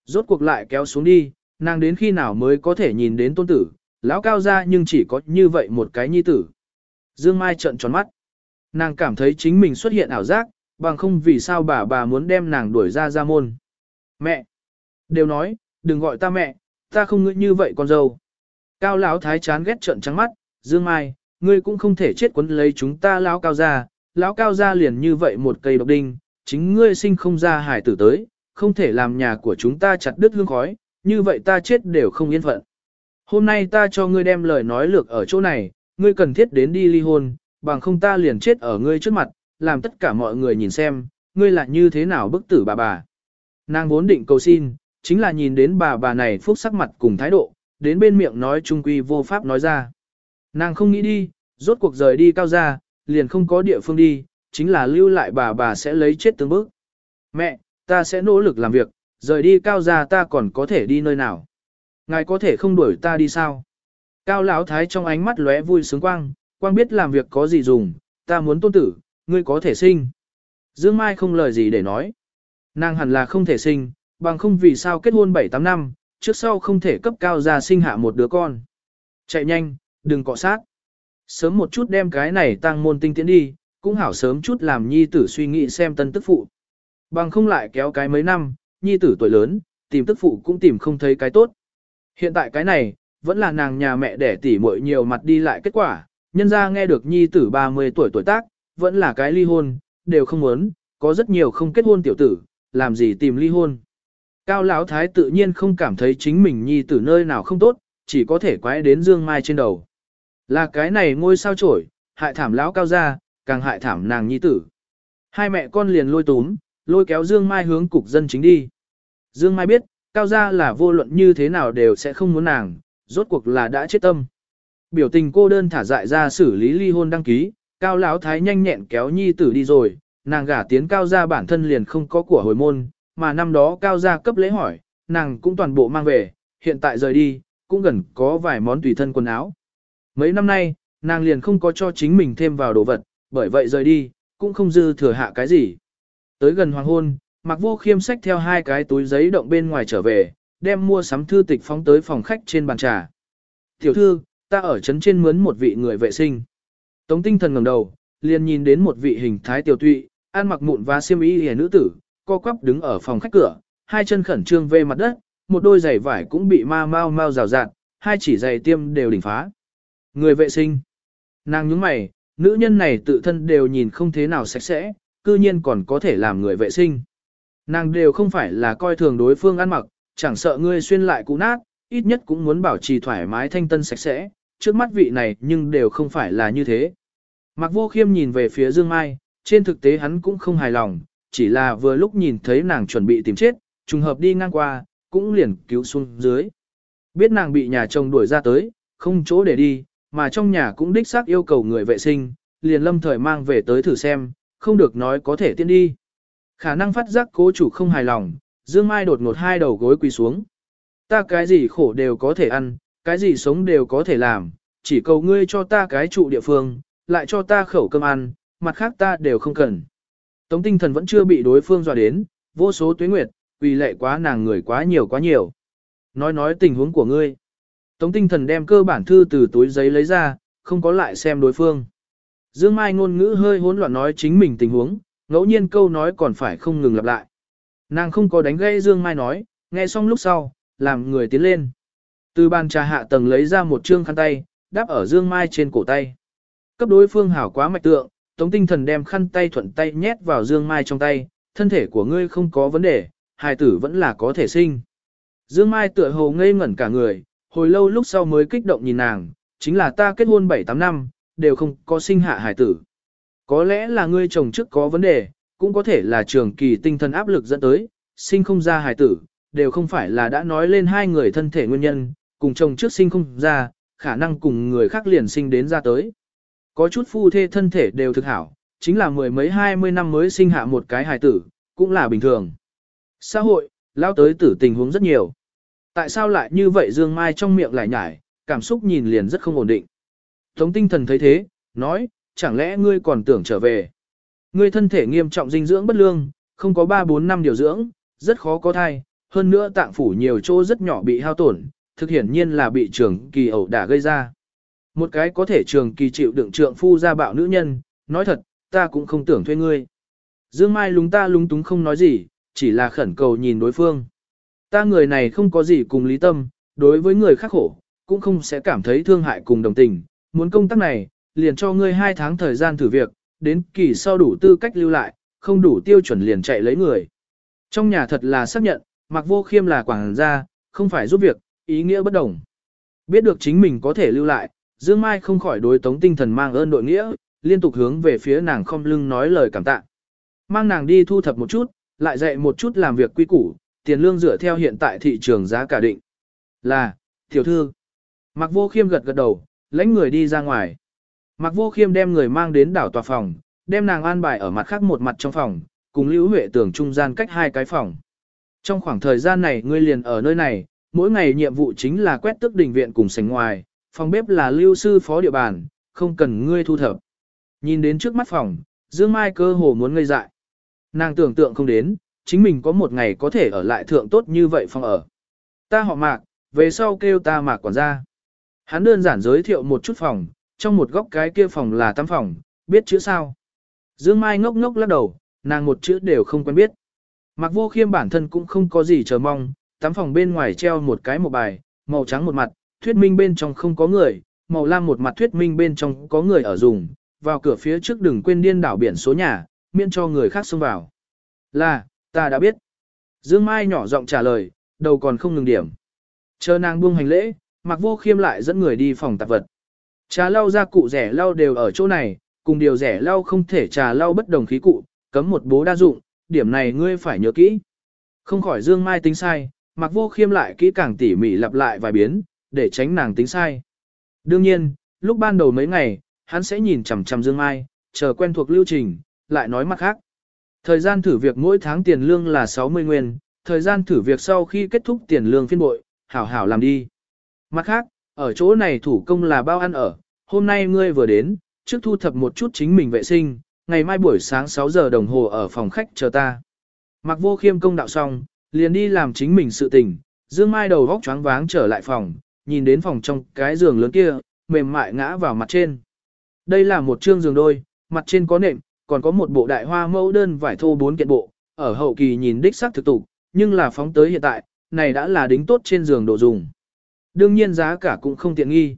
Rốt cuộc lại kéo xuống đi, nàng đến khi nào mới có thể nhìn đến tôn tử, lão cao ra nhưng chỉ có như vậy một cái nhi tử. Dương Mai trợn tròn mắt. Nàng cảm thấy chính mình xuất hiện ảo giác, bằng không vì sao bà bà muốn đem nàng đuổi ra ra môn. Mẹ! Đều nói, đừng gọi ta mẹ, ta không ngưỡng như vậy con dâu. Cao lão thái chán ghét trợn trắng mắt, Dương Mai, ngươi cũng không thể chết quấn lấy chúng ta lão cao ra, lão cao ra liền như vậy một cây độc đinh, chính ngươi sinh không ra hải tử tới, không thể làm nhà của chúng ta chặt đứt hương khói, như vậy ta chết đều không yên phận. Hôm nay ta cho ngươi đem lời nói lược ở chỗ này, ngươi cần thiết đến đi ly hôn, bằng không ta liền chết ở ngươi trước mặt, làm tất cả mọi người nhìn xem, ngươi là như thế nào bức tử bà bà. Nàng vốn định cầu xin, chính là nhìn đến bà bà này phúc sắc mặt cùng thái độ, đến bên miệng nói trung quy vô pháp nói ra. Nàng không nghĩ đi, rốt cuộc rời đi cao ra, liền không có địa phương đi, chính là lưu lại bà bà sẽ lấy chết tương bức. Mẹ, ta sẽ nỗ lực làm việc, rời đi cao gia ta còn có thể đi nơi nào. Ngài có thể không đuổi ta đi sao? Cao lão thái trong ánh mắt lóe vui sướng quang, quang biết làm việc có gì dùng, ta muốn tôn tử, ngươi có thể sinh. Dương Mai không lời gì để nói. Nàng hẳn là không thể sinh, bằng không vì sao kết hôn 7-8 năm, trước sau không thể cấp cao gia sinh hạ một đứa con. Chạy nhanh, đừng cọ sát. Sớm một chút đem cái này tăng môn tinh tiến đi, cũng hảo sớm chút làm nhi tử suy nghĩ xem tân tức phụ. Bằng không lại kéo cái mấy năm, nhi tử tuổi lớn, tìm tức phụ cũng tìm không thấy cái tốt. Hiện tại cái này, vẫn là nàng nhà mẹ đẻ tỉ muội nhiều mặt đi lại kết quả, nhân ra nghe được nhi tử 30 tuổi tuổi tác, vẫn là cái ly hôn, đều không muốn, có rất nhiều không kết hôn tiểu tử, làm gì tìm ly hôn. Cao Lão Thái tự nhiên không cảm thấy chính mình nhi tử nơi nào không tốt, chỉ có thể quái đến Dương Mai trên đầu. Là cái này ngôi sao trổi, hại thảm lão cao ra, càng hại thảm nàng nhi tử. Hai mẹ con liền lôi túm, lôi kéo Dương Mai hướng cục dân chính đi. Dương Mai biết, cao gia là vô luận như thế nào đều sẽ không muốn nàng, rốt cuộc là đã chết tâm. Biểu tình cô đơn thả dại ra xử lý ly hôn đăng ký, cao lão thái nhanh nhẹn kéo nhi tử đi rồi, nàng gả tiến cao gia bản thân liền không có của hồi môn, mà năm đó cao gia cấp lễ hỏi, nàng cũng toàn bộ mang về, hiện tại rời đi, cũng gần có vài món tùy thân quần áo. Mấy năm nay, nàng liền không có cho chính mình thêm vào đồ vật, bởi vậy rời đi, cũng không dư thừa hạ cái gì. Tới gần hoàng hôn, Mạc Vô Khiêm xách theo hai cái túi giấy động bên ngoài trở về, đem mua sắm thư tịch phóng tới phòng khách trên bàn trà. Tiểu thư, ta ở trấn trên mướn một vị người vệ sinh. Tống tinh thần ngẩng đầu, liền nhìn đến một vị hình thái tiểu tụy, ăn mặc mụn và xiêm y hề nữ tử, co quắp đứng ở phòng khách cửa, hai chân khẩn trương về mặt đất, một đôi giày vải cũng bị ma mau mau rào rạt, hai chỉ giày tiêm đều đỉnh phá. Người vệ sinh. Nàng nhướng mày, nữ nhân này tự thân đều nhìn không thế nào sạch sẽ, cư nhiên còn có thể làm người vệ sinh. Nàng đều không phải là coi thường đối phương ăn mặc, chẳng sợ ngươi xuyên lại cũ nát, ít nhất cũng muốn bảo trì thoải mái thanh tân sạch sẽ, trước mắt vị này nhưng đều không phải là như thế. Mặc vô khiêm nhìn về phía Dương Mai, trên thực tế hắn cũng không hài lòng, chỉ là vừa lúc nhìn thấy nàng chuẩn bị tìm chết, trùng hợp đi ngang qua, cũng liền cứu xuống dưới. Biết nàng bị nhà chồng đuổi ra tới, không chỗ để đi, mà trong nhà cũng đích xác yêu cầu người vệ sinh, liền lâm thời mang về tới thử xem, không được nói có thể tiên đi. Khả năng phát giác cố chủ không hài lòng, Dương Mai đột ngột hai đầu gối quỳ xuống. Ta cái gì khổ đều có thể ăn, cái gì sống đều có thể làm, chỉ cầu ngươi cho ta cái trụ địa phương, lại cho ta khẩu cơm ăn, mặt khác ta đều không cần. Tống tinh thần vẫn chưa bị đối phương dọa đến, vô số tuyến nguyệt, vì lệ quá nàng người quá nhiều quá nhiều. Nói nói tình huống của ngươi. Tống tinh thần đem cơ bản thư từ túi giấy lấy ra, không có lại xem đối phương. Dương Mai ngôn ngữ hơi hỗn loạn nói chính mình tình huống, ngẫu nhiên câu nói còn phải không ngừng lặp lại. Nàng không có đánh gây Dương Mai nói, nghe xong lúc sau, làm người tiến lên. Từ bàn trà hạ tầng lấy ra một trương khăn tay, đáp ở Dương Mai trên cổ tay. Cấp đối phương hảo quá mạch tượng, Tống tinh thần đem khăn tay thuận tay nhét vào Dương Mai trong tay, thân thể của ngươi không có vấn đề, hài tử vẫn là có thể sinh. Dương Mai tựa hồ ngây ngẩn cả người, hồi lâu lúc sau mới kích động nhìn nàng, chính là ta kết hôn 7-8 năm, đều không có sinh hạ hải tử. Có lẽ là ngươi chồng trước có vấn đề, cũng có thể là trường kỳ tinh thần áp lực dẫn tới, sinh không ra hải tử, đều không phải là đã nói lên hai người thân thể nguyên nhân, cùng chồng trước sinh không ra, khả năng cùng người khác liền sinh đến ra tới. Có chút phu thê thân thể đều thực hảo, chính là mười mấy hai mươi năm mới sinh hạ một cái hài tử, cũng là bình thường. Xã hội, lao tới tử tình huống rất nhiều. Tại sao lại như vậy Dương Mai trong miệng lại nhải, cảm xúc nhìn liền rất không ổn định. Tống tinh thần thấy thế, nói, chẳng lẽ ngươi còn tưởng trở về. Ngươi thân thể nghiêm trọng dinh dưỡng bất lương, không có 3-4 năm điều dưỡng, rất khó có thai, hơn nữa tạng phủ nhiều chỗ rất nhỏ bị hao tổn, thực hiển nhiên là bị trường kỳ ẩu đả gây ra. Một cái có thể trường kỳ chịu đựng trượng phu ra bạo nữ nhân, nói thật, ta cũng không tưởng thuê ngươi. Dương Mai lúng ta lúng túng không nói gì, chỉ là khẩn cầu nhìn đối phương. Ta người này không có gì cùng lý tâm, đối với người khác khổ, cũng không sẽ cảm thấy thương hại cùng đồng tình. Muốn công tác này, liền cho ngươi hai tháng thời gian thử việc, đến kỳ sau đủ tư cách lưu lại, không đủ tiêu chuẩn liền chạy lấy người. Trong nhà thật là xác nhận, mặc vô khiêm là quảng gia, không phải giúp việc, ý nghĩa bất đồng. Biết được chính mình có thể lưu lại, Dương Mai không khỏi đối tống tinh thần mang ơn đội nghĩa, liên tục hướng về phía nàng không lưng nói lời cảm tạ. Mang nàng đi thu thập một chút, lại dạy một chút làm việc quy củ, tiền lương dựa theo hiện tại thị trường giá cả định. Là, tiểu thư. Mặc vô khiêm gật gật đầu, lãnh người đi ra ngoài. Mặc vô khiêm đem người mang đến đảo tòa phòng, đem nàng an bài ở mặt khác một mặt trong phòng, cùng Lưu Huệ tưởng trung gian cách hai cái phòng. Trong khoảng thời gian này ngươi liền ở nơi này, mỗi ngày nhiệm vụ chính là quét tức đình viện cùng sảnh ngoài, phòng bếp là lưu sư phó địa bàn, không cần ngươi thu thập. Nhìn đến trước mắt phòng, Dương Mai cơ hồ muốn ngây dại. Nàng tưởng tượng không đến, chính mình có một ngày có thể ở lại thượng tốt như vậy phòng ở. Ta họ mạc, về sau kêu ta mạc quản gia. Hắn đơn giản giới thiệu một chút phòng, trong một góc cái kia phòng là tắm phòng, biết chữ sao. Dương Mai ngốc ngốc lắc đầu, nàng một chữ đều không quen biết. Mạc vô khiêm bản thân cũng không có gì chờ mong, tắm phòng bên ngoài treo một cái một bài, màu trắng một mặt, thuyết minh bên trong không có người, màu lam một mặt thuyết minh bên trong có người ở dùng, vào cửa phía trước đừng quên điên đảo biển số nhà, miễn cho người khác xông vào. Là, ta đã biết. Dương Mai nhỏ giọng trả lời, đầu còn không ngừng điểm. Chờ nàng buông hành lễ, mặc vô khiêm lại dẫn người đi phòng tạp vật. Trà lau ra cụ rẻ lau đều ở chỗ này, cùng điều rẻ lau không thể trà lau bất đồng khí cụ, cấm một bố đa dụng, điểm này ngươi phải nhớ kỹ. Không khỏi Dương Mai tính sai, mặc vô khiêm lại kỹ càng tỉ mỉ lặp lại vài biến, để tránh nàng tính sai. Đương nhiên, lúc ban đầu mấy ngày, hắn sẽ nhìn chằm chằm Dương Mai, chờ quen thuộc lưu trình, lại nói mặt khác. Thời gian thử việc mỗi tháng tiền lương là 60 nguyên, thời gian thử việc sau khi kết thúc tiền lương phiên bội, hảo hảo làm đi. Mặt khác, ở chỗ này thủ công là bao ăn ở, hôm nay ngươi vừa đến, trước thu thập một chút chính mình vệ sinh, ngày mai buổi sáng 6 giờ đồng hồ ở phòng khách chờ ta. Mặc vô khiêm công đạo xong, liền đi làm chính mình sự tình, Dương Mai đầu vóc choáng váng trở lại phòng, nhìn đến phòng trong cái giường lớn kia, mềm mại ngã vào mặt trên. Đây là một trương giường đôi, mặt trên có nệm, còn có một bộ đại hoa mẫu đơn vải thô bốn kiện bộ, ở hậu kỳ nhìn đích sắc thực tục, nhưng là phóng tới hiện tại, này đã là đính tốt trên giường đồ dùng. Đương nhiên giá cả cũng không tiện nghi.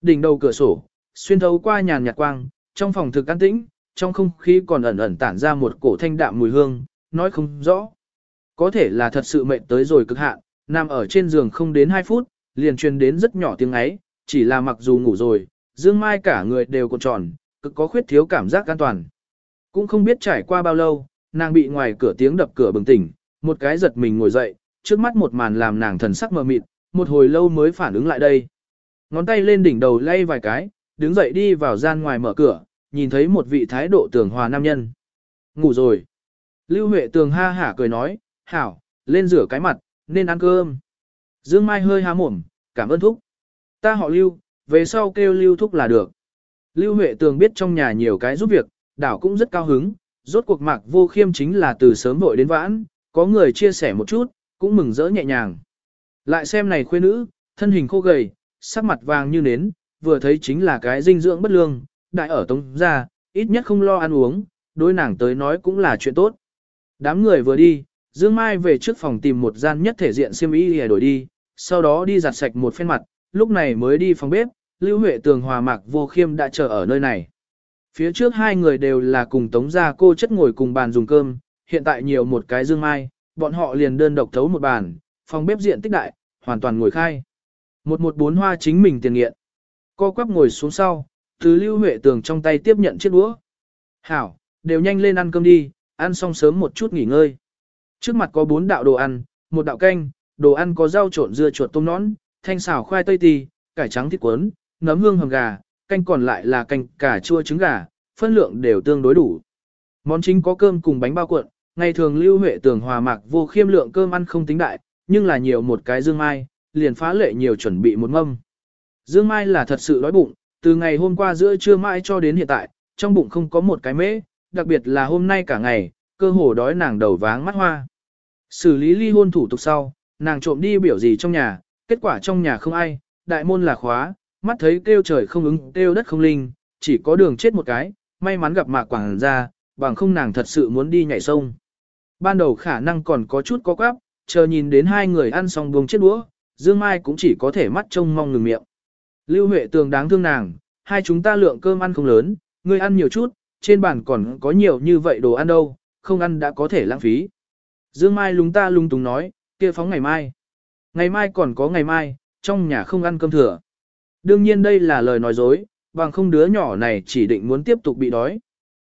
Đỉnh đầu cửa sổ, xuyên thấu qua nhàn nhạt quang, trong phòng thực an tĩnh, trong không khí còn ẩn ẩn tản ra một cổ thanh đạm mùi hương, nói không rõ. Có thể là thật sự mệt tới rồi cực hạn, nằm ở trên giường không đến 2 phút, liền truyền đến rất nhỏ tiếng ấy, chỉ là mặc dù ngủ rồi, Dương Mai cả người đều còn tròn, cực có khuyết thiếu cảm giác an toàn. Cũng không biết trải qua bao lâu, nàng bị ngoài cửa tiếng đập cửa bừng tỉnh, một cái giật mình ngồi dậy, trước mắt một màn làm nàng thần sắc mờ mịt, một hồi lâu mới phản ứng lại đây. Ngón tay lên đỉnh đầu lay vài cái, đứng dậy đi vào gian ngoài mở cửa, nhìn thấy một vị thái độ tường hòa nam nhân. Ngủ rồi. Lưu Huệ tường ha hả cười nói, hảo, lên rửa cái mặt, nên ăn cơm. Dương Mai hơi há mồm, cảm ơn thúc. Ta họ Lưu, về sau kêu Lưu thúc là được. Lưu Huệ tường biết trong nhà nhiều cái giúp việc, đảo cũng rất cao hứng, rốt cuộc mạc vô khiêm chính là từ sớm vội đến vãn, có người chia sẻ một chút, cũng mừng rỡ nhẹ nhàng. Lại xem này khuê nữ, thân hình khô gầy, sắc mặt vàng như nến, vừa thấy chính là cái dinh dưỡng bất lương, đại ở tống ra, ít nhất không lo ăn uống, đối nàng tới nói cũng là chuyện tốt. Đám người vừa đi, Dương Mai về trước phòng tìm một gian nhất thể diện xiêm y để đổi đi, sau đó đi giặt sạch một phen mặt, lúc này mới đi phòng bếp, Lưu Huệ Tường Hòa Mạc Vô Khiêm đã chờ ở nơi này. Phía trước hai người đều là cùng tống gia cô chất ngồi cùng bàn dùng cơm, hiện tại nhiều một cái Dương Mai, bọn họ liền đơn độc thấu một bàn, phòng bếp diện tích đại, hoàn toàn ngồi khai. Một một bốn hoa chính mình tiền nghiện. Co quắp ngồi xuống sau, từ Lưu Huệ Tường trong tay tiếp nhận chiếc đũa. Hảo, đều nhanh lên ăn cơm đi, ăn xong sớm một chút nghỉ ngơi. Trước mặt có bốn đạo đồ ăn, một đạo canh, đồ ăn có rau trộn dưa chuột tôm nón thanh xào khoai tây tì, cải trắng thịt cuốn, nấm hương hầm gà, canh còn lại là canh cà chua trứng gà, phân lượng đều tương đối đủ. Món chính có cơm cùng bánh bao cuộn, ngày thường Lưu Huệ Tường hòa mạc vô khiêm lượng cơm ăn không tính đại, nhưng là nhiều một cái dương mai, liền phá lệ nhiều chuẩn bị một mâm. Dương mai là thật sự đói bụng, từ ngày hôm qua giữa trưa mãi cho đến hiện tại, trong bụng không có một cái mễ, đặc biệt là hôm nay cả ngày, cơ hồ đói nàng đầu váng mắt hoa. Xử lý ly hôn thủ tục sau, nàng trộm đi biểu gì trong nhà, kết quả trong nhà không ai, đại môn là khóa, mắt thấy kêu trời không ứng, kêu đất không linh, chỉ có đường chết một cái, may mắn gặp mạc quảng ra, bằng không nàng thật sự muốn đi nhảy sông. Ban đầu khả năng còn có chút có quáp, chờ nhìn đến hai người ăn xong buông chiếc đũa, Dương Mai cũng chỉ có thể mắt trông mong ngừng miệng. Lưu Huệ Tường đáng thương nàng, hai chúng ta lượng cơm ăn không lớn, ngươi ăn nhiều chút, trên bàn còn có nhiều như vậy đồ ăn đâu, không ăn đã có thể lãng phí. Dương Mai lúng ta lung túng nói, kia phóng ngày mai. Ngày mai còn có ngày mai, trong nhà không ăn cơm thừa. Đương nhiên đây là lời nói dối, bằng không đứa nhỏ này chỉ định muốn tiếp tục bị đói.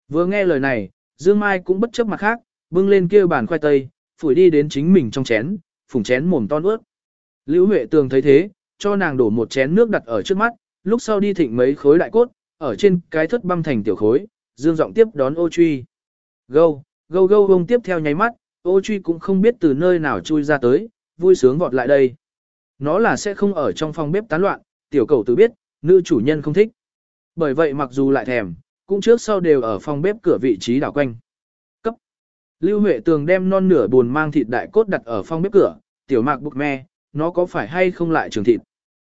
Vừa nghe lời này, Dương Mai cũng bất chấp mặt khác, bưng lên kia bàn khoai tây, phủi đi đến chính mình trong chén, phùng chén mồm to ướt. Lưu Huệ Tường thấy thế, cho nàng đổ một chén nước đặt ở trước mắt, lúc sau đi thịnh mấy khối đại cốt, ở trên cái thất băm thành tiểu khối, dương giọng tiếp đón ô truy. Gâu, gâu gâu gông tiếp theo nháy mắt, ô truy cũng không biết từ nơi nào chui ra tới, vui sướng vọt lại đây. Nó là sẽ không ở trong phòng bếp tán loạn, tiểu cầu tự biết, nữ chủ nhân không thích. Bởi vậy mặc dù lại thèm, cũng trước sau đều ở phòng bếp cửa vị trí đảo quanh. Cấp. Lưu Huệ Tường đem non nửa buồn mang thịt đại cốt đặt ở phòng bếp cửa, tiểu mạc bục me, nó có phải hay không lại trường thịt.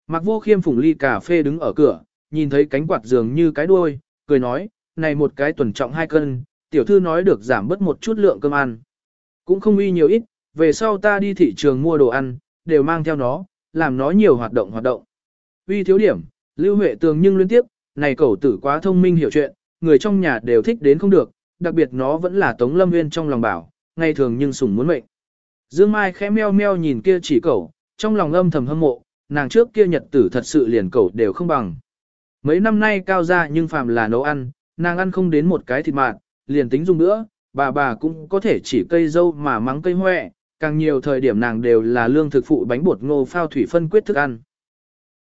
Mạc vô khiêm phùng ly cà phê đứng ở cửa, nhìn thấy cánh quạt dường như cái đuôi, cười nói, này một cái tuần trọng hai cân, tiểu thư nói được giảm bớt một chút lượng cơm ăn. Cũng không uy nhiều ít, về sau ta đi thị trường mua đồ ăn, đều mang theo nó, làm nó nhiều hoạt động hoạt động. Uy thiếu điểm, Lưu Huệ Tường nhưng liên tiếp, này cẩu tử quá thông minh hiểu chuyện, người trong nhà đều thích đến không được, đặc biệt nó vẫn là Tống Lâm Nguyên trong lòng bảo, ngày thường nhưng sủng muốn mệnh. Dương Mai khẽ meo meo nhìn kia chỉ cẩu, trong lòng âm thầm hâm mộ, nàng trước kia nhật tử thật sự liền cẩu đều không bằng. Mấy năm nay cao ra nhưng phàm là nấu ăn, nàng ăn không đến một cái thịt mạt, liền tính dùng nữa, bà bà cũng có thể chỉ cây dâu mà mắng cây hoẹ, càng nhiều thời điểm nàng đều là lương thực phụ bánh bột ngô phao thủy phân quyết thức ăn.